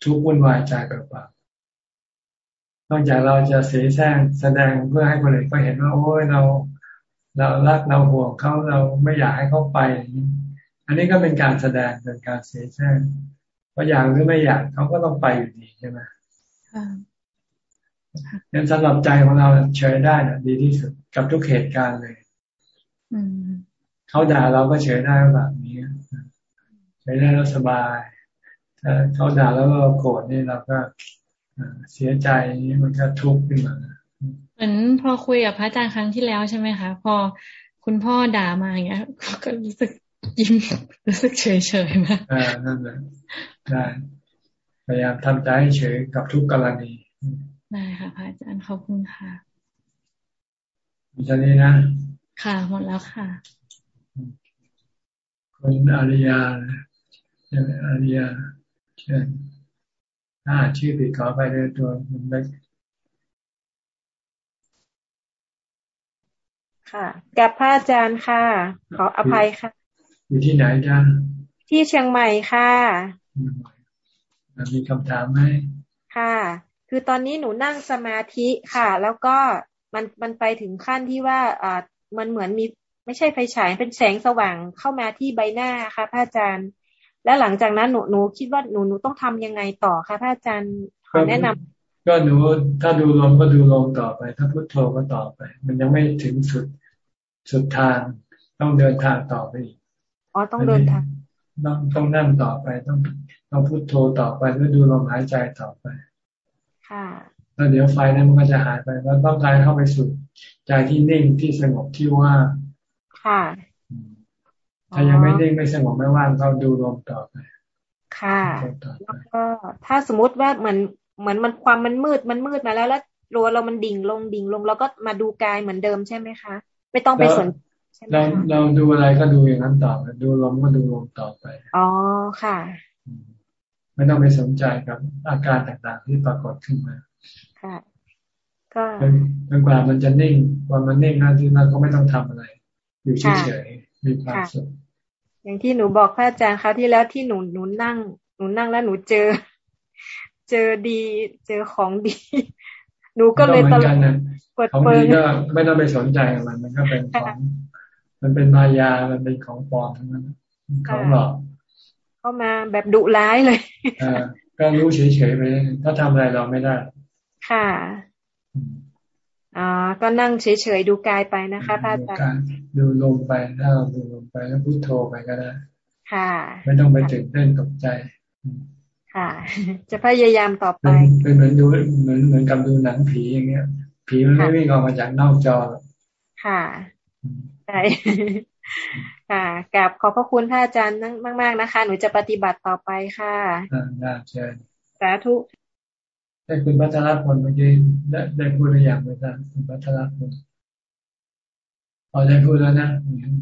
ทุกข์วุ่นวายใจเปล่านอกจากเราจะเสียแซงแสดงเพื่อให้คนอื่นก็เห็นว่า โอ้ยเรา เรารักเราห่วงเขาเราไม่อยากให้เขาไปอันนี้ก็เป็นการแสดงเป็นการเสียแซงเพราะอยากหรือไม่อยากเขาก็ต้องไปอยู่ดีใช่ไหมงั้นสำหรับใจของเราเฉยได้นะดีที่สุดกับทุกเหตุการณ์เลยเขาด่าเราก็เฉยได้แบบนี้เฉยได้แล้วสบายถ้าเขาด่าแล้วเราโกรธนี่เราก็เสียใจนี่มันก็ทุกข์ขึ้นมา เหมือนพอคุยกับพระอาจารย์ครั้งที่แล้วใช่ไหมคะพอคุณพ่อด่ามาอย่างเงี้ย ก็รู้สึกยิ้มรู้สึกเฉยเฉยมาอ่านั่นแหละได้พยายามทำใจให้เฉยกับทุกกรณีได้ค่ะพระอาจารย์ขอบคุณค่ะมีท่านี้นะค่ะหมดแล้วค่ะคุณอาริยาอาริยาเชิญถ้าชื่อผิดขอไปเลยตัวมันเล็ก ค่ะกับพระอาจารย์ค่ะ ขออภัยค่ะ อยู่ที่ไหนจ้าที่เชียงใหม่ค่ะมีคำถามไหมค่ะ คือตอนนี้หนูนั่งสมาธิค่ะ แล้วก็มันมันไปถึงขั้นที่ว่าอ่ามันเหมือนมีไม่ใช่ไฟฉายเป็นแสงสว่างเข้ามาที่ใบหน้าค่ะพระอาจารย์ แล้วหลังจากนั้นหนูหนูคิดว่าหนูหนูต้องทำยังไงต่อคะพระอาจารย์ขอแนะนำ ก็หนูถ้าดูลมก็ดูลมต่อไป ถ้าพุทโธก็ต่อไป มันยังไม่ถึงสุดสุดทาง ต้องเดินทางต่อไปอีกอ๋อต้องเดินทางต้องต้องนั่งต่อไปต้องต้องพุทโธต่อไปแล้วดูลมหายใจต่อไป ค่ะแล้วเดี๋ยวไฟนั้นมันก็จะหายไปแล้วต้องการเข้าไปสู่ใจที่นิ่งที่สงบที่ว่างค่ะถ้ายังไม่นิ่งไม่สงบไม่ว่างก็ดูลมต่อไปค่ะ แล้วก็ถ้าสมมติว่าเหมือน เหมือนมันความมันมืดมันมืดมาแล้วแล้วรัวเรามันดิ่งลงดิ่งลงแล้วก็มาดูกายเหมือนเดิมใช่ไหมคะ ไม่ต้องไปสนเราเราดูอะไรก็ดูอย่างนั้นต่อไปดูลมก็ดูลมต่อไป อ๋อค่ะ ไม่ต้องไปสนใจกับอาการต่างๆที่ปรากฏขึ้นมา ค่ะ ก็จนกว่ามันจะนิ่งวันมันนิ่งนะที่นั่นก็ไม่ต้องทำอะไร อยู่เฉยๆมีความสุขอย่างที่หนูบอกพระอาจารย์คราวที่แล้วที่หนูหนูนั่ง หนูนั่งแล้วหนูเจอ เจอดีเจอของดีหนูก็เลยตลอดเปิดเปิดก็ไม่ต้องไปสนใจมันมันก็เป็นของ มันเป็นมายามันเป็นของปลอมทั้งนั้นของหลอกเข้ามาแบบดุร้ายเลยอ่าก็รู้เฉยๆไปถ้าทำอะไรเราไม่ได้ ค่ะอ๋อก็นั่งเฉยๆดูกายไปนะคะพระอาจารย์ดูลมไปถ้าเราดูลมไปแล้วพุทโธไปก็ได้ ค่ะ ไม่ต้องไปตื่นเต้นตกใจ ค่ะ จะพยายามต่อไปเป็นเหมือนดูเหมือนเหมือนกับดูหนังผีอย่างเงี้ย ผีมันไม่วิ่งออกมาจากนอกจอ ค่ะใช่ค่ะกราบขอบพระคุณท่านอาจารย์มากๆนะคะ หนูจะปฏิบัติต่อไปค่ะน่าเชิญสาธุได้คุณพัทรพลเมื่อกี้ได้ได้พูดอะไรอย่างไรบ้างคุณพัทรพลพอได้พูดแล้วนะ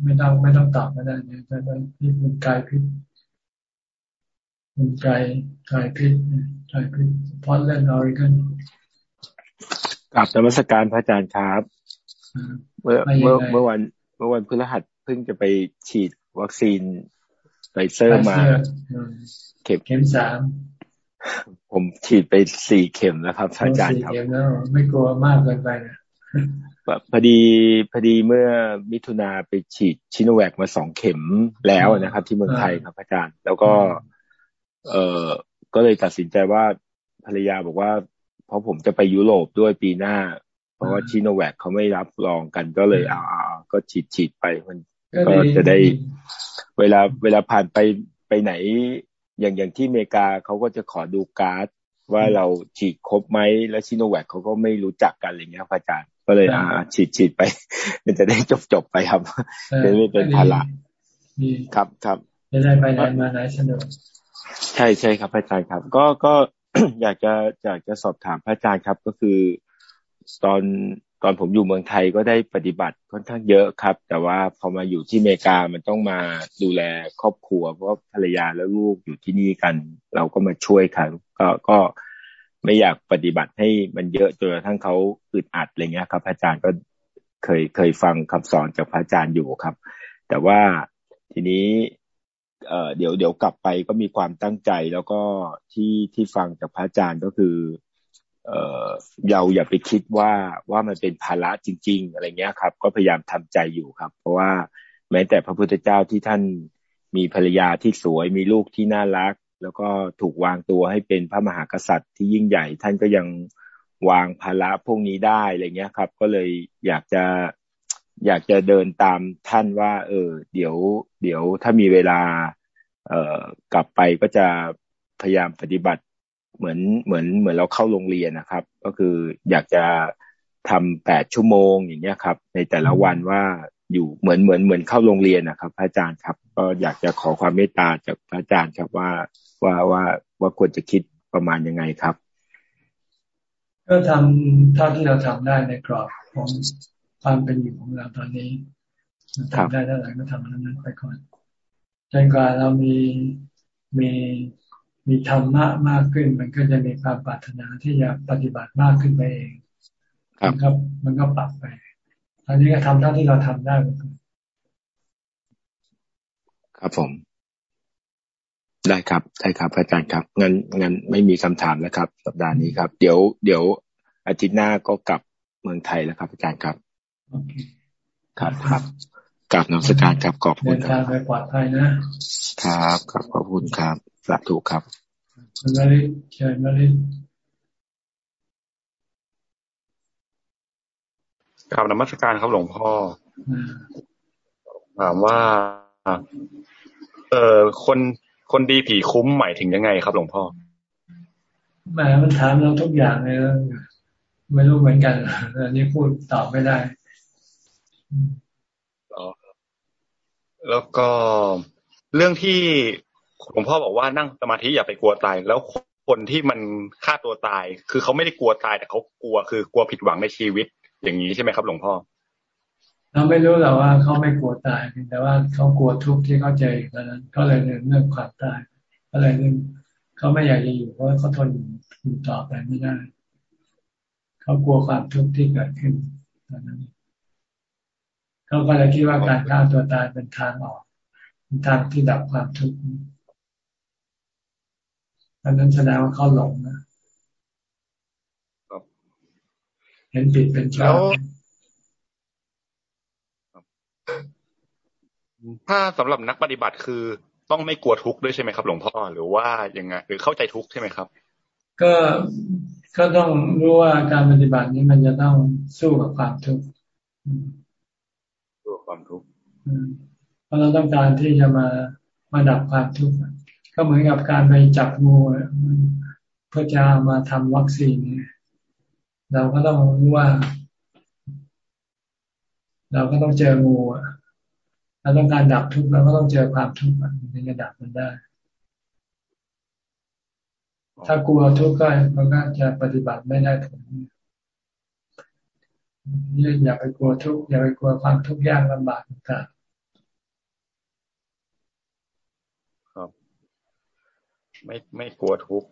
ไม่ต้องไม่ต้องตอบก็ได้เนี่ยจะไปที่คุณกายพิษ คุณกายกายพิษกายพิษพอดแลนด์ออริกอนกลับธรรมสการพระอาจารย์ครับ เมื่อเมื่อเมื่อวัน เมื่อวันพฤหัสเพิ่งจะไปฉีดวัคซีนไฟเซอร์มา เข็มเข็มสามผมฉีดไปสี่เข็มแล้วครับอาจารย์ครับไม่กลัวมากเกินไปนะพอดีพอดีเมื่อมิถุนาไปฉีดซิโนแวคมาสองเข็มแล้วนะครับ ที่เมืองไทยครับอาจารย์ แล้วก็ เออก็เลยตัดสินใจว่าภรรยาบอกว่า เพราะผมจะไปยุโรปด้วยปีหน้า เพราะว่าซิโนแวคเขาไม่รับรองกันก็เลยเอาก็ฉีดฉีดไปมันก็จะได้ เวลาเวลาผ่านไปไปไหน อย่างอย่างที่อเมริกาเขาก็จะขอดูการ์ดว่าเราฉีดครบไหมแล้วชิโนแวคเขาก็ไม่รู้จักกันอะไรเงี้ยอาจารย์ก็เลยอ่าฉีดฉีดไป มันจะได้จบจบไปครับจะไม่เป็นภาระครับครับจะได้ไปไหนมาไหนสนุก ใช่ใช่ครับอาจารย์ครับ ก็ก็อยากจะอยากจะสอบถามพระอาจารย์ครับ ก็คือตอนตอนผมอยู่เมืองไทยก็ได้ปฏิบัติค่อนข้างเยอะครับ แต่ว่าพอมาอยู่ที่อเมริกามันต้องมาดูแลครอบครัว เพราะภรรยาและลูกอยู่ที่นี่กัน เราก็มาช่วยครับก็ก็ไม่อยากปฏิบัติให้มันเยอะจนกระทั่งเขาอึดอัดอะไรเงี้ยครับ อาจารย์ก็เคยเคยฟังคำสอนจากพระอาจารย์อยู่ครับ แต่ว่าทีนี้ เอ่อเดี๋ยวเดี๋ยวกลับไปก็มีความตั้งใจแล้วก็ที่ที่ฟังจากพระอาจารย์ก็คือ เอ่อเราอย่าไปคิดว่าว่ามันเป็นภาระจริง ๆ อะไรเงี้ยครับ ก็พยายามทำใจอยู่ครับ เพราะว่าแม้แต่พระพุทธเจ้าที่ท่านมีภรรยาที่สวยมีลูกที่น่ารัก แล้วก็ถูกวางตัวให้เป็นพระมหากษัตริย์ที่ยิ่งใหญ่ท่านก็ยังวางภาระพวกนี้ได้อะไรเงี้ยครับ ก็เลยอยากจะ อยากจะเดินตามท่านว่า เออ เดี๋ยว เดี๋ยวถ้ามีเวลา เอ่อกลับไปก็จะพยายามปฏิบัติเหมือนเหมือนเหมือนเราเข้าโรงเรียนนะครับ ก็คืออยากจะทำแปดชั่วโมงอย่างเงี้ยครับ ในแต่ละวันว่าอยู่เหมือนเหมือนเหมือนเข้าโรงเรียนนะครับพระอาจารย์ครับ ก็อยากจะขอความเมตตาจากพระอาจารย์ครับว่าว่าว่าว่าควรจะคิดประมาณยังไงครับ ก็ทำเท่าที่เราทำได้ในกรอบของ ความเป็นอยู่ของเราตอนนี้ทำได้เท่าไหร่ก็ทำนั้นไปก่อนจนกว่าเรามีมีมีธรรมะมากขึ้น มันก็จะมีความปรารถนาที่จะปฏิบัติมากขึ้นไปเองครับ มันก็ปรับไปอันนี้ก็ทำเท่าที่เราทำได้ครับผม ได้ครับได้ครับอาจารย์ครับงั้นงั้นไม่มีคำถามแล้วครับ สัปดาห์นี้ครับ เดี๋ยว เดี๋ยวอาทิตย์หน้าก็กลับเมืองไทยแล้วครับ อาจารย์ครับ ครับครับกลับนักสการครับขอบคุณครับเดินทางไปปลอดภัยนะครับครับขอบคุณครับสาธุครับคุณมาริเชิญมาริกราบนมัสการครับหลวงพ่อถามว่า เออคนคนดีผีคุ้มหมายถึงยังไงครับหลวงพ่อแหมมันถามเราทุกอย่างเลยไม่รู้เหมือนกันอันนี้พูดตอบไม่ได้ แล้วก็เรื่องที่หลวงพ่อบอกว่านั่งสมาธิอย่าไปกลัวตาย แล้วคนที่มันฆ่าตัวตาย คือเขาไม่ได้กลัวตายแต่เขากลัวคือกลัวผิดหวังในชีวิต อย่างนี้ใช่ไหมครับ หลวงพ่อเราไม่รู้หรอกว่าเขาไม่กลัวตายแต่ว่าเขากลัวทุกข์ที่เขาเจอตอนนั้นก็เลยเรื่องความตายก็เลยเรื่องเขาไม่อยากจะอยู่เพราะเขาทนอยู่ต่อไปไม่ได้เขากลัวความทุกข์ที่เกิดขึ้นตอนนั้น เขาก็เลยคิดว่าการฆ่าตัวตายเป็นทางออกเป็นทางที่ดับความทุกข์อันนั้นแสดงว่าเขาหลงนะเห็นผิดเป็นชอบถ้าสำหรับนักปฏิบัติคือต้องไม่กลัวทุกข์ด้วยใช่ไหมครับ หลวงพ่อหรือว่ายังไงหรือเข้าใจทุกข์ใช่ไหมครับ ก็ก็ต้องรู้ว่าการปฏิบัตินี้มันจะต้องสู้กับความทุกข์สู้ ความทุกข์เพราะเราต้องการที่จะมามาดับความทุกข์ก็เหมือนกับการไปจับงูเพื่อจะมาทำวัคซีนเนี่ยเราก็ต้องรู้ว่า เราก็ต้องเจองูอะเราต้องการดับทุกข์เราก็ต้องเจอความทุกข์มันถึงจะดับมันได้ ถ้ากลัวทุกข์ก็มันก็จะปฏิบัติไม่ได้ผลนี่ อย่าไปกลัวทุกข์อย่าไปกลัวความทุกข์ยากลำบากต่างครับไม่ไม่กลัวทุกข์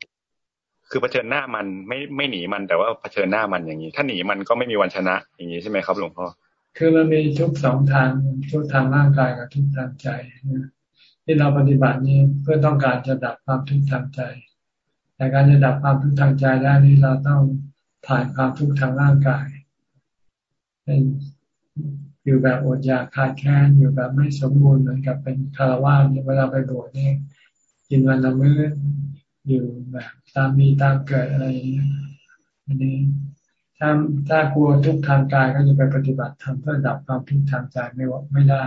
คือเผชิญหน้ามันไม่ไม่หนีมันแต่ว่าเผชิญหน้ามันอย่างนี้ ถ้าหนีมันก็ไม่มีวันชนะ อย่างนี้ใช่ไหมครับหลวงพ่อคือมันมีทุกสองทางทุกทางร่างกายกับทุกทางใจที่เราปฏิบัตินี้เพื่อต้องการจะดับความทุกข์ทางใจ แต่การจะดับความทุกข์ทางใจได้นี้เราต้องผ่านความทุกข์ทางร่างกาย อยู่แบบอดอยากขาดแคลนอยู่แบบไม่สมบูรณ์เหมือนกับเป็นคารวะเนี่ยเวลาไปบวชนี่ยกินวันละมื้ออยู่แบบตามมีตามเกิดอะไรอย่างนี้อันนี้ถ้าถ้ากลัวทุกทางกายก็จะไปปฏิบัติธรรมเพื่อดับความทุกข์ทางใจไม่ว่าไม่ได้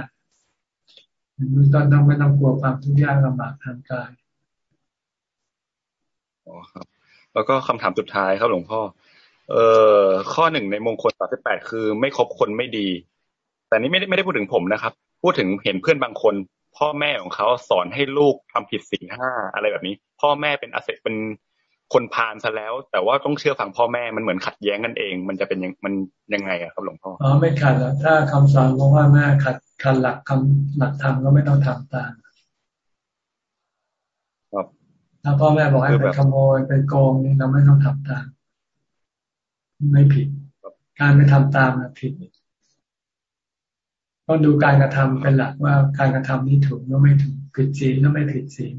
มือต้นต้องไม่ต้องกลัวความทุกข์ยากลำบากทางกายอ๋อครับ แล้วก็คำถามสุดท้ายครับหลวงพ่อ เอ่อข้อหนึ่งในมงคลสามสิบแปดคือไม่คบคนไม่ดี แต่นี้ไม่ได้ไม่ได้พูดถึงผมนะครับ พูดถึงเห็นเพื่อนบางคน พ่อแม่ของเขาสอนให้ลูกทำผิดสิ่งห้าอะไรแบบนี้ พ่อแม่เป็นอาเซเป็นคนพาลซะแล้ว แต่ว่าต้องเชื่อฟังพ่อแม่มันเหมือนขัดแย้งกันเอง มันจะเป็นยังมันยังไงอะครับหลวงพ่ออ๋อไม่ขัดหรอกถ้าคำสอนของพ่อแม่ขัดขัดหลักคำหลักธรรมก็ไม่ต้องทำตามครับถ้าพ่อแม่บอกให้ไปขโมยไปโกงนี่เราไม่ต้องทำตาม ไม่ผิด การไปทำตามนะผิดต้องดูการกระทำเป็นหลักว่าการกระทำนี้ถูกหรือไม่ถูกผิดศีลหรือไม่ผิดศีล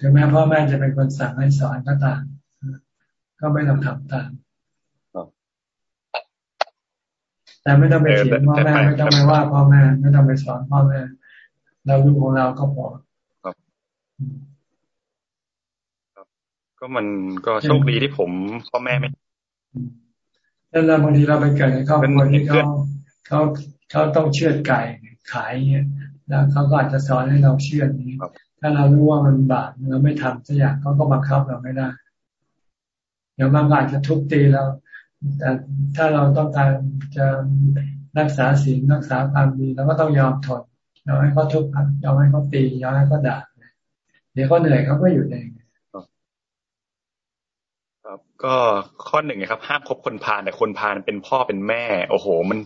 ถึงแม้พ่อแม่จะเป็นคนสั่งให้สอนก็ตามก็ไม่ต้องทำตามแต่ไม่ต้องไปเถียงพ่อแม่ไม่ต้องไปว่าพ่อแม่ไม่ต้องไปสอนพ่อแม่เราลูกของเราก็พอครับ ก็มันก็โชคดีที่ผมพ่อแม่ไม่ แล้วบางทีเราไปเกิดในครอบครัวที่เขาเขาเขาต้องเชื่อไก่ขายเงี้ยแล้วเขาก็อาจจะสอนให้เราเชื่อนี้ถ้าเรารู้ว่ามันบาปเราไม่ทำสักอย่างเขาก็บังคับเราไม่ได้เดี๋ยวบางอาจจะทุบตีเรา แต่ถ้าเราต้องการจะรักษาศีลรักษาความดีเราก็ต้องยอมทนยอมให้เขาทุบยอมให้เขาตียอมให้เขาด่าเดี๋ยวเขาเหนื่อยเขาก็อยู่เองครับ ก็ข้อหนึ่งครับห้ามคบคนพาลแต่คนพาลเป็นพ่อเป็นแม่ โอ้โห มัน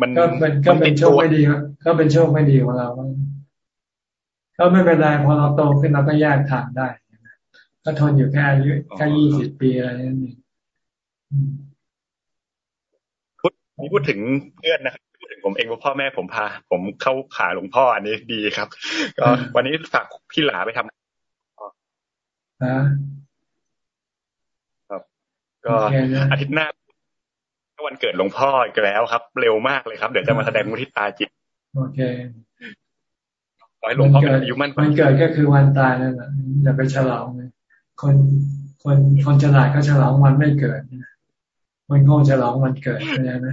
มันก็เป็นก็เป็นโชคไม่ดีก็เป็นโชคไม่ดีของเราก็ไม่เป็นไรพอเราโตขึ้นเราก็แยกทางได้ก็ทนอยู่แค่อายุแค่ยี่สิบปีอะไรนั่นเองพูดพูดถึงเพื่อนนะครับพูดถึงผผมเองว่าพ่อแม่ผมพา ผมเข้าขาหลวงพ่ออันนี้ดีครับ ก็วันนี้ฝากพี่หลาไปทำครับ ก็อาทิตย์หน้าวันเกิดหลวงพ่ออีกแล้วครับ เร็วมากเลยครับ เดี๋ยวจะมาแสดงมุทิตาจิต โอเคขอให้หลวงพ่อเป็นอายุมั่นวันเกิดก็คือวันตายนั่นแหละอย่าไปฉลองเลยคนคนคนฉลาดก็ฉลองวันไม่เกิดมันโง่ฉลองวันเกิดเข้าใจไหม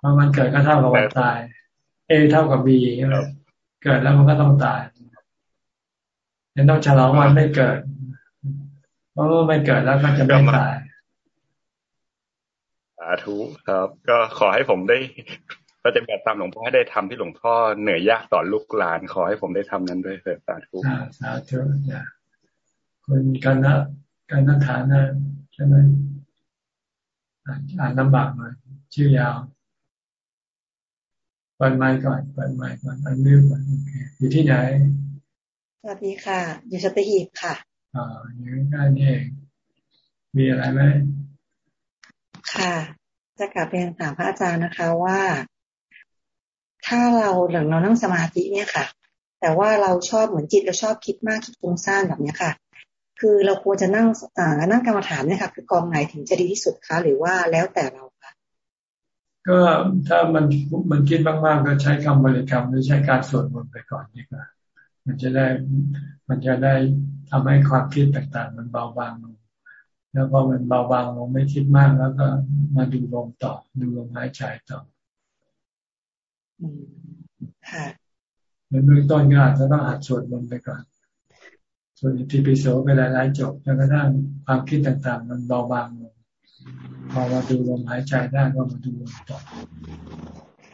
พราะมันเกิดก็เท่ากับวันตาย A เท่ากับ B ใช่ไหมเกิดแล้วมันก็ต้องตายยังต้องฉลองวันไม่เกิด เพราะว่าไม่เกิดแล้วก็จะไม่ตายสาธุครับ ก็ขอให้ผมได้ปฏิบัติตามหลวงพ่อให้ได้ทำที่หลวงพ่อเหนื่อยยากต่อลูกหลาน ขอให้ผมได้ทำนั้นด้วยเถิดสาธุสาธุคุณกันนะกันนัฐานะใช่ไหมอ่านลำบากหน่อยชื่อยาวเปิดไมค์ก่อนเปิดไมค์ก่อนอันนี้ก่อนโอเคอยู่ที่ไหน สวัสดีค่ะ อยู่สัตหีบค่ะ อ่าอยู่ใกล้นี่เองมีอะไรไหมค่ะ จะกลับเรียนถามพระอาจารย์นะคะว่า ถ้าเราหลังเรานั่งสมาธิเนี่ยค่ะ แต่ว่าเราชอบเหมือนจิตเราชอบคิดมากคิดฟุ้งซ่านแบบนี้ค่ะ คือเราควรจะนั่งอ่านั่งกรรมฐานเนี่ยค่ะคือกองไหนถึงจะดีที่สุดคะหรือว่าแล้วแต่เราก็ถ้ามันมันคิดมากๆก็ใช้คำบริกรรมหรือใช้การสวดมนต์ไปก่อนดีกว่า มันจะได้ มันจะได้ทำให้ความคิดต่างๆ มันเบาบางลง แล้วพอมันเบาบางลงไม่คิดมากแล้วก็มาดูลมต่อ ดูลมหายใจต่อค่ะในเบื้องต้นก็อาจจะต้องหัดสวดมนต์ไปก่อนส่วนที่ปิโสไปหลายๆจบจนกระทั่งความคิดต่างๆ มันเบาบางลงพอมาดูลมหายใจได้ก็มาดูลมต่อ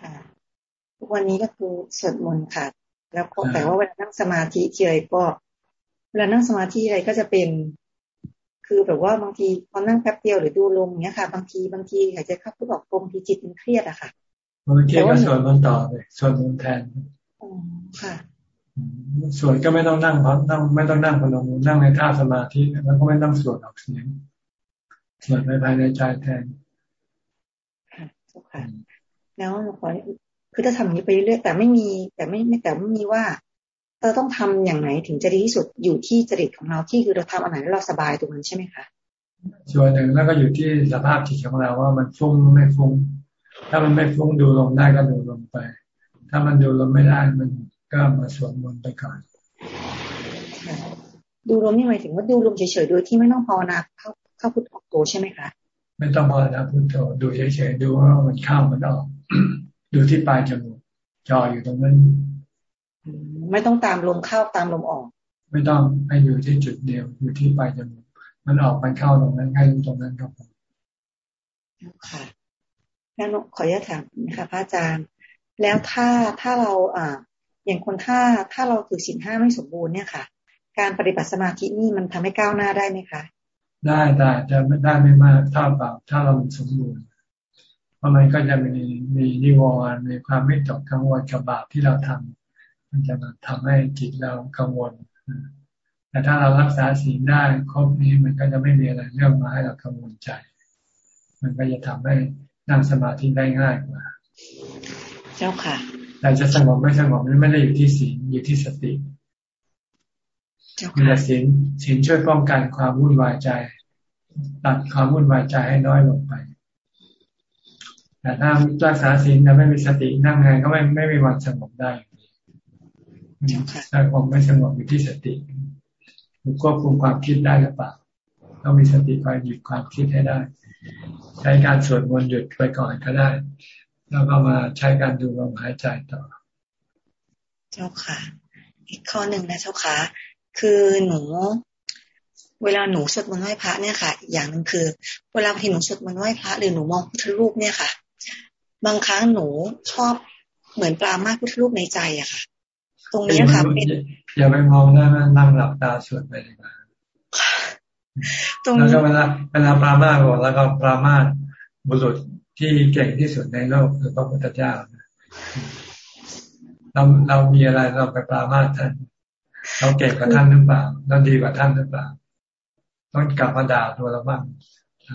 ค่ะทุกวันนี้ก็คือสวดมนต์ค่ะ แล้วก็แต่ว่าเวลานั่งสมาธิทีไรก็ เวลานั่งสมาธิอะไรก็จะเป็น คือแบบว่าบางทีพอนั่งแป๊บเดียวหรือดูลมเนี้ยค่ะ บางทีบางทีหายใจเข้าก็บอกลมทีจิตมันเครียดอะค่ะบางทีก็สวดมนต์ต่อเลยสวดมนต์แทนอ๋อค่ะสวดก็ไม่ต้องนั่งเพราะนั่งไม่ต้องนั่งพนมนั่งในท่าสมาธิแล้วก็ไม่ต้องสวดออกเสียงสวดไปภายในใจแทนค่ะแล้วขอ คือถ้าทำอย่างนี้ไปเรื่อยแต่ไม่มีแต่ไม่ไม่แต่ไม่มีว่าเราต้องทำอย่างไหนถึงจะดีที่สุดอยู่ที่จริตของเราที่คือเราทำอันไหนแล้วเราสบายตรงนั้นใช่ไหมคะส่วนหนึ่งแล้วก็อยู่ที่สภาพจิตของเราว่ามันฟุ้งไม่ฟุ้ง ถ้ามันไม่ฟุ้งดูลงได้ก็ดูลงไป ถ้ามันดูลงไม่ได้มันก็มาสวดมนต์ไปก่อนดูลมนี่หมายถึงว่าดูลมเฉยๆโดยที่ไม่ต้องภาวนาเข้าเข้าพุทโธใช่ไหมคะไม่ต้องภาวนาพุทโธดูเฉยๆดูว่ามันเข้ามันออก ดูที่ปลายจมูกจออยู่ตรงนั้นไม่ต้องตามลมเข้าตามลมออก ไม่ต้องให้อยู่ที่จุดเดียวอยู่ที่ปลายจมูกมันออกมันเข้าตรงนั้นให้รู้ตรงนั้นครับค่ะแล้วขออนุญาตถามนะคะพระอาจารย์ แล้วถ้าถ้าเราอ่า อย่างคนถ้าถ้าเราถือสินห้าไม่สมบูรณ์เนี่ยค่ะ การปฏิบัติสมาธินี่มันทำให้ก้าวหน้าได้ไหมคะ ได้ได้จะไม่ได้ไม่มากเท่ากับถ้าเราสมบูรณ์เพ ราะมันก็จะมีมีนิวรณ์มีความไม่ตกกังวลกับบาปที่เราทำมันจะมาทำให้จิตเรากังวล แต่ถ้าเรารักษาศีลได้ครบนี้มันก็จะไม่มีอะไรเรื่องมาให้เรากังวลใจ มันก็จะทำให้นั่งสมาธิได้ง่ายกว่า เจ้าค่ะแต่จะสงบไม่สงบนี่ไม่ได้อยู่ที่ศีลอยู่ที่สติมีแต่ศีลศีลช่วยป้องกันความวุ่นวายใจ ตัดความวุ่นวายใจให้น้อยลงไป แต่ถ้ารักษาศีลแล้วไม่มีสตินั่งไงก็ไม่ไม่มีวันสงบได้ถ้าความไม่สงบอยู่ที่สติควบคุมความคิดได้หรือเปล่าต้องมีสติคอยหยุดความคิดให้ได้ ใช้การสวดมนต์หยุดไปก่อนก็ได้ แล้วก็มาใช้การดูลมหายใจต่อ เจ้าค่ะ อีกข้อหนึ่งนะเจ้าค่ะ คือหนู เวลาหนูสวดมนต์ไหว้พระเนี่ยค่ะ อย่างหนึ่งคือ เวลาที่หนูสวดมนต์ไหว้พระหรือหนูมองพุทธรูปเนี่ยค่ะ บางครั้งหนูชอบเหมือนปลามาพุทธรูปในใจอะค่ะ ตรงนี้ค่ะเป็นอย่าไปมองนะนั่งหลับตาสวดไปเลยนะตรงนี้แล้วก็เวลาเวลาปลามาบอกแล้วก็ปลามาบุรุษที่เก่งที่สุดในโลกคือพระพุทธเจ้าเราเรามีอะไรเราไปปลามาท่าน เราเก่งกว่าท่านหรือเปล่าเราดีกว่าท่านหรือเปล่าต้องกลับมาด่าตัวเราบ้าง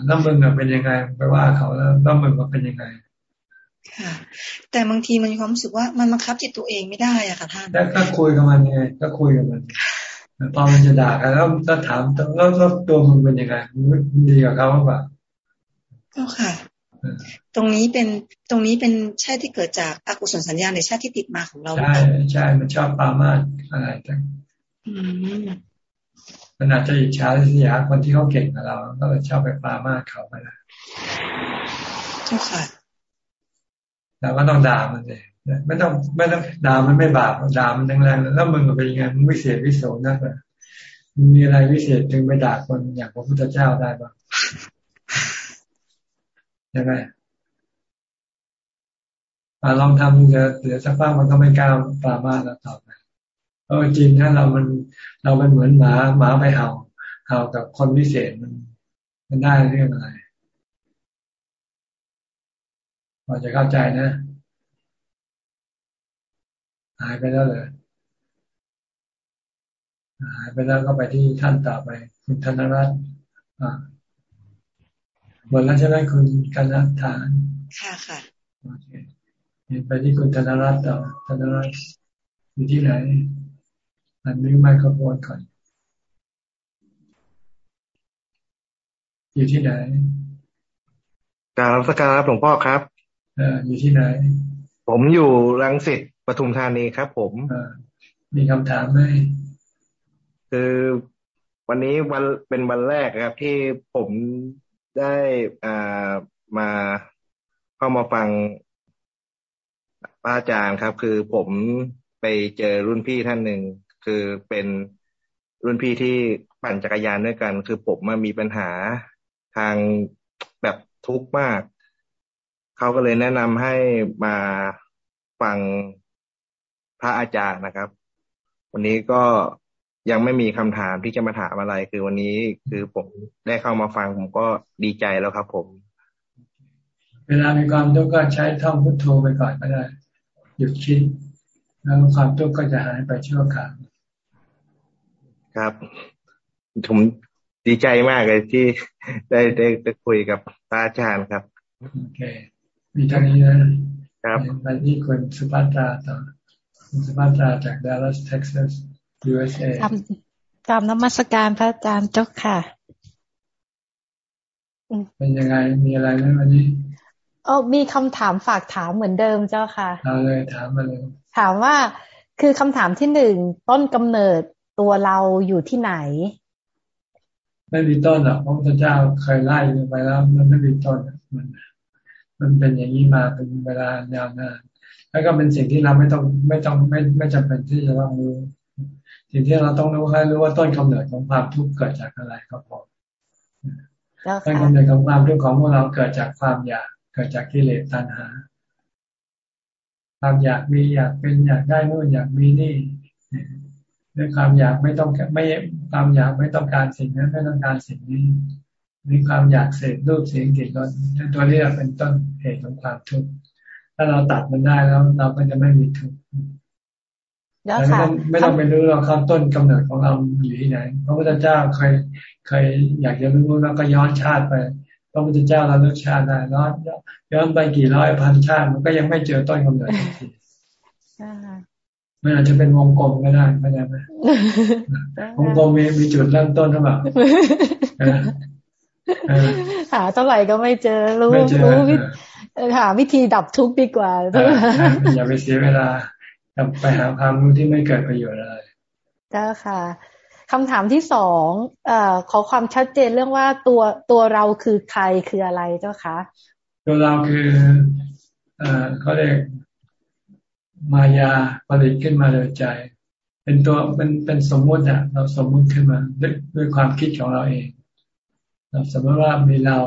แล้วมึงเป็นยังไงไปว่าเขาแล้วแล้วมึงมันเป็นยังไง ค่ะ แต่บางทีมันมีความรู้สึกว่ามันบังคับจิตตัวเองไม่ได้อะค่ะท่านแล้วก็คุยกับมันไงก็คุยกับมันพอมันจะด่ากันแล้วก็ถามแล้วแล้วตัวมึงเป็นยังไงมึงดีกับเขาหรือเปล่าก็ค่ะ ตรงนี้เป็นตรงนี้เป็นชาติที่เกิดจากอกุศลสัญญาในชาติที่ติดมาของเราใช่ใช่มันชอบปามาอะไรต่างมันอาจจะอิจฉาริษยาคนที่เขาเก่งกับเรา ก็เลยชอบไปปามาเขาไปละเจ้าค่ะ เราก็ต้องด่ามันเลยไม่ต้องไม่ต้องด่ามันไม่บาปด่ามันแรงๆแล้วมึงเป็นยังไงมึงวิเศษวิโสนักเลยมึงมีอะไรวิเศษจึงไปด่าคนอย่างพระพุทธเจ้าได้บ้างยังไงลองทำเดี๋ยวเดี๋ยวสักพักมันก็ไม่กล้าปรามาแล้วต่อไปเออจริงถ้าเรามันเรามันเหมือนหมาหมาไปเห่าเห่ากับคนพิเศษมัน มันได้เรื่องอะไร พอจะเข้าใจนะ หายไปแล้วเลยหายไปแล้วก็ไปที่ท่านต่อไป คุณธนรัตน์หมดแล้วใช่ไหมคุณกันนัฐานค่ะค่ะโอเคเห็นไปที่คุณธนรัตน์ต่อธนรัตน์อยู่ที่ไหนอันนี้ไมโครโฟนก่อนอยู่ที่ไหนกราบสการหลวงพ่อครับ ออยู่ที่ไหน ผมอยู่รังสิตปทุมธานีครับ ผมมีคำถามไหมคือวันนี้วันเป็นวันแรกครับ ที่ผมได้อ่ามาเข้ามาฟังอาจารย์ครับ คือผมไปเจอรุ่นพี่ท่านหนึ่งคือเป็นรุ่นพี่ที่ปั่นจักรยานด้วยกัน คือผมมามีปัญหาทางแบบทุกข์มาก เขาก็เลยแนะนำให้มาฟังพระอาจารย์นะครับ วันนี้ก็ยังไม่มีคำถามที่จะมาถามอะไร คือวันนี้คือผมได้เข้ามาฟังผมก็ดีใจแล้วครับ ผม เวลามีความทุกข์ก็ใช้ท่องพุทโธไปก่อนก็ได้หยุดคิดแล้วความทุกข์ก็จะหายไปชั่วคราวครับผมดีใจมากเลยที่ได้ได้ได้คุยกับพระอาจารย์ครับ โอเค มีเท่านี้นะครับไปที่คุณสุภัตราต่อคุณสุภัตราจากดัลลัสเท็กซัส USA กรรมนมัสการพระอาจารย์เจ้าค่ะ เป็นยังไงมีอะไรไหมวันนี้เออมีคำถามฝากถามเหมือนเดิมเจ้าค่ะเอาเลยถามมาเลยถามว่าคือคำถามที่หนึ่งต้นกำเนิดตัวเราอยู่ที่ไหน ไม่มีต้นอะพระพุทธเจ้าเคยไล่ไปแล้ว มันไม่มีต้นมัน มันเป็นอย่างนี้มาเป็นเวลายาวนานแล้วก็เป็นสิ่งที่เราไม่ต้องไม่ต้องไม่ไม่จำเป็นที่จะต้องรู้ สิ่งที่เราต้องรู้แค่รู้ว่าต้นกำเนิดของความทุกข์เกิดจากอะไรก็พอต้นกำเนิดของความทุกข์ของพวกเราเกิดจากความอยาก เกิดจากกิเลสตัณหา ความอยากมีอยากเป็นอยากได้นู่นอยากมีนี่ด้วยความอยากไม่ต้องไม่ความอยากไม่ต้องการสิ่งนั้นไม่ต้องการสิ่งนี้ มีความอยากเสพรูปเสียงกลิ่นรสตัวนี้เป็นต้นเหตุของความทุกข์ถ้าเราตัดมันได้แล้วเราก็จะไม่มีทุกข์ไม่ต้องไม่ต้องไปรู้เราข้าต้นกำเนิดของเราอยู่ที่ไหนพระพุทธเจ้าเคยเคยอยากจะรู้แล้วก็ย้อนชาติไปพระพุทธเจ้าเราเลือกชาติได้ย้อนย้อนไปกี่ร้อยพันชาติมันก็ยังไม่เจอต้นกำเนิดทีมันอาจจะเป็นวงกลมก็ได้ไม่ได้ไหมวงกลมมีมีจุดเริ่มต้นหรือเปล่า หาเท่าไหร่ก็ไม่เจอรู้รู้หาวิธีดับทุกข์ดีกว่าอย่าไปเสียเวลาไปหาความรู้ที่ไม่เกิดประโยชน์เลยเจ้าค่ะคำถามที่สองเอ่อขอความชัดเจนเรื่องว่าตัวตัวเราคือใครคืออะไรเจ้าคะตัวเราคือเอ่อเขาเรียกมายาผลิตขึ้นมาโดยใจ เป็นตัวเป็นเป็นสมมุติอะเราสมมุติขึ้นมาด้วยด้วยความคิดของเราเอง สมมติว่ามีเรา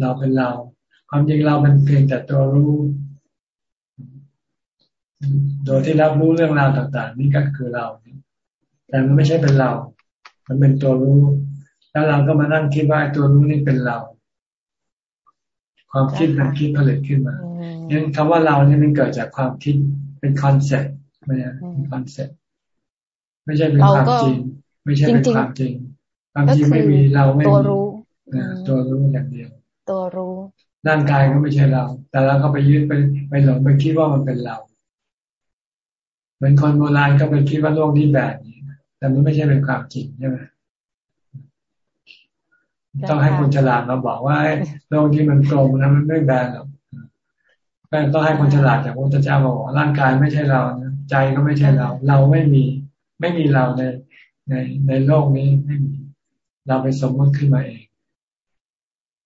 เราเป็นเรา ความจริงเราเป็นเพียงแต่ตัวรู้ โดยที่รับรู้เรื่องราวต่าง ๆ นี่ก็คือเรา แต่มันไม่ใช่เป็นเรา มันเป็นตัวรู้ แล้วเราก็มานั่งคิดว่าตัวรู้นี่เป็นเรา ความคิดมันคิดผลิตขึ้นมาเนี่ยคำว่าเรานี่มันเกิดจากความคิดเป็น concept ไม่ใช่เป็น concept ไม่ใช่เป็นความจริง ไม่ใช่เป็นความจริง ความจริงไม่มีเราไม่มี ตัวรู้อย่างเดียว ตัวรู้ร่างกายก็ไม่ใช่เรา แต่เราก็ไปยึดไปไปหลงไปคิดว่ามันเป็นเรา เหมือนคนโบราณก็ไปคิดว่าโลกนี้แบบนี้ แต่มันไม่ใช่เป็นความจริงใช่ไหมต้องให้คนฉลาดมาบอกว่าโลกที่มันกลมนะมันไม่แบนหรอกก็ต้องให้คนฉลาดจากพระพุทธเจ้าบอกร่างกายไม่ใช่เราใจก็ไม่ใช่เรา เราไม่มี ไม่มีเราในในในโลกนี้ไม่มี เราไปสมมติขึ้นมาเอง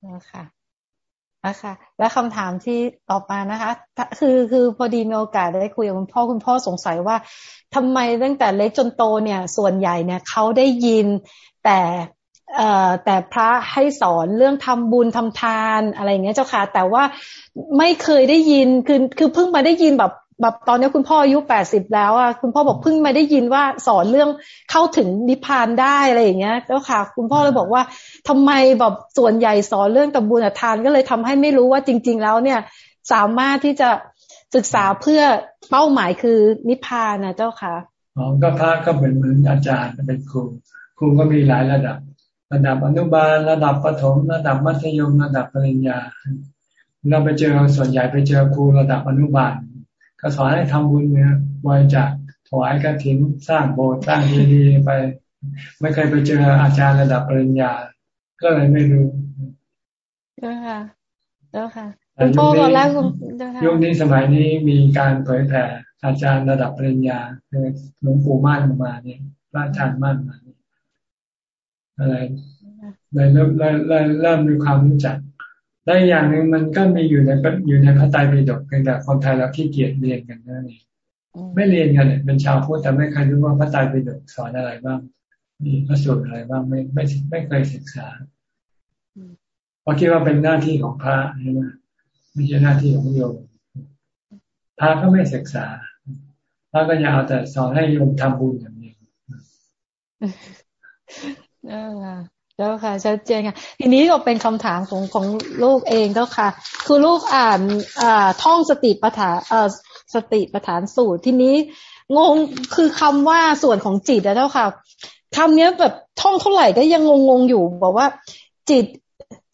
นะคะนะคะและคำถามที่ต่อมานะคะ คือคือพอดีมีโอกาสได้คุยกับคุณพ่อคุณพ่อสงสัยว่าทำไมตั้งแต่เล็กจนโตเนี่ย ส่วนใหญ่เนี่ยเขาได้ยินแต่เอ่อแต่พระให้สอนเรื่องทำบุญทำทานอะไรเงี้ยเจ้าค่ะ แต่ว่าไม่เคยได้ยินคือคือเพิ่งมาได้ยินแบบ แบบตอนนี้คุณพ่ออายุแปดสิบแล้วอะคุณพ่อบอกเพิ่งมาได้ยินว่าสอนเรื่องเข้าถึงนิพพานได้อะไรอย่างเงี้ยเจ้าค่ะ คุณพ่อเลยบอกว่าทำไมแบบส่วนใหญ่สอนเรื่องตบุญทานก็เลยทำให้ไม่รู้ว่าจริง ๆ แล้วเนี่ยสามารถที่จะศึกษาเพื่อเป้าหมายคือนิพพานนะเจ้าค่ะอ๋อก็พระก็เป็นเหมือนอาจารย์เป็นครูครูก็มีหลายระดับ ระดับอนุบาล ระดับประถม ระดับมัธยม ระดับปริญญา เราไปเจอส่วนใหญ่ไปเจอครูระดับอนุบาล ก็สอนให้ทำบุญเนี่ยบริจาคถวายกระถิ่นสร้างโบสถ์สร้างดีๆไป ไม่เคยไปเจออาจารย์ระดับปริญญา ก็เลยไม่รู้เจ้าค่ะเจ้าค่ะคุณพ่อตอนแรกคุณยุคนี้สมัยนี้มีการเผยแผ่อาจารย์ระดับปริญญาคือหลวงปู่มั่นมาเนี่ยพระอาจารย์มั่นมาอะไรเลยเริ่มเริ่มเริ่มมีความรู้จัก และอย่างหนึ่งมันก็มีอยู่ในอยู่ในพระไตรปิฎกเพียงแต่คนไทยเราขี้เกียจเรียนกันนั่นเองไม่เรียนกันเนี่ยเป็นชาวพุทธแต่ไม่เคยรู้ว่าพระไตรปิฎกสอนอะไรบ้าง มีพระสูตรอะไรบ้างไม่ไม่ไม่เคยศึกษาเพราะคิดว่าเป็นหน้าที่ของพระใช่ไหมไม่ใช่หน้าที่ของโยมพระก็ไม่ศึกษาพระก็ยังเอาแต่สอนให้โยมทำบุญอย่างนี้ เจ้าค่ะชัดเจนค่ะ ทีนี้ก็เป็นคำถามของของลูกเองเจ้าค่ะ คือลูกอ่านอ่าท่องสติปัฏฐานเอ่อสติปัฏฐานสูตรทีนี้งงคือคำว่าส่วนของจิตนะเจ้าค่ะคำนี้แบบท่องเท่าไหร่ก็ยังงงงอยู่ บอกว่า จิต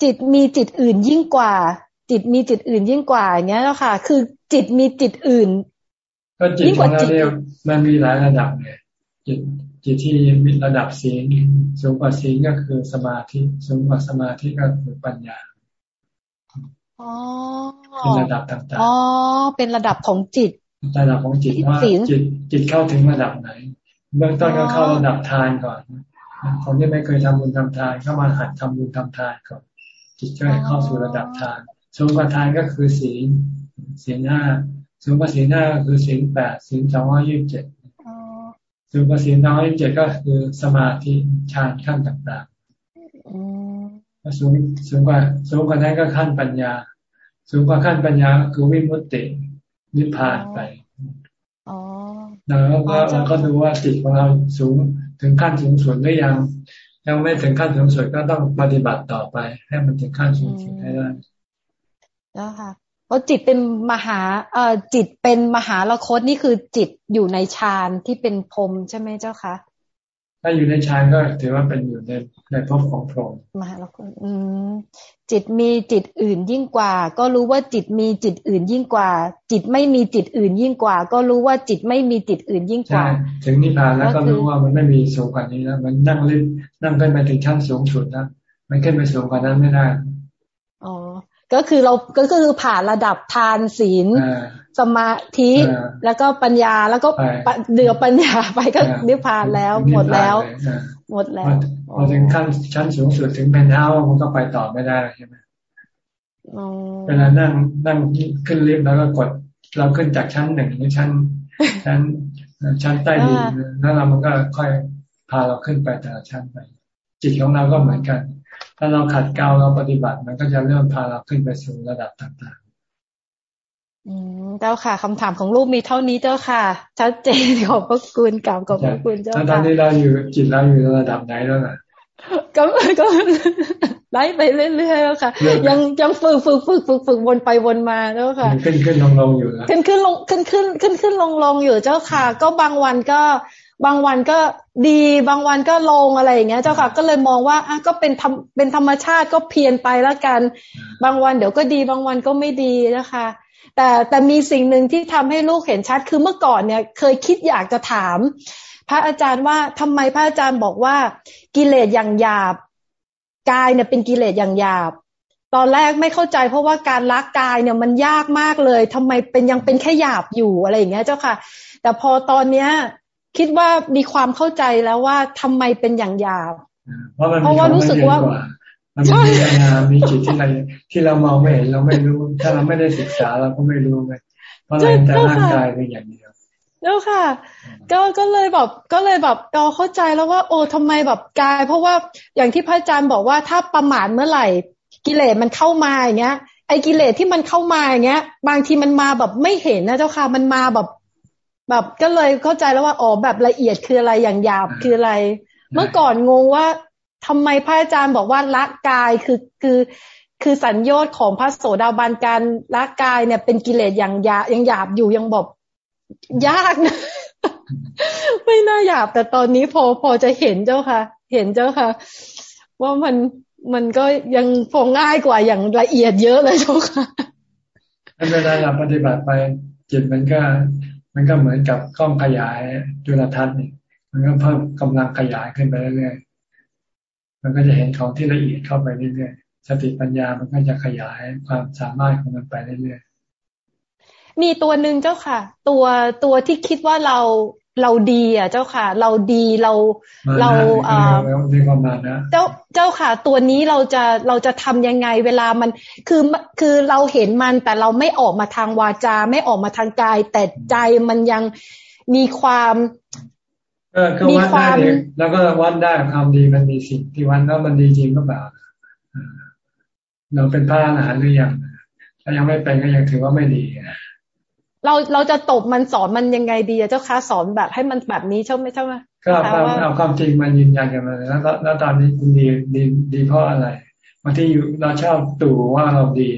จิตมีจิตอื่นยิ่งกว่า จิตมีจิตอื่นยิ่งกว่าอย่างเงี้ยแล้วค่ะ คือจิตมีจิตอื่น ก็จิตของเราเนี่ยมันมีหลายระดับเนี่ยจิต จิตที่มีระดับศีลสูงกว่าศีลก็คือสมาธิสูงกว่าสมาธิก็คือปัญญาเป็นระดับต่างๆอ๋อเป็นระดับของจิต ระดับของจิตว่าจิตจิตเข้าถึงระดับไหน เบื้องต้นก็เข้าระดับทานก่อนคนที่ไม่เคยทำบุญทำทานเข้ามาหัดทำบุญทำทานก่อนจิตก็เข้าสู่ระดับทานสูงกว่าทานก็คือศีลศีลห้าสูงกว่าศีลห้าก็คือศีลแปดศีลสองร้อยยี่สิบเจ็ด สูงกว่าศีลน้อยเจ็ดก็คือสมาธิฌานขั้นต่างๆสูงสูงกว่าสูงกว่านั้นก็ขั้นปัญญา สูงกว่าขั้นปัญญาคือวิมุตตินิพพานไปแล้วก็เราก็ดูว่าจิตของเราสูงถึงขั้นสูงสุดหรือยัง ยังไม่ถึงขั้นสูงสุดก็ต้องปฏิบัติต่อไป ให้มันถึงขั้นสูงสุดให้ได้แล้วค่ะ พราะจิตเป็นมหาเอ่อจิตเป็นมหาละคตนี่คือจิตอยู่ในฌานที่เป็นพรมใช่ไหมเจ้าคะถ้าอยู่ในฌานก็ถือว่าเป็นอยู่ในในภพของพรหมมหาละคตอืมจิตมีจิตอื่นยิ่งกว่า ก็รู้ว่าจิตมีจิตอื่นยิ่งกว่า จิตไม่มีจิตอื่นยิ่งกว่า ก็รู้ว่าจิตไม่มีจิตอื่นยิ่งกว่าถึงนิพพานแล้วก็รู้ว่ามันไม่มีสูงกว่านี้แล้วมันนั่งเล่นนั่งขึ้นไปถึงชั้นสูงสุดนะมันขึ้นไปสูงกว่านั้นไม่ได้อ๋อ ก็คือเราก็คือผ่านระดับทานศีลสมาธิแล้วก็ปัญญาแล้วก็เดือปัญญาไปก็นิพพานแล้ว หมดแล้ว หมดแล้วพอถึงขั้นชั้นสูงสุดถึงเป็นเท้ามันก็ไปต่อไม่ได้ใช่ไหมเวลานั่งนั่งขึ้นลิฟต์แล้วก็กด เราขึ้นจากชั้นหนึ่งหรือชั้น ชั้น ชั้นใต้ดินแล้วเรามันก็ค่อยพาเราขึ้นไปแต่ละชั้นไป จิตของเราก็เหมือนกัน ถ้าเราขัดเกลาเราปฏิบัติ มันก็จะเริ่มพาเราขึ้นไปสู่ระดับต่างๆ อืมเจ้าค่ะคำถามของลูกมีเท่านี้เจ้าค่ะ ชัดเจนขอบพระคุณกล่าวขอบพระคุณเจ้าค่ะตอนนี้เราอยู่จิตเราอยู่ระดับไหนแล้วน่ะก็ก็ไล่ไปเรื่อยๆแล้วค่ะ ยังยังฝึกฝึกฝึกฝึกฝึกวนไปวนมาแล้วค่ะ ขึ้นขึ้นลงลงอยู่นะขึ้นขึ้นลงขึ้นขึ้นขึ้นขึ้นลงลงอยู่เจ้าค่ะ ก็บางวันก็ บางวันก็ดีบางวันก็ลงอะไรอย่างเงี้ย เจ้าค่ะ ก็เลยมองว่าอะก็เป็นธรรมเป็นธรรมชาติก็เพียนไปแล้วกัน บางวันเดี๋ยวก็ดีบางวันก็ไม่ดีนะคะ แต่แต่มีสิ่งหนึ่งที่ทำให้ลูกเห็นชัดคือเมื่อก่อนเนี่ย เคยคิดอยากจะถาม พระอาจารย์ว่าทำไมพระอาจารย์บอกว่ากิเลสอย่างหยาบกายเนี่ยเป็นกิเลสอย่างหยาบตอนแรกไม่เข้าใจเพราะว่าการรักกายเนี่ยมันยากมากเลยทำไมเป็นยังเป็นแค่หยาบอยู่อะไรอย่างเงี้ยเจ้าค่ะ แต่พอตอนเนี้ย คิดว่ามีความเข้าใจแล้วว่าทำไมเป็นอย่างหยาบเพราะมันเพราะว่ารู้สึกว่ามันมีอนามีจิตที่เราที่เรามองไม่เห็นเราไม่รู้ ถ้าเราไม่ได้ศึกษาเราก็ไม่รู้ไงเพราะเราแต่ร่างกายเป็นอย่างเดียวแล้วค่ะ ก็ก็เลยแบบก็เลยแบบเราเข้าใจแล้วว่า โอ้ทำไมแบบกาย เพราะว่าอย่างที่พระอาจารย์บอกว่าถ้าประมาทเมื่อไหร่ กิเลสมันเข้ามาอย่างเงี้ยไอ้กิเลสที่มันเข้ามาอย่างเงี้ย บางทีมันมาแบบไม่เห็นนะเจ้าค่ะ มันมาแบบ แบบก็เลยเข้าใจแล้วว่าอ๋อแบบละเอียดคืออะไรอย่างหยาบคืออะไร เมื่อก่อนงงว่าทำไมพระอาจารย์บอกว่าละกายคือคือคือสัญญาณของพระโสดาบันการละกายเนี่ยเป็นกิเลสอย่างหยายังหยาบอยู่ยังบอกยากนะไม่น่าหยาบแต่ตอนนี้พอพอจะเห็นเจ้าค่ะ เห็นเจ้าค่ะ ว่ามันมันก็ยังพอง่ายกว่าอย่างละเอียดเยอะเลยเจ้าค่ะเวลาเราปฏิบัติไปจิตมันก็ มันก็เหมือนกับกล้องขยายจุลทรรศน์นี่มันก็เพิ่มกำลังขยายขึ้นไปเรื่อยๆมันก็จะเห็นของที่ละเอียดเข้าไปเรื่อยๆสติปัญญามันก็จะขยายความสามารถของมันไปเรื่อยๆมีตัวหนึ่งเจ้าค่ะ ตัวตัวที่คิดว่าเรา เราดีอะ เจ้าค่ะ เราดีเราเราอ่ามีความมานะเจ้าเจ้าค่ะ ตัวนี้เราจะเราจะทำยังไงเวลามันคือคือเราเห็นมันแต่เราไม่ออกมาทางวาจา ไม่ออกมาทางกาย แต่ใจมันยังมีความมีความแล้วก็วัดได้ความดีมันมีสิ่งที่วัดแล้วมันดีจริงก็แบบเราเป็นพระอรหันต์หรือยังถ้ายังไม่เป็นก็ยังถือว่าไม่ดี เราเราจะตบมันสอนมันยังไงดีเจ้าคะสอนแบบให้มันแบบนี้ใช่ไหมใช่ไหมก็เอาเอาความจริงมายืนยันกันมาแล้วแล้วตอนนี้ดีดีดีเพราะอะไรบางที่อยู่เราชอบตู่ว่าเราดี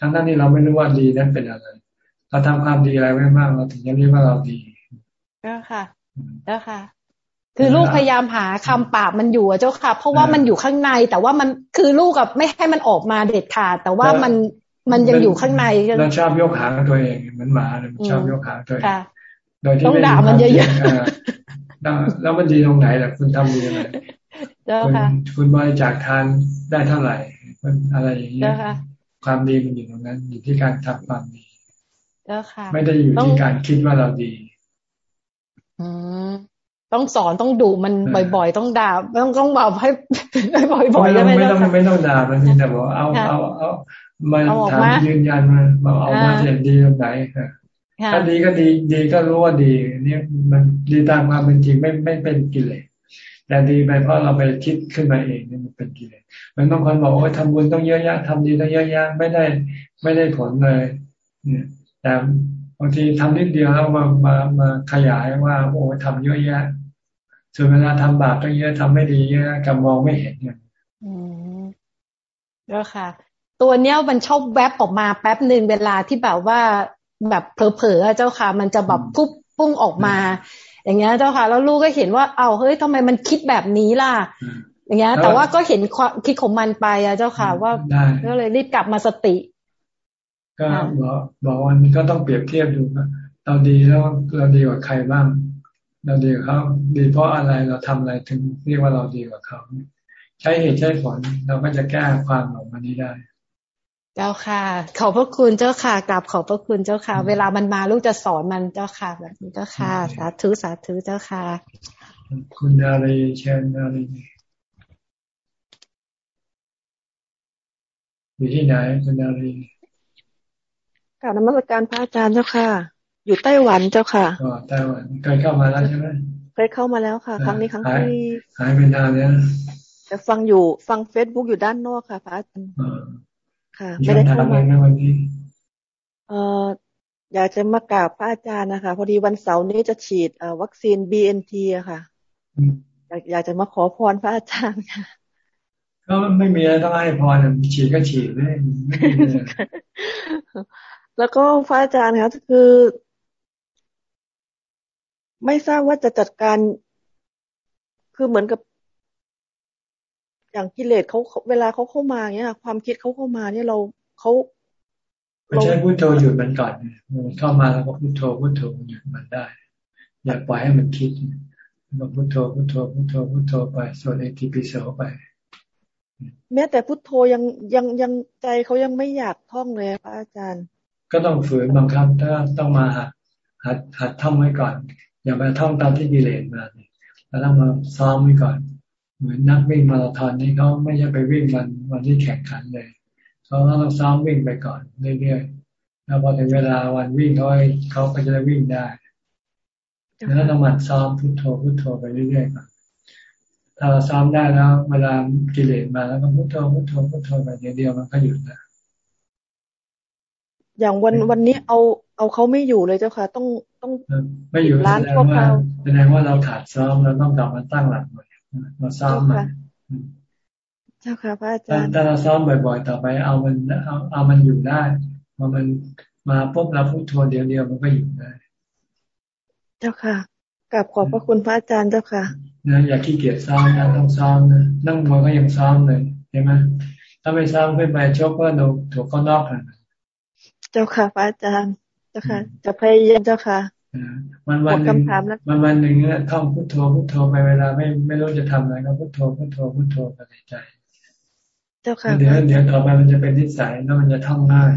ทั้งนั้นนี่เราไม่รู้ว่าดีนั้นเป็นอะไร เราทำความดีอะไรไว้มากเราถึงจะเรียกว่าเราดีก็ค่ะก็ค่ะ คือลูกพยายามหาคำปราบมันอยู่เจ้าค่ะ เพราะว่ามันอยู่ข้างในแต่ว่ามันคือลูกกับไม่ให้มันออกมาเด็ดขาดแต่ว่ามัน มันยังอยู่ข้างในเราชอบยกหางตัวเองเหมือนหมาเลยชอบยกหางตัวเองโดยที่ไม่ด่ามันเยอะๆแล้วมันดีตรงไหนล่ะคุณทำดียังไงคุณคุณบริจาคทานได้เท่าไหร่อะไรอย่างเงี้ยความดีมันอยู่ตรงนั้น อยู่ที่การทำความดีไม่ได้อยู่ที่การคิดว่าเราดีต้องสอนต้องดุมันบ่อย ๆ ต้องด่าต้องต้องบอกให้บ่อยๆไม่ต้องไม่ต้องด่ามันแต่บอกเอาเอาเอา มาถามยืนยันมามาเอามาเห็นดีตรงไหนถ้าดีก็ดีดีก็รู้ว่าดีเนี่ยมันดีตามความเป็นจริงไม่ไม่เป็นกิเลสแต่ดีไปเพราะเราไปคิดขึ้นมาเองนี่มันเป็นกิเลสมันต้องคนบอกว่าทำบุญต้องเยอะแยะทำดีต้องเยอะแยะไม่ได้ไม่ได้ผลเลยเนี่ยแต่บางทีทำนิดเดียวแล้วมามามาขยายว่า โอ้ทำเยอะแยะส่วนเวลาทำบาปต้องเยอะทำไม่ดีเยอะกับมองไม่เห็นเนี่ยอืมแล้วค่ะ ตัวเนี้ยมันชอบแวบออกมาแป๊บหนึ่งเวลาที่แบบว่าแบบเผลอๆเจ้าค่ะ มันจะแบบปุ๊บปุ้งออกมา อย่างเงี้ยเจ้าค่ะ แล้วลูกก็เห็นว่าเอาเฮ้ยทำไมมันคิดแบบนี้ล่ะ อย่างเงี้ย แต่ว่าก็เห็นความคิดของมันไปอะเจ้าค่ะ ว่าก็เลยรีบกลับมาสติ ก็บอกบอกวันก็ต้องเปรียบเทียบดูว่าเราดีแล้วเราดีกว่าใครบ้าง เราดีกว่าเขาดีเพราะอะไรเราทำอะไรถึงเรียกว่าเราดีกว่าเขาใช้เหตุใช้ผลเราก็จะแก้ความออกมานี้ได้ เจ้าค่ะ ขอบพระคุณเจ้าค่ะกราบขอบพระคุณเจ้าค่ะ เวลามันมาลูกจะสอนมันเจ้าค่ะ แบบนี้เจ้าค่ะ สาธุสาธุเจ้าค่ะ คุณดารีเชนดารีอยู่ที่ไหนคุณดารีกล่าวนมัสการพระอาจารย์เจ้าค่ะ อยู่ไต้หวันเจ้าค่ะอ๋อไต้หวันเคยเข้ามาแล้วใช่ไหมเคยเข้ามาแล้วค่ะ ครั้งนี้ครั้งที่หายไปนานแล้วแต่ฟังอยู่ฟังเฟซบุ๊กอยู่ด้านนอกค่ะพระอาจารย์ ค่ะ ไม่ได้เข้ามาวันนี้เอ่ออยากจะมากราบพระอาจารย์นะคะ พอดีวันเสาร์นี้จะฉีดวัคซีน BNT อะค่ะอยากอยากจะมาขอพรพระอาจารย์ค่ะก็ไม่มีอะไรต้องให้พรฉีดก็ฉีดไม่แล้วก็พระอาจารย์ครับคือ ไม่ทราบว่าจะจัดการ คือเหมือนกับ อย่างกิเลสเขาเวลาเขาเข้ามาเนี่ยความคิดเขาเข้ามาเนี่ยเราเขาไม่ใช่พุทโธหยุดมันก่อนมันเข้ามาแล้วก็พุทโธพุทโธหยุดมันได้ อย่าปล่อยให้มันคิดเราพุทโธพุทโธพุทโธพุทโธไปสวดเอติปิโสไป แม้แต่พุทโธยังยังยังใจเขายังไม่อยากท่องเลยพระอาจารย์ ก็ต้องฝืนบังคับถ้าต้องมาหัดหัดหัดท่องไว้ก่อน อย่าไปท่องตามที่กิเลสมาเราต้องมาซ้อมไว้ก่อน เหมือนนักวิ่งมาราธอนนี่เขาไม่ใช่ไปวิ่งวันวันที่แข่งขันเลยเขาต้องซ้อมวิ่งไปก่อนเรื่อยๆแล้วพอถึงเวลาวันวิ่งเขาเขาก็จะได้วิ่งได้แล้วต้องมันซ้อมพุทโธพุทโธไปเรื่อยๆก่อนถ้าเราซ้อมได้แล้วเวลากิเลสมาแล้วก็พุทโธพุทโธพุทโธไปเดียวมันก็หยุดแล้วอย่างวันวันนี้เอาเอาเขาไม่อยู่เลยเจ้าค่ะ ต้องต้องไม่อยู่ร้านพวกเราแสดงว่าเราขาดซ้อมเราต้องกลับมาตั้งหลักใหม่ เราซ้อมมาเจ้าค่ะพระอาจารย์ถ้าเราซ้อมบ่อยๆ ต่อไป เอามันเอาเอามันอยู่ได้พอมันมาปุ๊บเราพุทโธเดียวเดียวมันก็อยู่ได้ เจ้าค่ะกลับขอบพระคุณพระอาจารย์เจ้าค่ะนะอย่าขี้เกียจซ้อมนะต้องซ้อมนะนั่งมวยก็ยังซ้อมเลยใช่ไหมถ้าไม่ซ้อมขึ้นไปชกก็โดนถูกข้อนอกกันเจ้าค่ะพระอาจารย์ เจ้าค่ะ จะพยายามเจ้าค่ะ มันวันหนึ่งมันวันหนึ่งเนี่ยท่องพุทโธพุทโธไปเวลาไม่ไม่รู้จะทำอะไรก็พุทโธพุทโธพุทโธไปในใจเจ้าค่ะเดี๋ยวเดี๋ยวต่อไปมันจะเป็นนิสัยแล้วมันจะท่องง่าย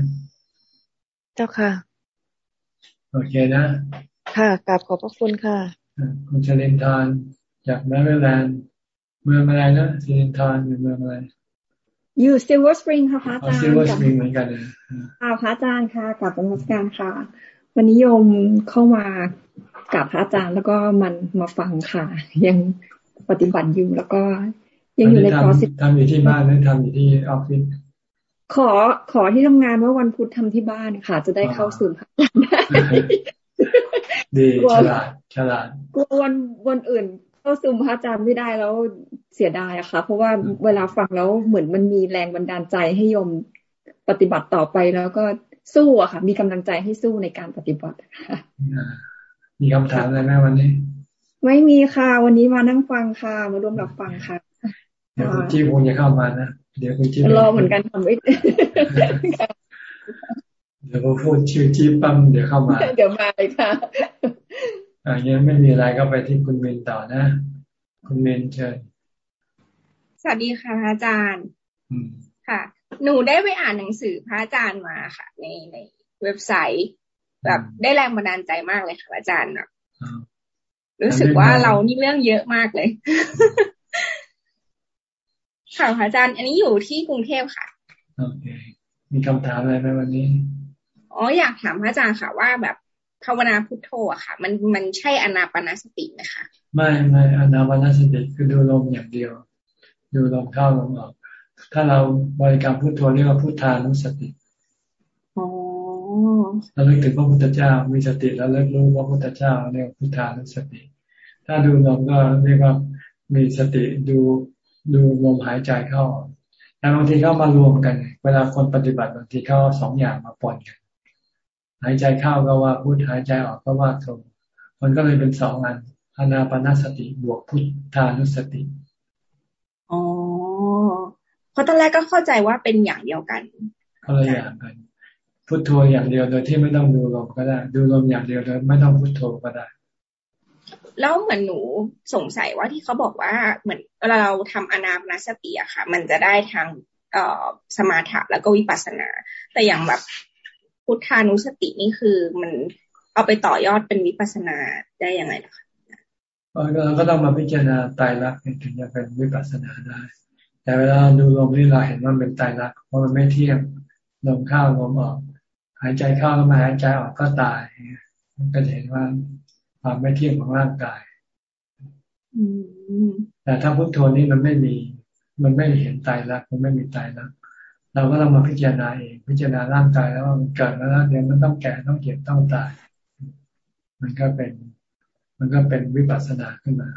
เจ้าค่ะ โอเคนะ ค่ะกราบขอบพระคุณค่ะคุณเชลินทานจากแมริแลนด์เมืองอะไรนะเชลินทานอยู่เมืองอะไรอยู่ซิลเวอร์สปริงค่ะพระอาจารย์ซิลเวอร์สปริงเหมือนกันเลยค่ะพระอาจารย์ค่ะกราบนมัสการค่ะ วันนี้โยมเข้ามากับพระอาจารย์แล้วก็มันมาฟังค่ะ ยังปฏิบัติอยู่แล้วก็ยังอยู่ในคอร์สทำอยู่ที่บ้านหรือทำอยู่ที่ออฟฟิศขอขอที่ทำงานว่าวันพุธทำที่บ้านค่ะ จะได้เข้าสู่พระอาจารย์ได้ดีฉลาดฉลาดกลัววันวันอื่นเข้าซูมพระอาจารย์ไม่ได้แล้วเสียดายอะค่ะ เพราะว่าเวลาฟังแล้วเหมือนมันมีแรงบันดาลใจให้โยมปฏิบัติต่อไปแล้วก็ สู้อะค่ะ มีกำลังใจให้สู้ในการปฏิบัติค่ะมีคำถามอะไรไหมวันนี้ ไม่มีค่ะ วันนี้มานั่งฟังค่ะ มาร่วมรับฟังค่ะเดี๋ยวคุณจี้คงจะเข้ามานะเดี๋ยวคุณจี้รอเหมือนกันทำไม่เดี๋ยวพอพูดชื่อจี้ปั๊มเดี๋ยวเข้ามาเดี๋ยวมาเลยค่ะอ่ายังไม่มีอะไรก็ไปที่คุณเมนต่อนะ คุณเมนเชิญสวัสดีค่ะอาจารย์ค่ะ หนูได้ไปอ่านหนังสือพระอาจารย์มาค่ะ ในในเว็บไซต์ แบบได้แรงบันดาลใจมากเลยค่ะอาจารย์รู้สึกว่าเรานี่เรื่องเยอะมากเลย ค่ะอาจารย์ อันนี้อยู่ที่กรุงเทพค่ะโอเคมีคำถามอะไรไหมวันนี้อ๋ออยากถามพระอาจารย์ค่ะว่าแบบภาวนาพุทโธอะค่ะ มันมันใช่อนาปนาสติไหมคะไม่ไม่อนาปนาสติคือดูลมอย่างเดียว ดูลมเข้าลมออก ถ้าเราบริกรรมพุทโธเรียกว่าพุทธานุสติเราเลิกถึงพระพุทธเจ้า มีสติแล้วเลิกรู้ว่าพระพุทธเจ้าเรียกพุทธานุสติ ถ้าดูลมก็เรียกว่ามีสติดูดูลมหายใจเข้าแต่บางทีเข้ามารวมกัน เวลาคนปฏิบัติบางทีเข้าสองอย่างมาปนกัน หายใจเข้าก็ว่าพุทหายใจออกก็ว่าโทมันก็เลยเป็นสองอันอนาปนาสติบวกพุทธานุสติอ๋อ เพราะตอนแรกก็เข้าใจว่าเป็นอย่างเดียวกันก็เลยอย่างกันพุทโธอย่างเดียวโดยที่ไม่ต้องดูลมก็ได้ ดูลมอย่างเดียวโดยไม่ต้องพุทโธก็ได้ แล้วเหมือนหนูสงสัยว่าที่เขาบอกว่าเหมือนเวลาเราทำอนาปนาสติอะค่ะ มันจะได้ทางเอ่อสมาธิแล้วก็วิปัสสนา แต่อย่างแบบพุทธานุสตินี่คือมันเอาไปต่อยอดเป็นวิปัสนาได้ยังไงล่ะคะเราก็ต้องมาพิจารณาตายรักถึงจะเป็นวิปัสนาได้ แต่เวลาดูลมนี่เราเห็นว่าเป็นตายรักเพราะมันไม่เที่ยงลมเข้าลมออก หายใจเข้าแล้วมาหายใจออกก็ตายมันก็เห็นว่าความไม่เที่ยงของร่างกายแต่ถ้าพุทโธนี่มันไม่มี มันไม่เห็นตายรักมันไม่มีตายรักเราก็ต้องมาพิจารณาเองพิจารณาร่างกายแล้วว่ามันเกิดแล้วเดี๋ยวมันต้องแก่ต้องเจ็บต้องตาย มันก็เป็น มันก็เป็นวิปัสสนาขึ้นมา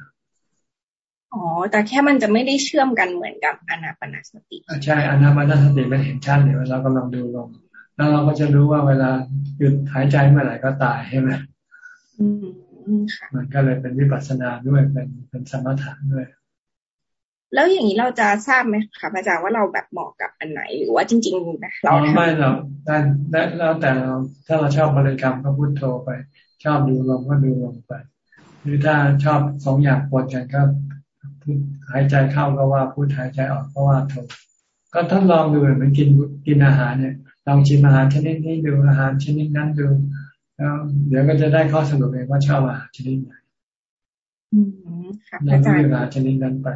อ๋อ แต่แค่มันจะไม่ได้เชื่อมกันเหมือนกับอนาปนาสติใช่อนาปนาสติมันเห็นชัดเลยเรากำลังดูลมแล้วเราก็จะรู้ว่าเวลาหยุดหายใจเมื่อไหร่ก็ตายใช่ไหมมันก็เลยเป็นวิปัสสนาด้วยเป็นเป็นสมถะด้วย แล้วอย่างนี้เราจะทราบไหมคะอาจารย์ว่าเราแบบเหมาะกับอันไหนหรือว่าจริงๆนะเราไม่เราได้ได้แล้วแต่เราถ้าเราชอบบริกรรมก็พุทโธไป ชอบดูลมก็ดูลมไป หรือถ้าชอบสองอย่างปนกันก็ หายใจเข้าก็ว่าพุทหายใจออกก็ว่าโธก็ทดลองดูเหมือนกินกินอาหารเนี่ยลองชิมอาหารชนิดนี้ดูอาหารชนิดนั้นดูแล้วเดี๋ยวก็จะได้ข้อสรุปเองว่าชอบอาหารชนิดไหนแล้วก็เวลาชนิดนั้นไป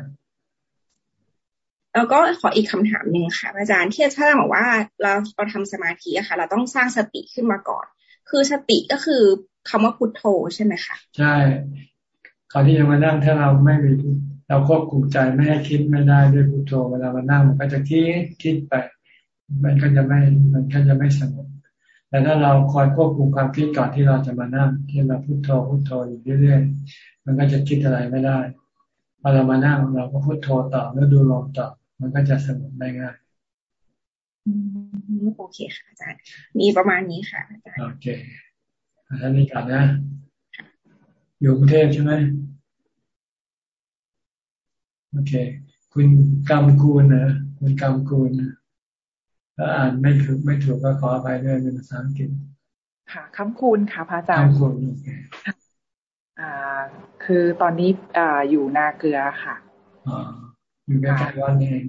แล้วก็ขออีกคำถามหนึ่งค่ะ อาจารย์ที่อาจารย์บอกว่าเราเราทำสมาธิอะค่ะ เราต้องสร้างสติขึ้นมาก่อน คือสติก็คือคำว่าพุทโธใช่ไหมคะใช่ก่อนที่จะมานั่งถ้าเราไม่มี เราควบคุมใจไม่ให้คิดไม่ได้ด้วยพุทโธเวลามานั่งมันก็จะคิดคิดไป มันก็จะไม่มันก็จะไม่สงบแต่ถ้าเราคอยควบคุมความคิดก่อนที่เราจะมานั่งที่เราพุทโธพุทโธอยู่เรื่อยๆมันก็จะคิดอะไรไม่ได้พอเรามานั่งเราก็พุทโธต่อแล้วดูลมต่อมันก็จะสงบได้ง่ายโอเคค่ะอาจารย์ มีประมาณนี้ค่ะอาจารย์โอเคอันนี้ก่อนนะอยู่กรุงเทพใช่ไหม โอเค คุณกำกูลนะคุณกำกูลนะถ้าอ่านไม่ถูกไม่ถูกก็ขออภัยด้วยเป็นภาษาอังกฤษค่ะคำคูณค่ะพระอาจารย์คำคูณอ่า คือตอนนี้อ่าอยู่นาเกลือค่ะอ่าอยู่ใกล้ๆวัดเอง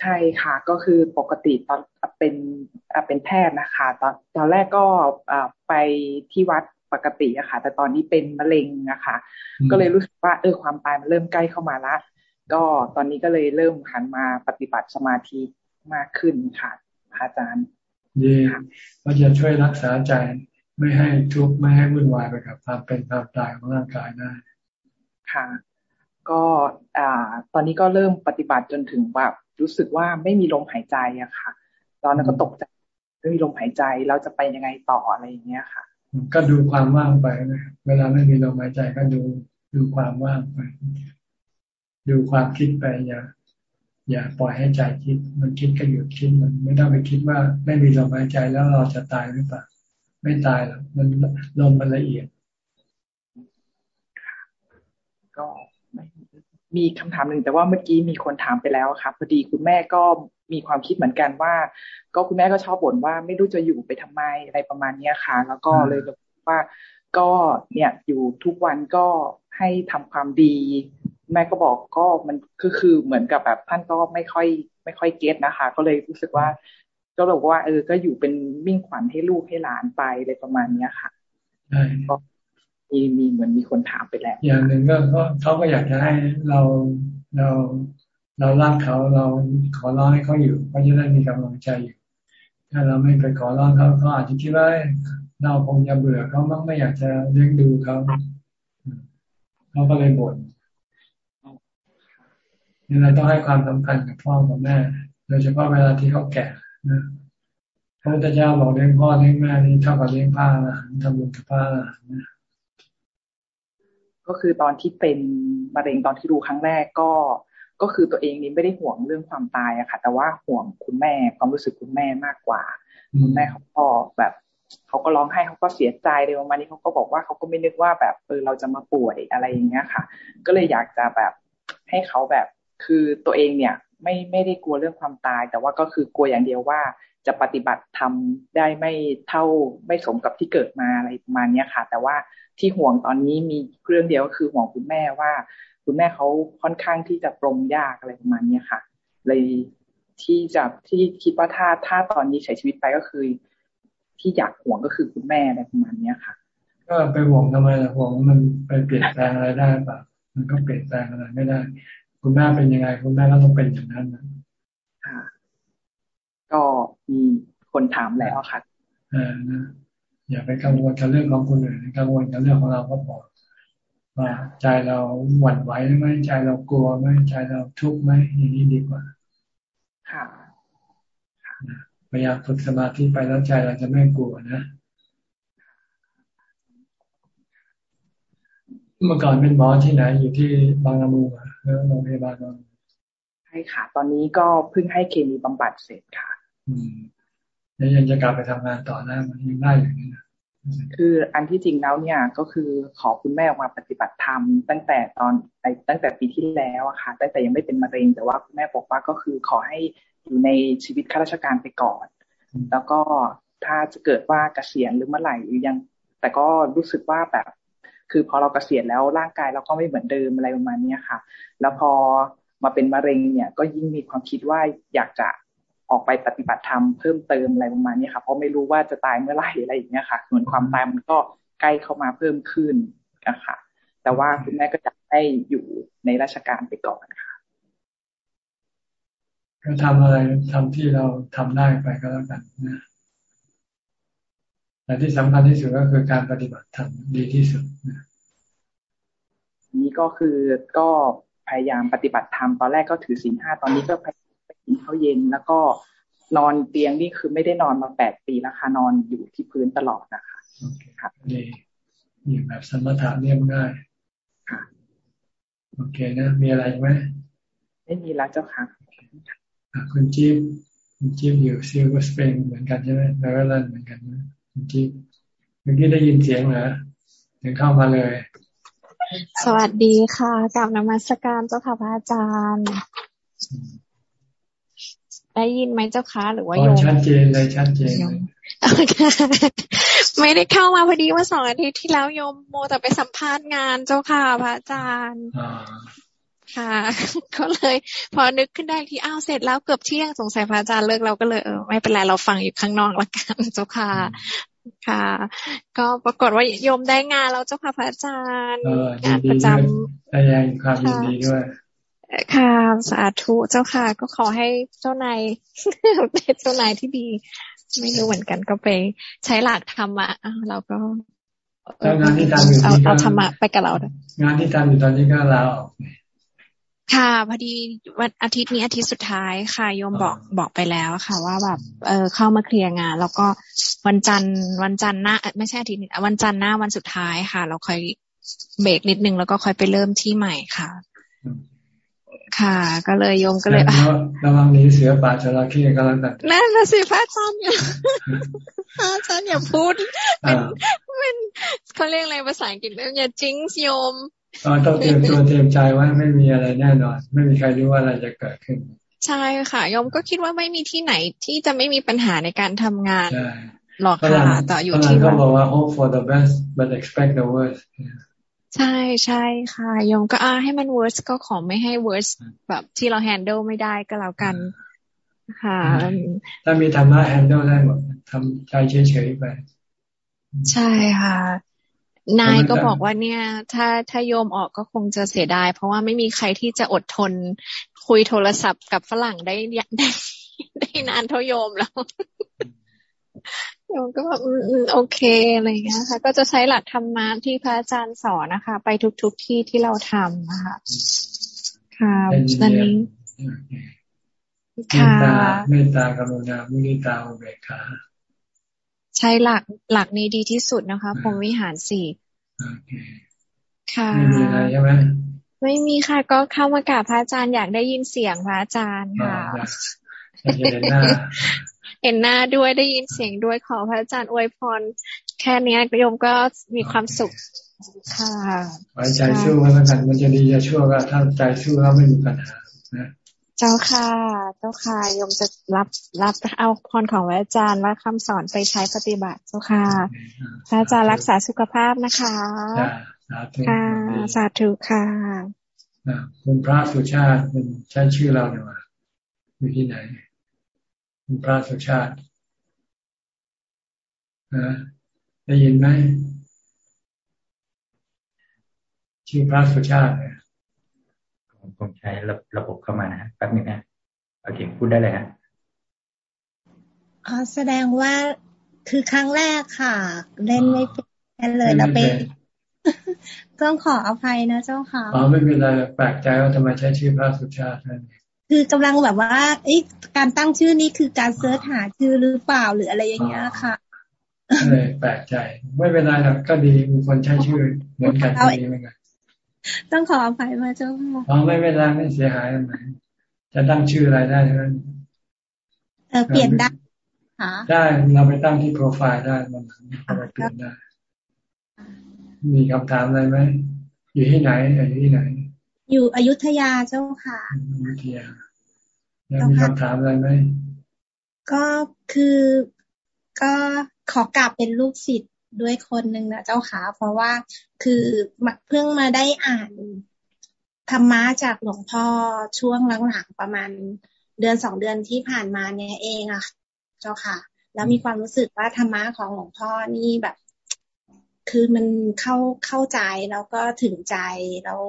ใช่ค่ะ ก็คือปกติตอนเป็นเป็นแพทย์นะคะ ตอนตอนแรกก็ไปที่วัดปกติอะค่ะ แต่ตอนนี้เป็นมะเร็งนะคะ ก็เลยรู้สึกว่าเออความตายมันเริ่มใกล้เข้ามาละ ก็ตอนนี้ก็เลยเริ่มหันมาปฏิบัติสมาธิมากขึ้นค่ะอาจารย์ดีก็จะช่วยรักษาใจไม่ให้ทุกข์ไม่ให้วุ่นวายไปกับความเป็นความตายของร่างกายได้ค่ะ ก็อ่า ตอนนี้ก็เริ่มปฏิบัติจนถึงแบบรู้สึกว่าไม่มีลมหายใจอะค่ะ ตอนนั้นก็ตกใจไม่มีลมหายใจเราจะไปยังไงต่ออะไรอย่างเงี้ยค่ะ ก็ดูความว่างไปนะเวลาไม่มีลมหายใจก็ดูดูความว่างไป ดูความคิดไปอย่าอย่าปล่อยให้ใจคิด มันคิดก็หยุดคิดมันไม่ต้องไปคิดว่า ไม่มีลมหายใจแล้วเราจะตายหรือเปล่าไม่ตายหรอกมันลมมันละเอียด ก็มีคำถามหนึ่งแต่ว่าเมื่อกี้มีคนถามไปแล้วค่ะพอดีคุณแม่ก็มีความคิดเหมือนกันว่า ก็คุณแม่ก็ชอบบ่นว่าไม่รู้จะอยู่ไปทำไมอะไรประมาณเนี้ยค่ะ แล้วก็เลยบอกว่าก็เนี่ยอยู่ทุกวันก็ให้ทำความดี แม่ก็บอกก็มันคือคือเหมือนกับแบบท่านก็ไม่ค่อย ไม่ค่อยเก็ตนะคะ ก็เลยรู้สึกว่า ก็บอกว่า เออ ก็อยู่เป็นมิ่งขวัญให้ลูกให้หลานไปอะไรประมาณเนี้ยค่ะก็มีมีเหมือนมีคนถามไปแล้ว อย่างหนึ่งก็เขาก็อยากจะให้เราเราเรารักเขาเราขอร้องให้เขาอยู่เขาจะได้มีกำลังใจอยู่ ถ้าเราไม่ไปขอร้องเขาเขาอาจจะคิดว่าเราคงจะเบื่อเขามั้งไม่อยากจะเลี้ยงดูเขาเขาก็เลยบ่น นี่เราต้องให้ความสำคัญกับพ่อกับแม่ โดยเฉพาะเวลาที่เขาแก่นะพระพุทธเจ้าบอกเลี้ยงพ่อเลี้ยงแม่นี่เท่ากับเลี้ยงผ้าอาหารทำบุญกับผ้าอาหารนะก็คือตอนที่เป็นมะเร็งตอนที่รู้ครั้งแรกก็ ก็คือตัวเองนี่ไม่ได้ห่วงเรื่องความตายอะค่ะ แต่ว่าห่วงคุณแม่ความรู้สึกคุณแม่มากกว่า คุณแม่เขาก็แบบเขาก็ร้องไห้เขาก็เสียใจเลยประมาณนี้เขาก็บอกว่าเขาก็ไม่นึกว่าแบบเออเราจะมาป่วยอะไรอย่างเงี้ยค่ะ ก็เลยอยากจะแบบให้เขาแบบ คือตัวเองเนี่ย ไม่ไม่ได้กลัวเรื่องความตาย แต่ว่าก็คือกลัวอย่างเดียวว่าจะปฏิบัติทำได้ไม่เท่าไม่สมกับที่เกิดมาอะไรประมาณนี้ค่ะ แต่ว่าที่ห่วงตอนนี้มีเรื่องเดียวก็คือห่วงคุณแม่ว่า คุณแม่เขาค่อนข้างที่จะปรงยากอะไรประมาณนี้ค่ะ เลยที่จะที่คิดว่าถ้าถ้าตอนนี้ใช้ชีวิตไปก็คือ ที่อยากห่วงก็คือคุณแม่อะไรประมาณนี้ค่ะ ก็ไปห่วงทำไมล่ะห่วงมันไปเปลี่ยนแปลงอะไรได้ปะมันก็เปลี่ยนแปลงอะไรไม่ได้ คุณแม่เป็นยังไง คุณแม่ก็ต้องเป็นอย่างนั้นนะค่ะก็มีคนถามแล้วค่ะอ่านะอย่าไปกังวลกับเรื่องของคนอื่นกังวลกับเรื่องของเราก็พอว่าใจเราหวั่นไหวไหมใจเรากลัวไหมใจเราทุกข์ไหมอย่างนี้ดีกว่าค่ะพยายามฝึกสมาธิไปแล้วใจเราจะไม่กลัวนะเมื่อก่อนเป็นหมอที่ไหนอยู่ที่บางละมุงหรือ โรงพยาบาลใช่ค่ะ ตอนนี้ก็เพิ่งให้เคมีบำบัดเสร็จค่ะแล้วยังจะกลับไปทำงานต่อหน้ามันยังได้อยู่นี่นะคืออันที่จริงแล้วเนี่ยก็คือขอคุณแม่ออกมาปฏิบัติธรรมตั้งแต่ตอนตั้งแต่ปีที่แล้วอะค่ะตั้งแต่ยังไม่เป็นมะเร็งแต่ว่าคุณแม่บอกว่าก็คือขอให้อยู่ในชีวิตข้าราชการไปก่อน แล้วก็ถ้าจะเกิดว่าเกษียณหรือเมื่อไหร่หรือยัง แต่ก็รู้สึกว่าแบบ คือพอเราเกษียณแล้วร่างกายเราก็ไม่เหมือนเดิมอะไรประมาณนี้ค่ะ แล้วพอมาเป็นมะเร็งเนี่ย ก็ยิ่งมีความคิดว่าอยากจะออกไปปฏิบัติธรรมเพิ่มเติมอะไรประมาณนี้ค่ะเพราะไม่รู้ว่าจะตายเมื่อไหร่อะไรอย่างเงี้ยค่ะส่วนความตายมันก็ใกล้เข้ามาเพิ่มขึ้นนะคะแต่ว่าคุณแม่ก็จะให้อยู่ในราชการไปก่อนค่ะก็ทำอะไรทำที่เราทำได้ไปก็แล้วกันนะ แต่ที่สำคัญที่สุดก็คือการปฏิบัติธรรมดีที่สุดนะนี่ก็คือก็พยายามปฏิบัติธรรมตอนแรกก็ถือศีลห้าตอนนี้ก็พยายามไปกินข้าวเย็น แล้วก็นอนเตียงนี่คือไม่ได้นอนมาแปดปีแล้วค่ะนอนอยู่ที่พื้นตลอดนะคะโอเคครับดีมีแบบสมถะเรียบง่ายค่ะโอเคนะ มีอะไรไหมไม่มีแล้วเจ้าค่ะคุณจิ๊บคุณจิ๊บอยู่ซิลเวอร์สปริงเหมือนกันใช่ไหมแมริแลนด์เหมือนกันนะ คุณจิ๊บเมื่อกี้ได้ยินเสียงเหรอถึงเข้ามาเลย สวัสดีค่ะกราบนมัสการเจ้าค่ะพระอาจารย์ ได้ยินไหมเจ้าคะหรือว่าโยมชัดเจนเลยชัดเจนไม่ได้เข้ามาพอดีว่าสองอาทิตย์ที่แล้วโยมโมแต่ไปสัมภาษณ์งานเจ้าค่ะพระอาจารย์ ค่ะ ก็เลย พอนึกขึ้นได้ที่อ้าวเสร็จแล้วเกือบเที่ยงสงสัยพระอาจารย์เลิกเราก็เลยเออไม่เป็นไรเราฟังอยู่ข้างนอกละกันเจ้าค่ะ ค่ะ ก็ปรากฏว่าโยมได้งานแล้วเจ้าค่ะพระอาจารย์งานประจำได้ยังความยินดีด้วยค่ะสาธุเจ้าค่ะ ก็ขอให้เจ้านายเป็นเจ้านายที่ดี ไม่รู้เหมือนกันก็ไปใช้หลักธรรมะเราก็งานที่ทำอยู่เอาเอาธรรมะไปกับเรางานที่ทำอยู่ตอนนี้ก็ลาออก ค่ะพอดีวันอาทิตย์นี้อาทิตย์สุดท้ายค่ะโยมบอกบอกไปแล้วค่ะ ว่าแบบเออเข้ามาเคลียร์งาน แล้วก็วันจันทร์วันจันทร์หน้าไม่ใช่อาทิตย์นี้วันจันทร์หน้าวันสุดท้ายค่ะ เราค่อยเบรกนิดนึงแล้วก็ค่อยไปเริ่มที่ใหม่ค่ะ ค่ะ ก็เลยโยมก็เลยระวังนี้เสือป่าจระเข้ก็แล้วกันนั่นนะสิพระอาจารย์อย่าพระอาจารย์อย่าพูดเป็นเป็นเขาเรียกอะไรภาษาอังกฤษอย่าจิ้งโยม ต้องเตรียมตัวเตรียมใจว่าไม่มีอะไรแน่นอน ไม่มีใครรู้ว่าอะไรจะเกิดขึ้น ใช่ค่ะยมก็คิดว่าไม่มีที่ไหนที่จะไม่มีปัญหาในการทำงานหรอกค่ะแต่อยู่ที่ว่าบอกว่า hope for the best but expect the worst ใช่ใช่ค่ะยมก็อ่าให้มัน worst ก็ขอไม่ให้ worst แบบที่เรา handle ไม่ได้ก็แล้วกันค่ะถ้ามีธรรมะ handle ได้หมดทำใจเฉยๆไป ใช่ค่ะ นายก็บอกว่าเนี่ย ถ้าถ้าโยมออกก็คงจะเสียดาย เพราะว่าไม่มีใครที่จะอดทนคุยโทรศัพท์กับฝรั่งได้ได้ได้นานเท่าโยมแล้วโยมก็แบบโอเคอะไรเงี้ยค่ะ ก็จะใช้หลักธรรมะที่พระอาจารย์สอนนะคะ ไปทุกๆทที่ที่เราทำนะคะค่ะตอนนี้ค่ะเมตตากรุณามุนิตาอุเบกขา ใช้หลักหลักนี้ดีที่สุดนะคะพรมวิหารสี่ค่ะไม่มีอะไรใช่ไหมไม่มีค่ะ ก็เข้ามากราบพระอาจารย์อยากได้ยินเสียงพระอาจารย์ค่ะเห็นหน้าด้วยได้ยินเสียงด้วยขอพระอาจารย์อวยพรแค่นี้โยมก็มีความสุขค่ะไว้ใจสู้แล้วกันมันจะดีจะชั่วก็ถ้าใจสู้แล้วไม่มีปัญหานะ เจ้าค่ะ เจ้าค่ะยมจะรับรับเอาพรของอาจารย์และคำสอนไปใช้ปฏิบัติเจ้าค่ะพระอาจารย์รักษาสุขภาพนะคะค่ะสาธุค่ะคุณพระสุชาติเป็นใช้ชื่อเราเนี่ยอยู่ที่ไหน คุณพระสุชาตินะได้ยินไหมชื่อพระสุชาติเนี่ย ผมใช้ระบบเข้ามานะแป๊บนึงนะโอเคพูดได้เลยฮะอ๋อแสดงว่าคือครั้งแรกค่ะ เล่นไม่เป็นเลยแล้วเป็นต้องขออภัยนะเจ้าค่ะอ๋อไม่เป็นไรแปลกใจว่าทำไมใช้ชื่อพระสุชาตินั่นคือกำลังแบบว่าการตั้งชื่อนี้คือการเสิร์ชหาชื่อหรือเปล่าหรืออะไรอย่างเงี้ยค่ะเลยแปลกใจ ไม่เป็นไรหรอกก็ดีมีคนใช้ชื่อเหมือนกันดีเหมือนกัน ต้องขออภัยมาเจ้าค่ะอ๋อไม่เป็นไรไม่เสียหายอะไรจะตั้งชื่ออะไรได้ไหมเออเปลี่ยนได้ได้เราไปตั้งที่โปรไฟล์ได้มันเราไปเปลี่ยนได้ มีคำถามอะไรไหมอยู่ที่ไหนอยู่ที่ไหน อยู่อยุธยาเจ้าค่ะอยุธยายังมีคำถามอะไรไหมก็คือก็ขอกลับเป็นลูกศิษย์ ด้วยคนหนึ่งนะเจ้าค่ะ เพราะว่าคือเพิ่งมาได้อ่านธรรมะจากหลวงพ่อช่วงหลังๆประมาณเดือนสองเดือนที่ผ่านมาเนี่ยเองอะเจ้าค่ะ แล้วมีความรู้สึกว่าธรรมะของหลวงพ่อนี่แบบ คือมันเข้าเข้าใจแล้วก็ถึงใจแล้ว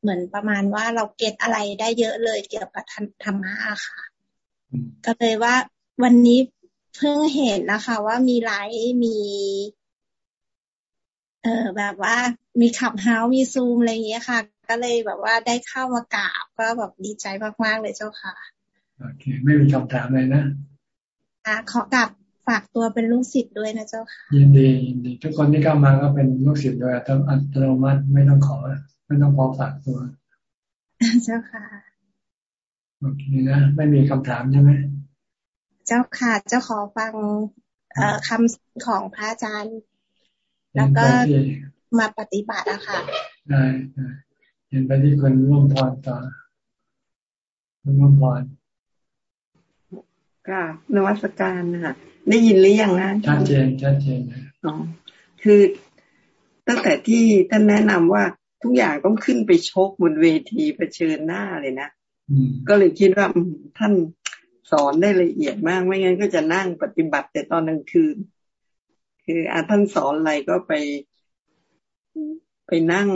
เหมือนประมาณว่าเรา get อะไรได้เยอะเลยเกี่ยวกับธรรมะค่ะ ก็เลยว่าวันนี้เพิ่งเห็นนะคะ ว่ามีไลฟ์มี เออแบบว่ามี Clubhouse มีซูมอะไรอย่างเงี้ยค่ะ ก็เลยแบบว่าได้เข้ามากราบก็แบบดีใจมากๆเลยเจ้าค่ะโอเค ไม่มีคำถามเลยนะอ่าขอกลับฝากตัวเป็นลูกศิษย์ด้วยนะเจ้าค่ะ ยินดียินดี ทุกคนที่เข้ามาก็เป็นลูกศิษย์โดยอัตโนมัติไม่ต้องขอไม่ต้องขอฝากตัวเจ้าค่ะโอเคนะไม่มีคำถามใช่ไหมเจ้าค่ะเจ้าขอฟังเอ่อคำของพระอาจารย์ แล้วก็มาปฏิบัติอะค่ะได้เห็นไปที่คนร่วมพรต่อคนร่วมพรค่ะนวัตการนะคะได้ยินหรือยังนะชัดเจนชัดเจนอ๋อคือตั้งแต่ที่ท่านแนะนำว่าทุกอย่างต้องขึ้นไปชกบนเวทีเผชิญหน้าเลยนะก็เลยคิดว่าท่านสอนได้ละเอียดมากไม่งั้นก็จะนั่งปฏิบัติแต่ตอนกลางคืน คืออาท่านสอนอะไรก็ไปไปนั่ง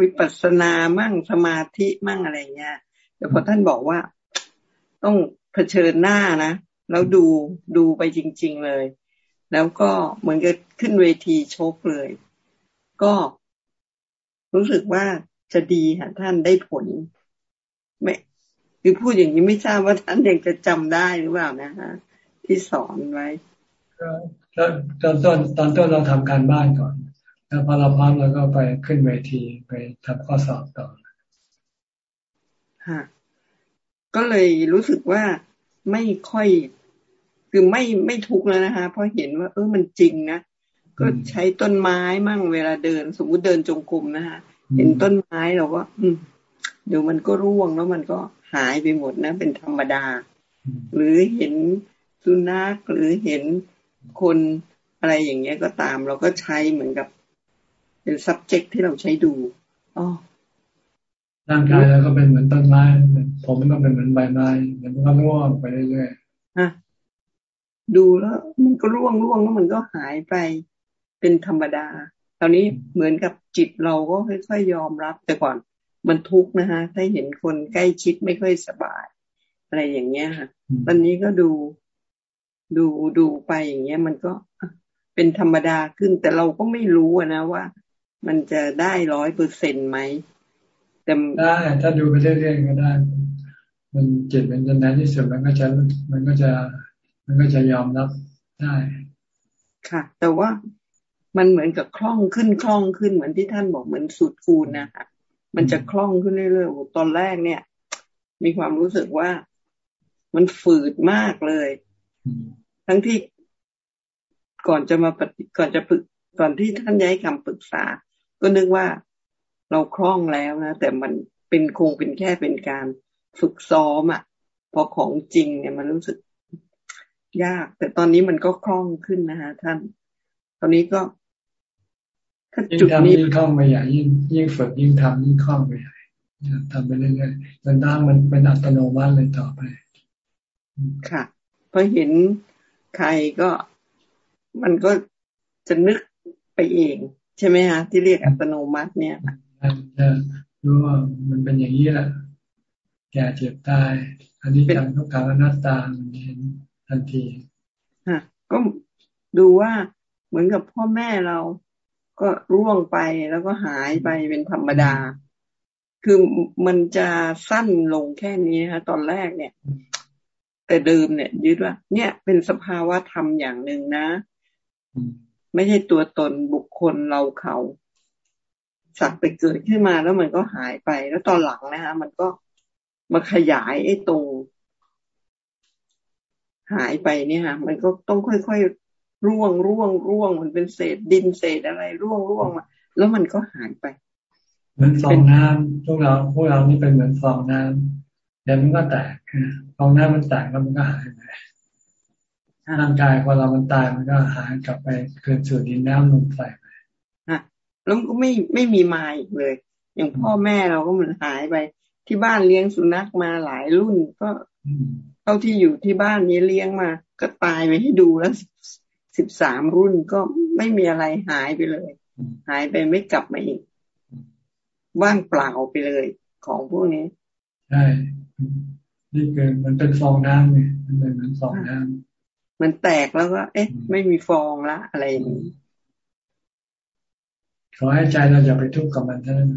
วิปัสสนามั่งสมาธิมั่งอะไรเงี้ยแต่พอท่านบอกว่าต้องเผชิญหน้านะแล้วดูดูไปจริง ๆเลย แล้วก็เหมือนกับขึ้นเวทีโชกเลย ก็รู้สึกว่าจะดีค่ะท่านได้ผลไม่คือพูดอย่างนี้ไม่ทราบว่าท่านยังจะจำได้หรือเปล่านะฮะที่สอนไว้ ตอนต้นตอนต้นเราทำการบ้านก่อน แล้วพอเราพร้อมเราก็ไปขึ้นเวทีไปทำข้อสอบต่อฮะก็เลยรู้สึกว่าไม่ค่อย คือไม่ไม่ทุกข์แล้วนะคะ เพราะเห็นว่า เออมันจริงนะก็ใช้ต้นไม้มั่งเวลาเดิน สมมติเดินจงกรมนะคะเห็นต้นไม้เราก็ อืมเดี๋ยวมันก็ร่วงแล้วมันก็หายไปหมดนะ เป็นธรรมดา หรือเห็นสุนัขหรือเห็น คนอะไรอย่างเงี้ยก็ตาม เราก็ใช้เหมือนกับเป็น subject ที่เราใช้ดูอ๋อร่างกายแล้วก็เป็นเหมือนต้นไม้ผมก็เป็นเหมือนใบไม้มันก็ร่วงไปเรื่อยๆฮะดูแล้ว มันก็ร่วงร่วงแล้วมันก็หายไปเป็นธรรมดาตอนนี้เหมือนกับจิตเราก็ค่อยๆยอมรับ แต่ก่อนมันทุกข์นะฮะถ้าเห็นคนใกล้ชิดไม่ค่อยสบาย อะไรอย่างเงี้ยค่ะ ตอนนี้ก็ดู ดูดูไปอย่างเงี้ย มันก็เป็นธรรมดาขึ้น แต่เราก็ไม่รู้นะว่า มันจะได้ร้อยเปอร์เซ็นไหมแต่ได้ถ้าดูไปเรื่อยๆก็ได้ มันจิตมันจะแน่ที่สุดมันก็จะมันก็จะ มันก็จะยอมรับได้ ค่ะ แต่ว่ามันเหมือนกับคล่องขึ้นคล่องขึ้นเหมือนที่ท่านบอกเหมือนสูตรคูณนะคะมันจะคล่องขึ้นเรื่อยๆตอนแรกเนี่ย มีความรู้สึกว่ามันฝืดมากเลย ทั้งที่ก่อนจะมาปฏิก่อนจะปรึกก่อนที่ท่านย้ายคำปรึกษา ก็นึกว่าเราคล่องแล้วนะ แต่มันเป็นคงเป็นแค่เป็นการฝึกซ้อมอะ่ะพอของจริงเนี่ยมันรู้สึกยาก แต่ตอนนี้มันก็คล่องขึ้นนะฮะท่าน ตอนนี้ก็ยิ่งทำยิ่งคล่องไปใหญ่ยิ่งยิ่งฝึกยิ่งทำยิ่งคล่องไปใหญ่ทำไปเรื่อยๆจนด้างมันเป็นอัตโนมัติเลยต่อไป ค่ะพ อเห็นใครก็มันก็จะนึกไปเอง ใช่ไหมฮะที่เรียกอัตโนมัติเนี่ยจะรู้ว่ามันเป็นอย่างนี้แหละแก่เจ็บตาย อันนี้จังทุกขังอนัตตามันเห็นทันทีฮะก็ดูว่าเหมือนกับพ่อแม่เราก็ร่วงไปแล้วก็หายไปเป็นธรรมดา คือมันจะสั้นลงแค่นี้ฮะตอนแรกเนี่ย แต่เดิมเนี่ย ยึดว่า เนี่ยเป็นสภาวะธรรมอย่างหนึ่งนะ ไม่ใช่ตัวตนบุคคลเราเขาสักไปเกิดขึ้นมาแล้วมันก็หายไป แล้วตอนหลังนะฮะมันก็มาขยายไอ้ตรงหายไปเนี่ยค่ะมันก็ต้องค่อยๆร่วงร่วงร่วงมันเป็นเศษดินเศษอะไร ร่วงร่วงมาแล้วมันก็หายไป เหมือนฟองน้ำพวกเราพวกเรานี่เป็นเหมือนฟองน้ำเดี๋ยวมันก็แตกฟองน้ำมันแตกแล้วมันก็หายไปร่างกายพอเรามันตายมันก็หายกลับไปคืนสู่ดินน้ำลมไฟไปแล้วก็ไม่ไม่มีมาอีกเลย อย่างพ่อแม่เราก็มันหายไป ที่บ้านเลี้ยงสุนัขมาหลายรุ่นก็เท่าที่อยู่ที่บ้านนี้เลี้ยงมา ก็ตายไปให้ดูแล้วสิบสามรุ่นก็ไม่มีอะไรหายไปเลย หายไปไม่กลับมาอีกว่างเปล่าไปเลยของพวกนี้ใช่ นี่คือมันเป็นฟองน้ำเนี่ยมันเป็นเหมือนฟองน้ำมันแตกแล้วก็ เอ๊ะ ไม่มีฟองละอะไรอย่างนี้ขอให้ใจเราอย่าไปทุกข์กับมันเท่านั้น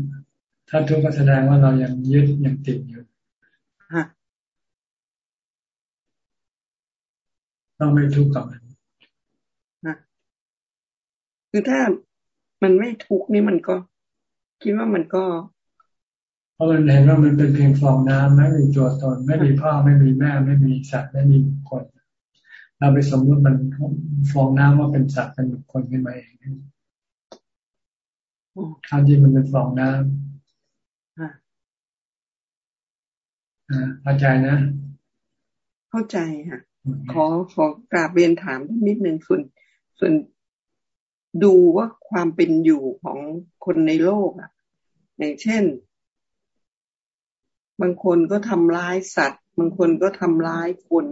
ถ้าทุกข์ก็แสดงว่าเรายังยึดยังติดอยู่ต้องไม่ทุกข์กับมันคือถ้ามันไม่ทุกข์นี่มันก็ คิดว่ามันก็เพ ราะมันเห็นว่ามันเป็นเพียงฟองน้ำไม่มีตัวตน ไม่มีพ่อไม่มีแม่ ไม่มีสัตว์ไม่มีคนเราไปสมมติมันฟองน้ำว่าเป็นสัตว์เป็นบุคคลขึ้นมาเองความจริงมันเป็นฟองน้ำเข้าใจนะ เข้าใจค่ะ ขอขอกราบเรียนถามนิดนึงส่วนส่วนดูว่าความเป็นอยู่ของคนในโลกอะ อย่างเช่น บางคนก็ทำร้ายสัตว์ บางคนก็ทำร้ายคน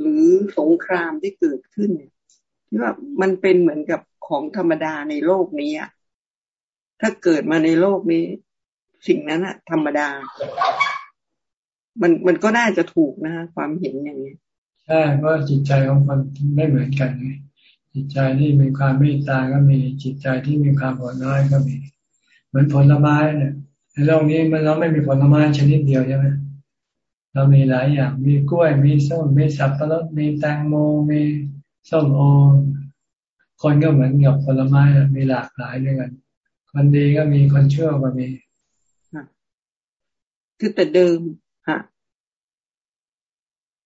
หรือสงครามที่เกิดขึ้นที่ว่ามันเป็นเหมือนกับของธรรมดาในโลกนี้อะถ้าเกิดมาในโลกนี้ สิ่งนั้นอะธรรมดา มันมันก็น่าจะถูกนะความเห็นอย่างนี้ใช่เพราะจิตใจของคนไม่เหมือนกันไงจิตใจที่มีความเมตตาก็มีจิตใจที่มีความอ่อนน้อยก็มี เหมือนผลไม้เนี่ย ในโลกนี้มันเราไม่มีผลไม้ชนิดเดียวใช่ไหมเรามีหลายอย่าง มีกล้วย มีส้ม มีสับปะรด มีแตงโม มีส้มโอ คนก็เหมือนกับผลไม้ มีหลากหลายด้วยกัน คนดีก็มี คนชั่วก็มี คือแต่เดิมฮะ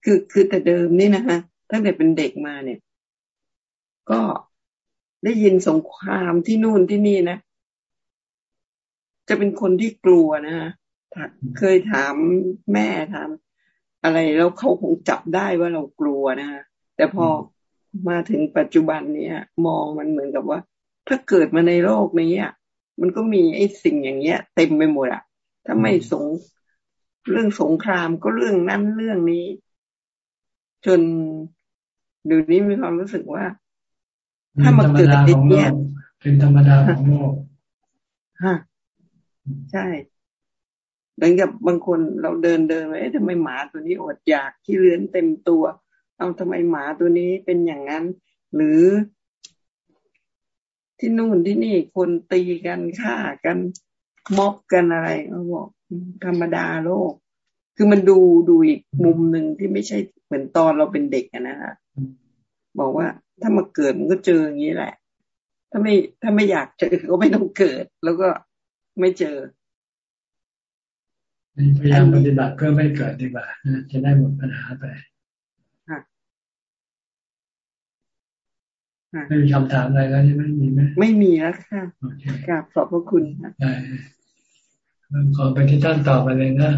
คือคือแต่เดิมนี่นะคะ ตั้งแต่เป็นเด็กมาเนี่ย ก็ได้ยินสงครามที่นู่นที่นี่นะ จะเป็นคนที่กลัวนะฮะเคยถามแม่ถามอะไรแล้วเขาคงจับได้ว่าเรากลัวนะฮะแต่พอมาถึงปัจจุบันเนี้ยมองมันเหมือนกับว่า ถ้าเกิดมาในโลกนี้อะมันก็มีไอ้สิ่งอย่างเงี้ย เต็มไปหมดอะถ้าไม่สงเรื่องสงครามก็เรื่องนั้นเรื่องนี้ จนเดี๋ยวนี้มีความรู้สึกว่า ถ้ามาเกิดติดเนี่ยเป็นธรรมดาของโลกฮะ ใช่ดังกับบางคนเราเดินเดินไปทำไมหมาตัวนี้อดอยากที่เลื้อนเต็มตัว เอาทำไมหมาตัวนี้เป็นอย่างนั้น หรือ ที่นู่นที่นี่คนตีกันฆ่ากันม็อบกันอะไรเขาบอกธรรมดาโลก คือมันดูดูอีกมุมหนึ่งที่ไม่ใช่เหมือนตอนเราเป็นเด็กนะฮะบอกว่าถ้ามาเกิดมันก็เจออย่างนี้แหละ ถ้าไม่ถ้าไม่อยากเจอก็ไม่ต้องเกิด แล้วก็ ไม่เจอพยายามปฏิบัติเพื่อไม่เกิดดีกว่าจะได้หมดปัญหาไปไม่มีคำถามอะไรแล้วใช่ไหมมีไหมไม่มีแล้วค่ะกราบขอบพระคุณค่ะได้ขอไปที่ท่านต่อไปเลยนะ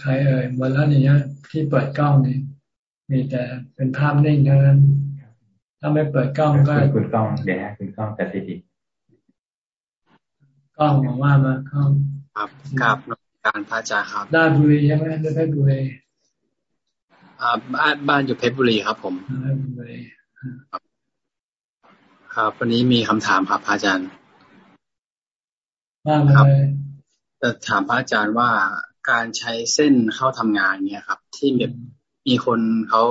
ใครเอ่ยหมดแล้วนี่ยที่เปิดกล้องนี่มีแต่เป็นภาพนิ่งเท่านั้น ถ้าไม่เปิดกล้องก็คุณกล้องเดี๋ยวนะคุณกล้องแต่สิที กล้องบอกว่ามากล้องครับครับการพระอาจารย์ครับด้านบุรีใช่ไหมด้านเพชรบุรีอ่าบ้านบ้านอยู่เพชรบุรีครับ ผมเพชรบุรีครับ วันนี้มีคำถามครับพระอาจารย์ครับจะถามพระอาจารย์ว่าการใช้เส้นเข้าทำงานเนี่ยครับ ที่แบบมีคนเขา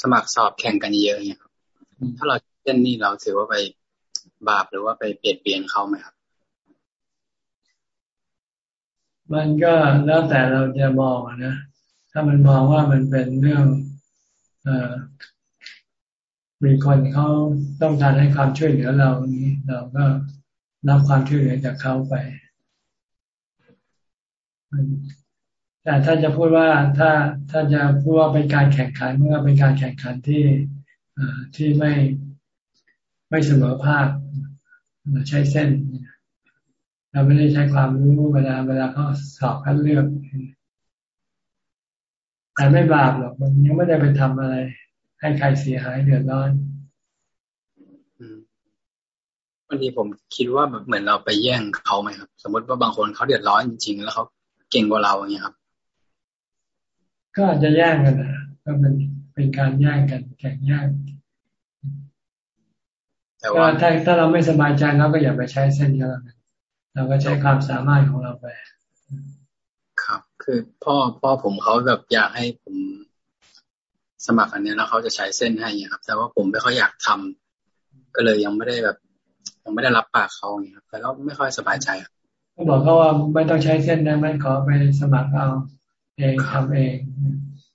สมัครสอบแข่งกันเยอะเนี่ยครับ ถ้าเราเส้นนี้เราถือว่าไปบาปหรือว่าไปเปลี่ยนเปลี่ยนเขาไหมครับ มันก็แล้วแต่เราจะมองนะ ถ้ามันมองว่ามันเป็นเรื่องอมีคนเขาต้องการให้ความช่วยเหลือเรานี้ เราก็รับความช่วยเหลือจากเขาไปแต่ถ้าจะพูดว่าถ้าถ้าจะพูดว่าเป็นการแข่งขันเมื่อเป็นการแข่งขันที่ที่ไม่ไม่เสมอภาคใช้เส้น เราไม่ได้ใช้ความรู้เวลาเวลาเขาสอบคัดเลือกแต่ไม่บาปหรอกมันยังไม่ได้ไปทำอะไร ให้ใครเสียหายเดือดร้อนวันนี้ผมคิดว่าแบบเหมือนเราไปแย่งเขาไหมครับ สมมติว่าบางคนเขาเดือดร้อนจริงๆแล้วเขาเก่งกว่าเราอย่างเงี้ยครับ ก็อาจจะแย่งกันนะก็เป็นเป็นการแย่งกันแข่งแย่งแต่ว่าถ้าถ้าเราไม่สบายใจเราก็อย่าไปใช้เส้นก็แล้วกัน เราก็ใช้ความสามารถของเราไป ครับ คือพ่อพ่อผมเขาแบบอยากให้ผมสมัครอันนี้แล้วเขาจะใช้เส้นให้ครับ แต่ว่าผมไม่ค่อยอยากทำก็เลยยังไม่ได้แบบ ยังไม่ได้รับปากเขาอย่างนี้ครับแต่ก็ไม่ค่อยสบายใจครับก็บอกเขาว่าไม่ต้องใช้เส้นได้ไหมขอไปสมัครเอาเองทำเอง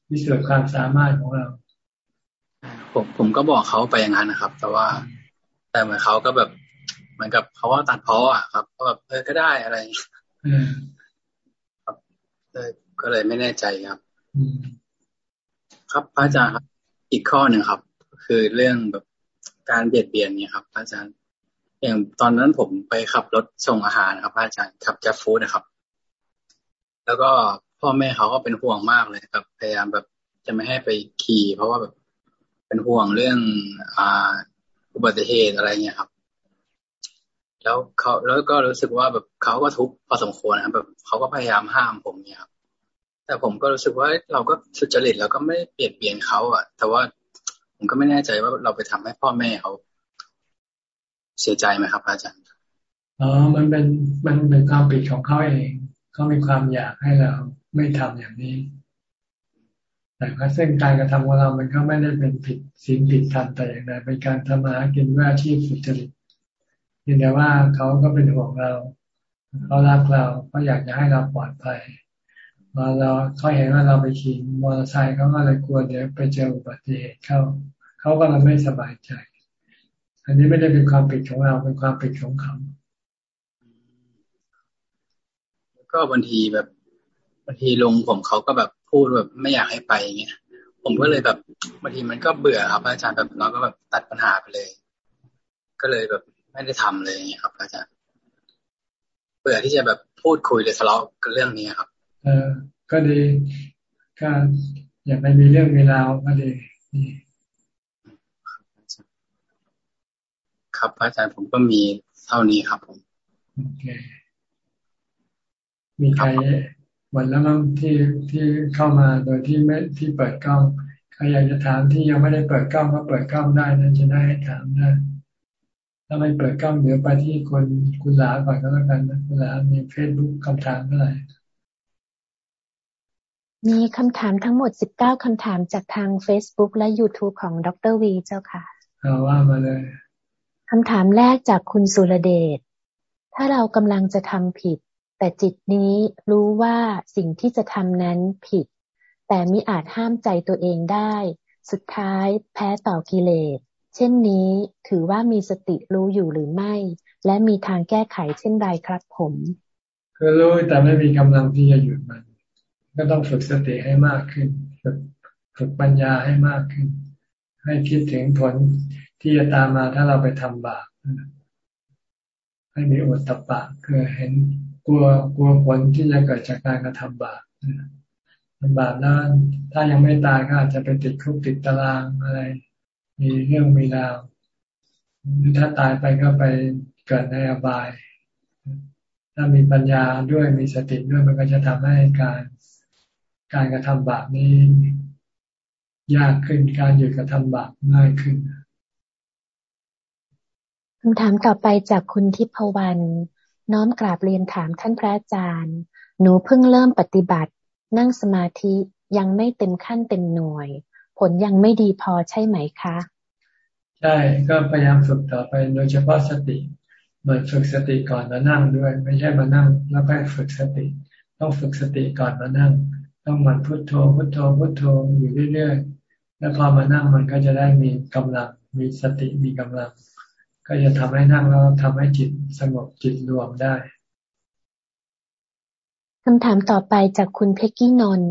พิสูจน์ความสามารถของเราผมผมก็บอกเขาไปอย่างนั้นนะครับ แต่ว่าแต่เหมือนเขาก็แบบ เหมือนกับเขาว่าตัดพ้ออะครับก็แบบเออก็ได้อะไรครับก็เลยไม่แน่ใจครับครับพระอาจารย์ครับอีกข้อหนึ่งครับ คือเรื่องแบบการเบียดเบียนเนี่ยครับพระอาจารย์ อย่างตอนนั้นผมไปขับรถส่งอาหารครับพระอาจารย์ขับแก๊ฟฟู้ดนะครับ แล้วก็พ่อแม่เขาก็เป็นห่วงมากเลยครับ พยายามแบบจะไม่ให้ไปขี่ เพราะว่าแบบเป็นห่วงเรื่อง อ่า อุบัติเหตุอะไรเงี้ยครับ แล้วเขาแล้วก็รู้สึกว่าแบบเขาก็ทุกข์พอสมควรนะครับแบบเขาก็พยายามห้ามผมเนี่ยครับแต่ผมก็รู้สึกว่าเราก็สุจริตเราก็ไม่เปลี่ยนเปลี่ยนเขาอะ แต่ว่าผมก็ไม่แน่ใจว่าเราไปทำให้พ่อแม่เขาเสียใจไหมครับ อาจารย์อ๋อมันเป็นมันเป็นความผิดของเขาเองเขามีความอยากให้เราไม่ทำอย่างนี้ แต่ก็ซึ่งการกระทำของเรา มันก็ไม่ได้เป็นผิดสิ่งผิดธรรมแต่อย่างใดเป็นการทำมาหากินว่าอาชีพสุจริต เพียงแต่ว่าเขาก็เป็นห่วงเรา เขารักเราเขาอยากจะให้เราปลอดภัยพอเราเขาเห็นว่าเราไปขี่มอเตอร์ไซค์เขาก็เลยกลัวเดี๋ยวไปเจออุบัติเหตุเขาเขาก็เลยไม่สบายใจ อันนี้ไม่ได้เป็นความผิดของเราเป็นความผิดของเขาก็บางทีแบบบางทีลงผมเขาก็แบบพูดแบบไม่อยากให้ไปเงี้ยผมก็เลยแบบบางทีมันก็เบื่อครับอาจารย์แบบเราก็แบบตัดปัญหาไปเลย ก็เลยแบบ ไม่ได้ทำเลยอย่างเงี้ยครับอาจารย์เบื่อที่จะแบบพูดคุยหรือทะเลาะกันเรื่องนี้ครับ เออ ก็ดีก็อย่าไปมีเรื่องมีราวก็ดีครับอาจารย์ผมก็มีเท่านี้ครับผมโอเคมีใครวันแล้วมั้งที่ที่เข้ามาโดยที่ไม่ที่เปิดกล้องใครอยากจะถามที่ยังไม่ได้เปิดกล้องก็เปิดกล้องได้นะจะได้ให้ถามได้ ถ้าไม่เปิดกล้องเดี๋ยวไปที่คนคุณหลาก่อนก็แล้วกันนะคุณหลามีเฟซบุ๊กคำถามเท่าไหร่มีคำถามทั้งหมดสิบเก้าคำถามจากทาง Facebook และ YouTube ของดรวีเจ้าค่ะเอาว่ามาเลยคำถามแรกจากคุณสุรเดช ถ้าเรากำลังจะทำผิด แต่จิตนี้รู้ว่าสิ่งที่จะทำนั้นผิด แต่มิอาจห้ามใจตัวเองได้ สุดท้ายแพ้ต่อกิเลส เช่นนี้ถือว่ามีสติรู้อยู่หรือไม่ และมีทางแก้ไขเช่นไรครับผมคือรู้แต่ไม่มีกำลังที่จะหยุดมัน ก็ต้องฝึกสติให้มากขึ้น ฝึกฝึกปัญญาให้มากขึ้น ให้คิดถึงผลที่จะตามมาถ้าเราไปทำบาปให้มีอดตะปะคือเห็นกลัวกลัวผลที่จะเกิดจากการกระทำบาปทำบาปนั้นถ้ายังไม่ตายก็อาจจะไปติดคุกติดตารางอะไร มีเรื่องมีราวหรือถ้าตายไปก็ไปเกิดในอบาย ถ้ามีปัญญาด้วยมีสติด้วยมันก็จะทำให้การการกระทำบาปนี้ ยากขึ้นการหยุดกระทำบาปง่ายขึ้นคำถามต่อไปจากคุณทิพวรรณน้อมกราบเรียนถามท่านพระอาจารย์ หนูเพิ่งเริ่มปฏิบัติ นั่งสมาธิยังไม่เต็มขั้นเต็มหน่วย ผลยังไม่ดีพอใช่ไหมคะ ใช่ก็พยายามฝึกต่อไปโดยเฉพาะสติเหมือนฝึกสติก่อนมานั่งด้วย ไม่ใช่มานั่ง แล้วไปฝึกสติ ต้องฝึกสติก่อนมานั่ง ต้องมันพุโทโธพุโทโธพุโทโธอยู่เรื่อยๆแล้วพอมานั่งมันก็จะได้มีกำลังมีสติมีกำลัง ก็จะทำให้นั่งแล้วทำให้จิตสงบจิตรวมได้คำถามต่อไปจากคุณเพกกี้นน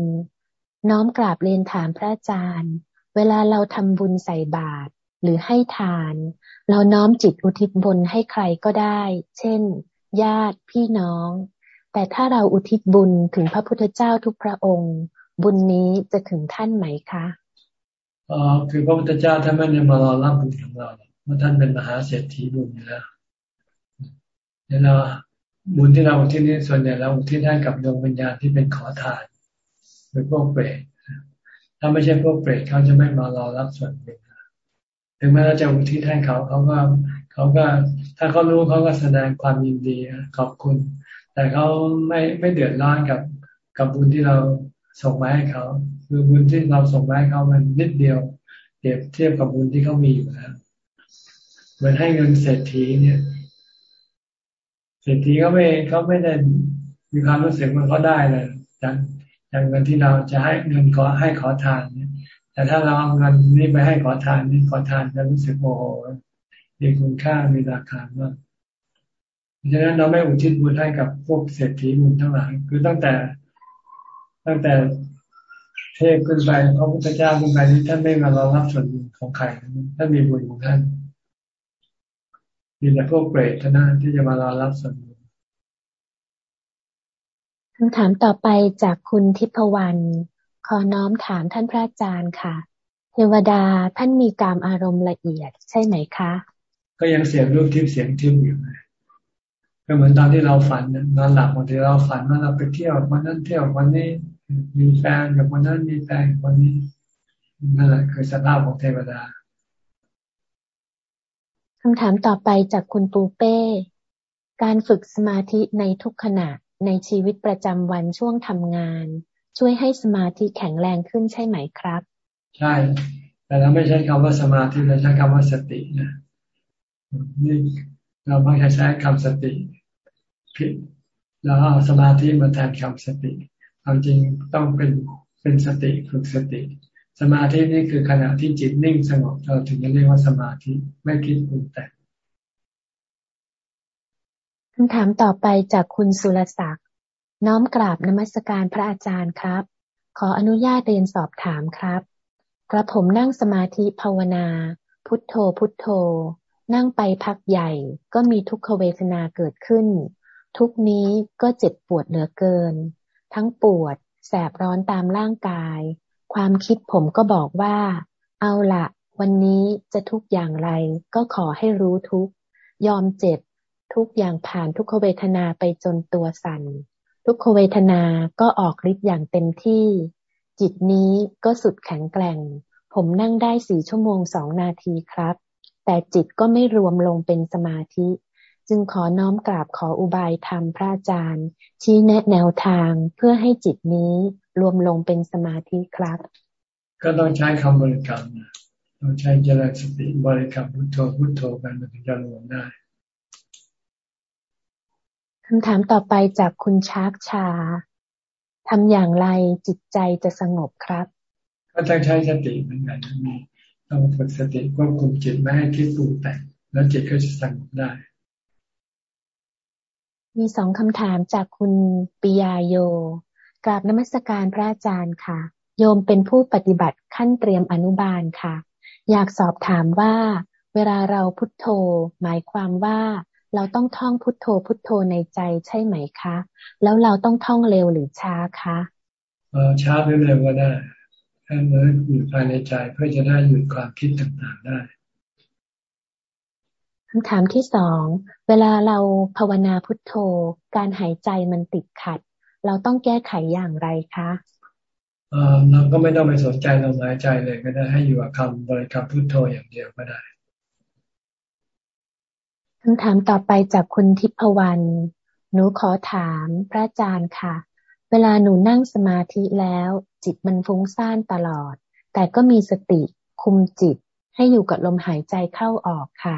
น้อมกราบเรียนถามพระอาจารย์ เวลาเราทำบุญใส่บาตรหรือให้ทาน เราน้อมจิตอุทิศบุญให้ใครก็ได้ เช่น ญาติพี่น้อง แต่ถ้าเราอุทิศบุญถึงพระพุทธเจ้าทุกพระองค์ บุญนี้จะถึงท่านไหมคะอ๋อคือพระพุทธเจ้าท่านไม่ได้มารอรับบุญของเราเพราะท่านเป็นมหาเศรษฐีบุญอยู่แล้วเนี่ยเราบุญที่เราอุทิศนี้ส่วนใหญ่เราอุทิศให้กับดวงวิญญาณที่เป็นขอทาน หรือพวกเปรตถ้าไม่ใช่พวกเปรตเขาจะไม่มารอรับส่วนบุญถึงแม้เราจะอุทิศให้เขาเขาก็เขาก็ ถ้าเขารู้เขาก็แสดงความยินดีขอบคุณ แต่เขาไม่ไม่เดือดร้อนกับกับบุญที่เราส่งมาให้เขาคือบุญที่เราส่งมาให้เขามันนิดเดียวเปรียบเทียบกับบุญที่เขามีอยู่แล้วเหมือนให้เงินเศรษฐีเนี่ยเศรษฐีเขาไม่เขาไม่ได้มีความรู้สึกมันเขาได้เลยจาก จากเงินที่เราจะให้เงินขอให้ขอทานเนี่ย แต่ถ้าเราเอาเงินนี้ไปให้ขอทานนี่ขอทานจะรู้สึกโอ้โหมีคุณค่ามีราคามากฉะนั้นเราไม่อุทิศบุญให้กับพวกเศรษฐีบุญทั้งหลายคือตั้งแต่ ตั้งแต่เทพขึ้นไปพระพุทธเจ้าขึ้นไปนี้ท่านไม่มาเรารับส่วนบุญของใครท่านมีบุญของท่านมีแต่พวกเปรตเท่านั้นที่จะมารอรับส่วนบุญ คำถามต่อไปจากคุณทิพวรรณขอน้อมถามท่านพระอาจารย์ค่ะ เทวดาท่านมีกามอารมณ์ละเอียดใช่ไหมคะ ก็ยังเสียงรูปทิพย์เสียงทิพย์อยู่ก็เหมือนตอนที่เราฝันนอนหลับบางทีเราฝันว่าเราไปเที่ยววันนั้นเที่ยววันนี้มีแฟนกับวันนั้นมีแฟนวันนี้นั่นแหละคือสภาพของเทวดาคำถามต่อไปจากคุณปูเป้ การฝึกสมาธิในทุกขณะ ในชีวิตประจำวันช่วงทำงาน ช่วยให้สมาธิแข็งแรงขึ้นใช่ไหมครับ ใช่ แต่เราไม่ใช้คำว่าสมาธิเราใช้คำว่าสตินะนี่เราไม่ใช้คำสติผิดแล้วเอาสมาธิมาแทนคำสติความจริงต้องเป็นเป็นสติฝึกสติ สมาธินี่คือขณะที่จิตนิ่งสงบเราถึงจะเรียกว่าสมาธิไม่คิดปรุงแต่ง คำถามต่อไปจากคุณสุรศักดิ์น้อมกราบนมัสการพระอาจารย์ครับ ขออนุญาตเรียนสอบถามครับ กระผมนั่งสมาธิภาวนา พุทโธพุทโธ นั่งไปพักใหญ่ ก็มีทุกขเวทนาเกิดขึ้น ทุกนี้ก็เจ็บปวดเหลือเกิน ทั้งปวด แสบร้อนตามร่างกาย ความคิดผมก็บอกว่า เอาละวันนี้จะทุกอย่างไร ก็ขอให้รู้ทุกยอมเจ็บ ทุกอย่างผ่านทุกขเวทนาไปจนตัวสั่น ทุกขเวทนาก็ออกฤทธิ์อย่างเต็มที่ จิตนี้ก็สุดแข็งแกร่ง ผมนั่งได้สี่ชั่วโมงสองนาทีครับ แต่จิตก็ไม่รวมลงเป็นสมาธิ จึงขอน้อมกราบขออุบายธรรมพระอาจารย์ ชี้แนะแนวทางเพื่อให้จิตนี้รวมลงเป็นสมาธิครับ ก็ต้องใช้คำบริกรรมนะต้องใช้เจริญสติบริกรรมพุทโธพุทโธกันมันถึงจะรวมได้ คำถามต่อไปจากคุณชาร์กชาทำอย่างไรจิตใจจะสงบครับ ก็ต้องใช้สติเหมือนกันมีต้องฝึกสติควบคุมจิตไม่ให้คิดปรุงแต่งแล้วจิตก็จะสงบได้ มีสองคำถามจากคุณปิยาโยกราบนมัสการพระอาจารย์ค่ะ โยมเป็นผู้ปฏิบัติขั้นเตรียมอนุบาลค่ะ อยากสอบถามว่า เวลาเราพุทโธ หมายความว่า เราต้องท่องพุทโธพุทโธในใจใช่ไหมคะ แล้วเราต้องท่องเร็วหรือช้าคะเออช้าหรือเร็วก็ได้ให้มันอยู่ภายในใจเพื่อจะได้หยุดความคิดต่างๆได้คำถามที่สองเวลาเราภาวนาพุทโธ การหายใจมันติดขัด เราต้องแก้ไขอย่างไรคะเออเราก็ไม่ต้องไปสนใจลมหายใจเลยก็ได้ให้อยู่กับคำบริกรรมพุทโธอย่างเดียวก็ได้ คำถามต่อไปจากคุณทิพวรรณหนูขอถามพระอาจารย์ค่ะ เวลาหนูนั่งสมาธิแล้ว จิตมันฟุ้งซ่านตลอด แต่ก็มีสติคุมจิตให้อยู่กับลมหายใจเข้าออกค่ะ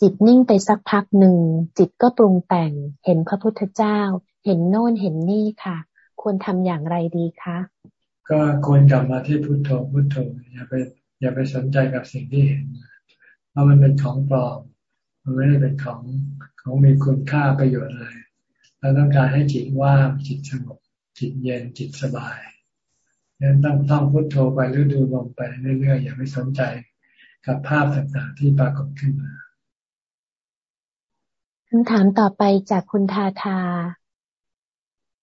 จิตนิ่งไปสักพักหนึ่ง จิตก็ปรุงแต่ง เห็นพระพุทธเจ้า เห็นโน่นเห็นนี่ค่ะ ควรทำอย่างไรดีคะ ก็ควรกลับมาที่พุทโธพุทโธอย่าไปอย่าไปสนใจกับสิ่งที่เห็นเพราะมันเป็นของปลอม มันไม่ได้เป็นของของมีคุณค่าประโยชน์อะไรเราต้องการให้จิตว่างจิตสงบจิตเย็นจิตสบายดังนั้นต้องต้องพุทโธไปหรือดูลมไปเรื่อยๆอย่าไปสนใจกับภาพต่างๆที่ปรากฏขึ้นมาคำถามต่อไปจากคุณทาทา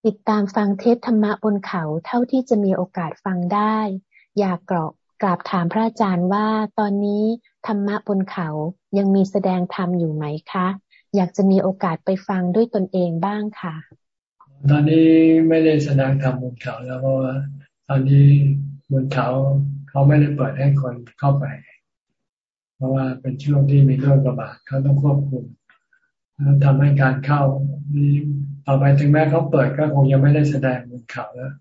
ติดตามฟังเทปธรรมะบนเขาเท่าที่จะมีโอกาสฟังได้ อยากกรอกกราบถามพระอาจารย์ว่าตอนนี้ ธรรมะบนเขายังมีแสดงธรรมอยู่ไหมคะ อยากจะมีโอกาสไปฟังด้วยตนเองบ้างค่ะ ตอนนี้ไม่ได้แสดงธรรมบนเขาแล้วเพราะว่าตอนนี้บนเขาเขาไม่ได้เปิดให้คนเข้าไป เพราะว่าเป็นช่วงที่มีโรคระบาดเขาต้องควบคุมทำให้การเข้านี้ต่อไปถึงแม้เขาเปิดก็คงยังไม่ได้แสดงบนเขาแล้ว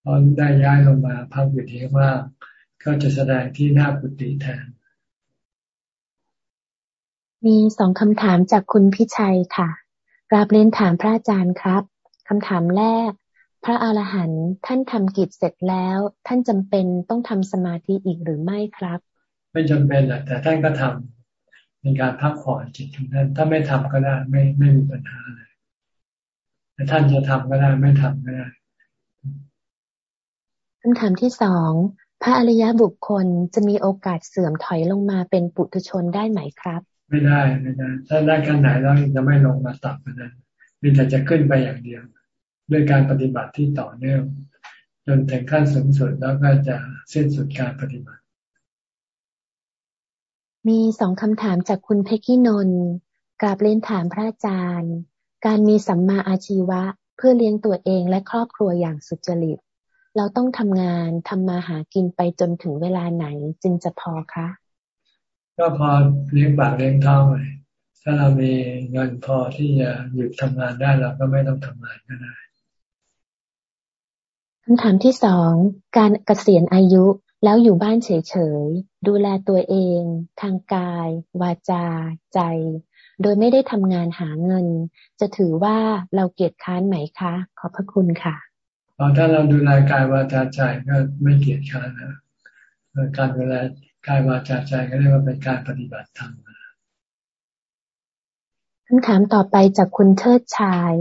เพราะได้ย้ายลงมาพักอยู่ที่ว่าก็จะแสดงที่หน้ากุฏิแทน มีสองคำถามจากคุณพิชัยค่ะกราบเรียนถามพระอาจารย์ครับคำถามแรก พระอาหารหันต์ท่านทำกิจเสร็จแล้ว ท่านจำเป็นต้องทำสมาธิอีกหรือไม่ครับ ไม่จำเป็นแหละแต่ท่านก็ทำในการพักผ่อนจิตของท่านถ้าไม่ทำก็ได้ไม่ไม่มีปัญหาเลยแต่ท่านจะทำก็ได้ไม่ทำก็ได้คำถามที่สองพระอริยบุคคลจะมีโอกาสเสื่อมถอยลงมาเป็นปุถุชนได้ไหมครับ ไม่ได้ไม่ได้ ถ้าได้กันไหนแล้วจะไม่ลงมาตับกันนั้นมีแต่จะขึ้นไปอย่างเดียว ด้วยการปฏิบัติที่ต่อเนื่องจนถึงขั้นสูงสุดแล้วก็จะสิ้นสุดการปฏิบัติ มีสองคำถามจากคุณเพกินนท์กราบเรียนถามพระอาจารย์ การมีสัมมาอาชีวะ เพื่อเลี้ยงตัวเองและครอบครัวอย่างสุจริต เราต้องทำงานทำมาหากินไปจนถึงเวลาไหนจึงจะพอคะ ก็พอเลี้ยงปากเลี้ยงท้องเลยถ้าเรามีเงินพอที่จะหยุดทำงานได้เราก็ไม่ต้องทำงานก็ได้คำถามที่สองการเกษียณอายุแล้วอยู่บ้านเฉยๆดูแลตัวเอง ทางกาย วาจา ใจ โดยไม่ได้ทำงานหาเงิน จะถือว่าเราเกียจค้านไหมคะ ขอบพระคุณค่ะพอถ้าเราดูแลกายวาจาใจก็ไม่เกียจค้านนะการดูแล กายวาจาใจก็เรียกว่าเป็นการปฏิบัติธรรมคำถามต่อไปจากคุณเทิดชาย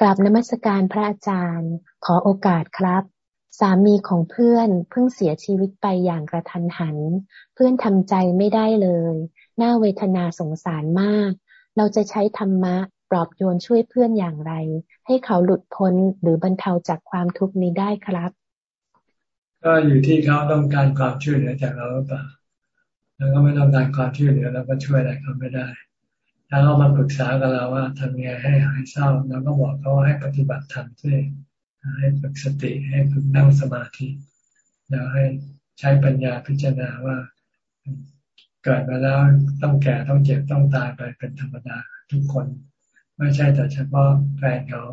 กราบนมัสการพระอาจารย์ ขอโอกาสครับ สามีของเพื่อนเพิ่งเสียชีวิตไปอย่างกระทันหัน เพื่อนทำใจไม่ได้เลยน่าเวทนาสงสารมาก เราจะใช้ธรรมะปลอบโยนช่วยเพื่อนอย่างไร ให้เขาหลุดพ้นหรือบรรเทาจากความทุกข์นี้ได้ครับ ก็อยู่ที่เขาต้องการความช่วยเหลือจากเราหรือเปล่า แล้วก็ไม่ต้องการความช่วยเหลือเราก็ช่วยอะไรเขาไม่ได้ ถ้าเขามาปรึกษากับเราว่าทำยังไงให้หายเศร้าเราก็บอกเขาว่าให้ปฏิบัติธรรมด้วยให้ฝึกสติให้ฝึกนั่งสมาธิแล้วให้ใช้ปัญญาพิจารณาว่าเกิดมาแล้วต้องแก่ต้องเจ็บต้องตายไปเป็นธรรมดาทุกคน ไม่ใช่แต่เฉพาะแฟนเขา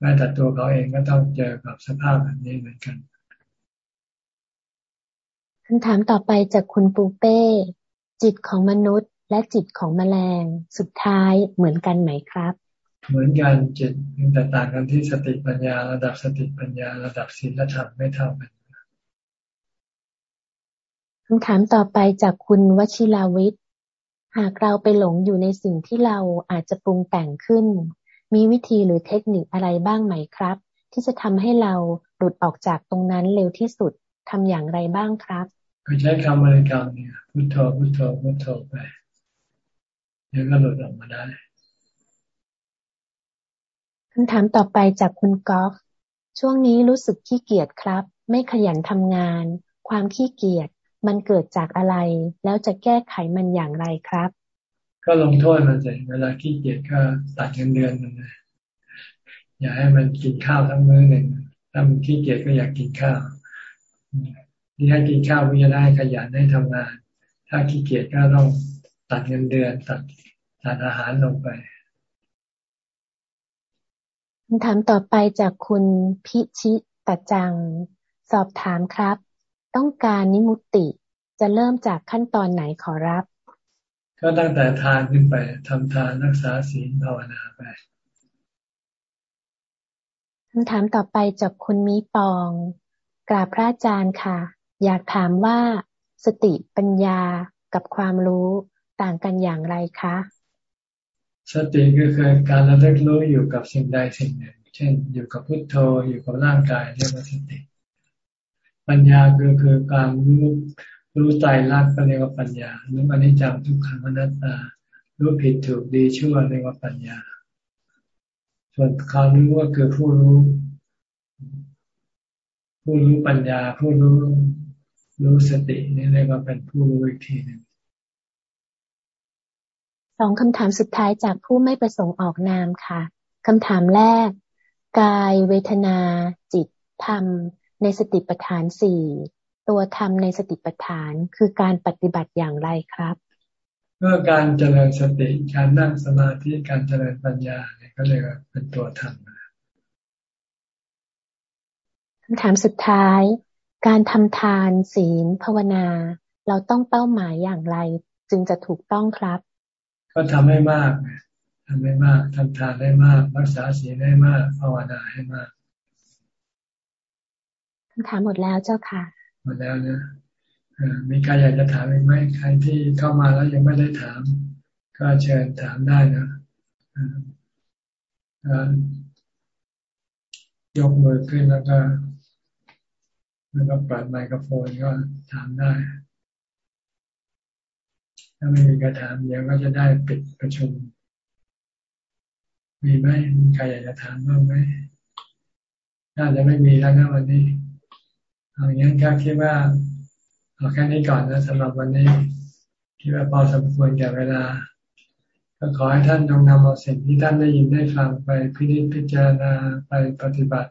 แม้แต่ตัวเขาเองก็ต้องเจอกับสภาพแบบนี้เหมือนกัน คำถามต่อไปจากคุณปูเป้ จิตของมนุษย์และจิตของแมลงสุดท้ายเหมือนกันไหมครับ เหมือนกันจิตแต่ต่างกันที่สติปัญญา ระดับสติปัญญา ระดับศีลธรรมไม่เท่ากันคำถามต่อไปจากคุณวชิราวิทย์ หากเราไปหลงอยู่ในสิ่งที่เราอาจจะปรุงแต่งขึ้น มีวิธีหรือเทคนิคอะไรบ้างไหมครับ ที่จะทำให้เราหลุดออกจากตรงนั้นเร็วที่สุดทำอย่างไรบ้างครับ ไปใช้คำบริกรรมเนี่ยพุทโธพุทโธพุทโธไปเดี๋ยวก็หลุดออกมาได้คำถามต่อไปจากคุณกอล์ฟช่วงนี้รู้สึกขี้เกียจครับ ไม่ขยันทำงาน ความขี้เกียจมันเกิดจากอะไร แล้วจะแก้ไขมันอย่างไรครับ ก็ลงโทษมันสิเวลาขี้เกียจก็ตัดเงินเดือนมันนะอย่าให้มันกินข้าวทั้งมื้อหนึ่งถ้ามันขี้เกียจก็อยากกินข้าว นี่ให้กินข้าวเพื่อได้ขยันให้ทำงาน ถ้าขี้เกียจก็ต้องตัดเงินเดือนตัดตัดอาหารลงไปคำถามต่อไปจากคุณพิชิตจัง สอบถามครับ ต้องการนิมุติจะเริ่มจากขั้นตอนไหนขอรับ ก็ตั้งแต่ทานขึ้นไปทำทานรักษาศีลภาวนาไปคำถามต่อไปจากคุณมีปอง กราบพระอาจารย์ค่ะ อยากถามว่าสติปัญญากับความรู้ต่างกันอย่างไรคะ สติก็คือการระลึกรู้อยู่กับสิ่งใดสิ่งหนึ่ง เช่น อยู่กับพุทโธอยู่กับร่างกายเรียกว่าสติ ปัญญาคือคือการรู้รู้ใจรักก็เรียกว่าปัญญารู้อนิจจังทุกขังอนัตตา รู้ผิดถูกดีชั่วเรียกว่าปัญญา ส่วนความรู้ก็คือผู้รู้ ผู้รู้ปัญญา ผู้รู้ รู้สตินี่เรียกว่าเป็นผู้รู้อีกทีหนึ่งสองคำถามสุดท้ายจากผู้ไม่ประสงค์ออกนามค่ะคำถามแรก กายเวทนา จิต ธรรม ในสติปัฏฐานสี่ตัวธรรมในสติปัฏฐานคือการปฏิบัติอย่างไรครับเมื่อการเจริญสติการนั่งสมาธิการเจริญปัญญาเนี่ยก็เลยเป็นตัวธรรมคำถามสุดท้าย การทำทานศีลภาวนา เราต้องเป้าหมายอย่างไร จึงจะถูกต้องครับ ก็ทำให้มากทำให้มากทำทานได้มาก รักษาศีลได้มากภาวนาให้มากคำถามหมดแล้วเจ้าค่ะ หมดแล้วนะมีใครอยากจะถามอีกไหมใครที่เข้ามาแล้วยังไม่ได้ถาม ก็เชิญถามได้นะยกมือขึ้นแล้วก็ แล้วก็เปิดไมโครโฟนก็ถามได้ ถ้าไม่มีการถามเดี๋ยวก็จะได้ปิดประชุม มีไหมมีใครอยากจะถามบ้างไหมน่าจะไม่มีแล้วนะวันนี้เอาอย่างนั้นก็คิดว่าเอาแค่นี้ก่อนนะสำหรับวันนี้คิดว่าพอสมควรแก่เวลา ก็ขอให้ท่านจงนำเอาสิ่งที่ท่านได้ยินได้ฟังไปพิจิตพิจารณาไปปฏิบัติ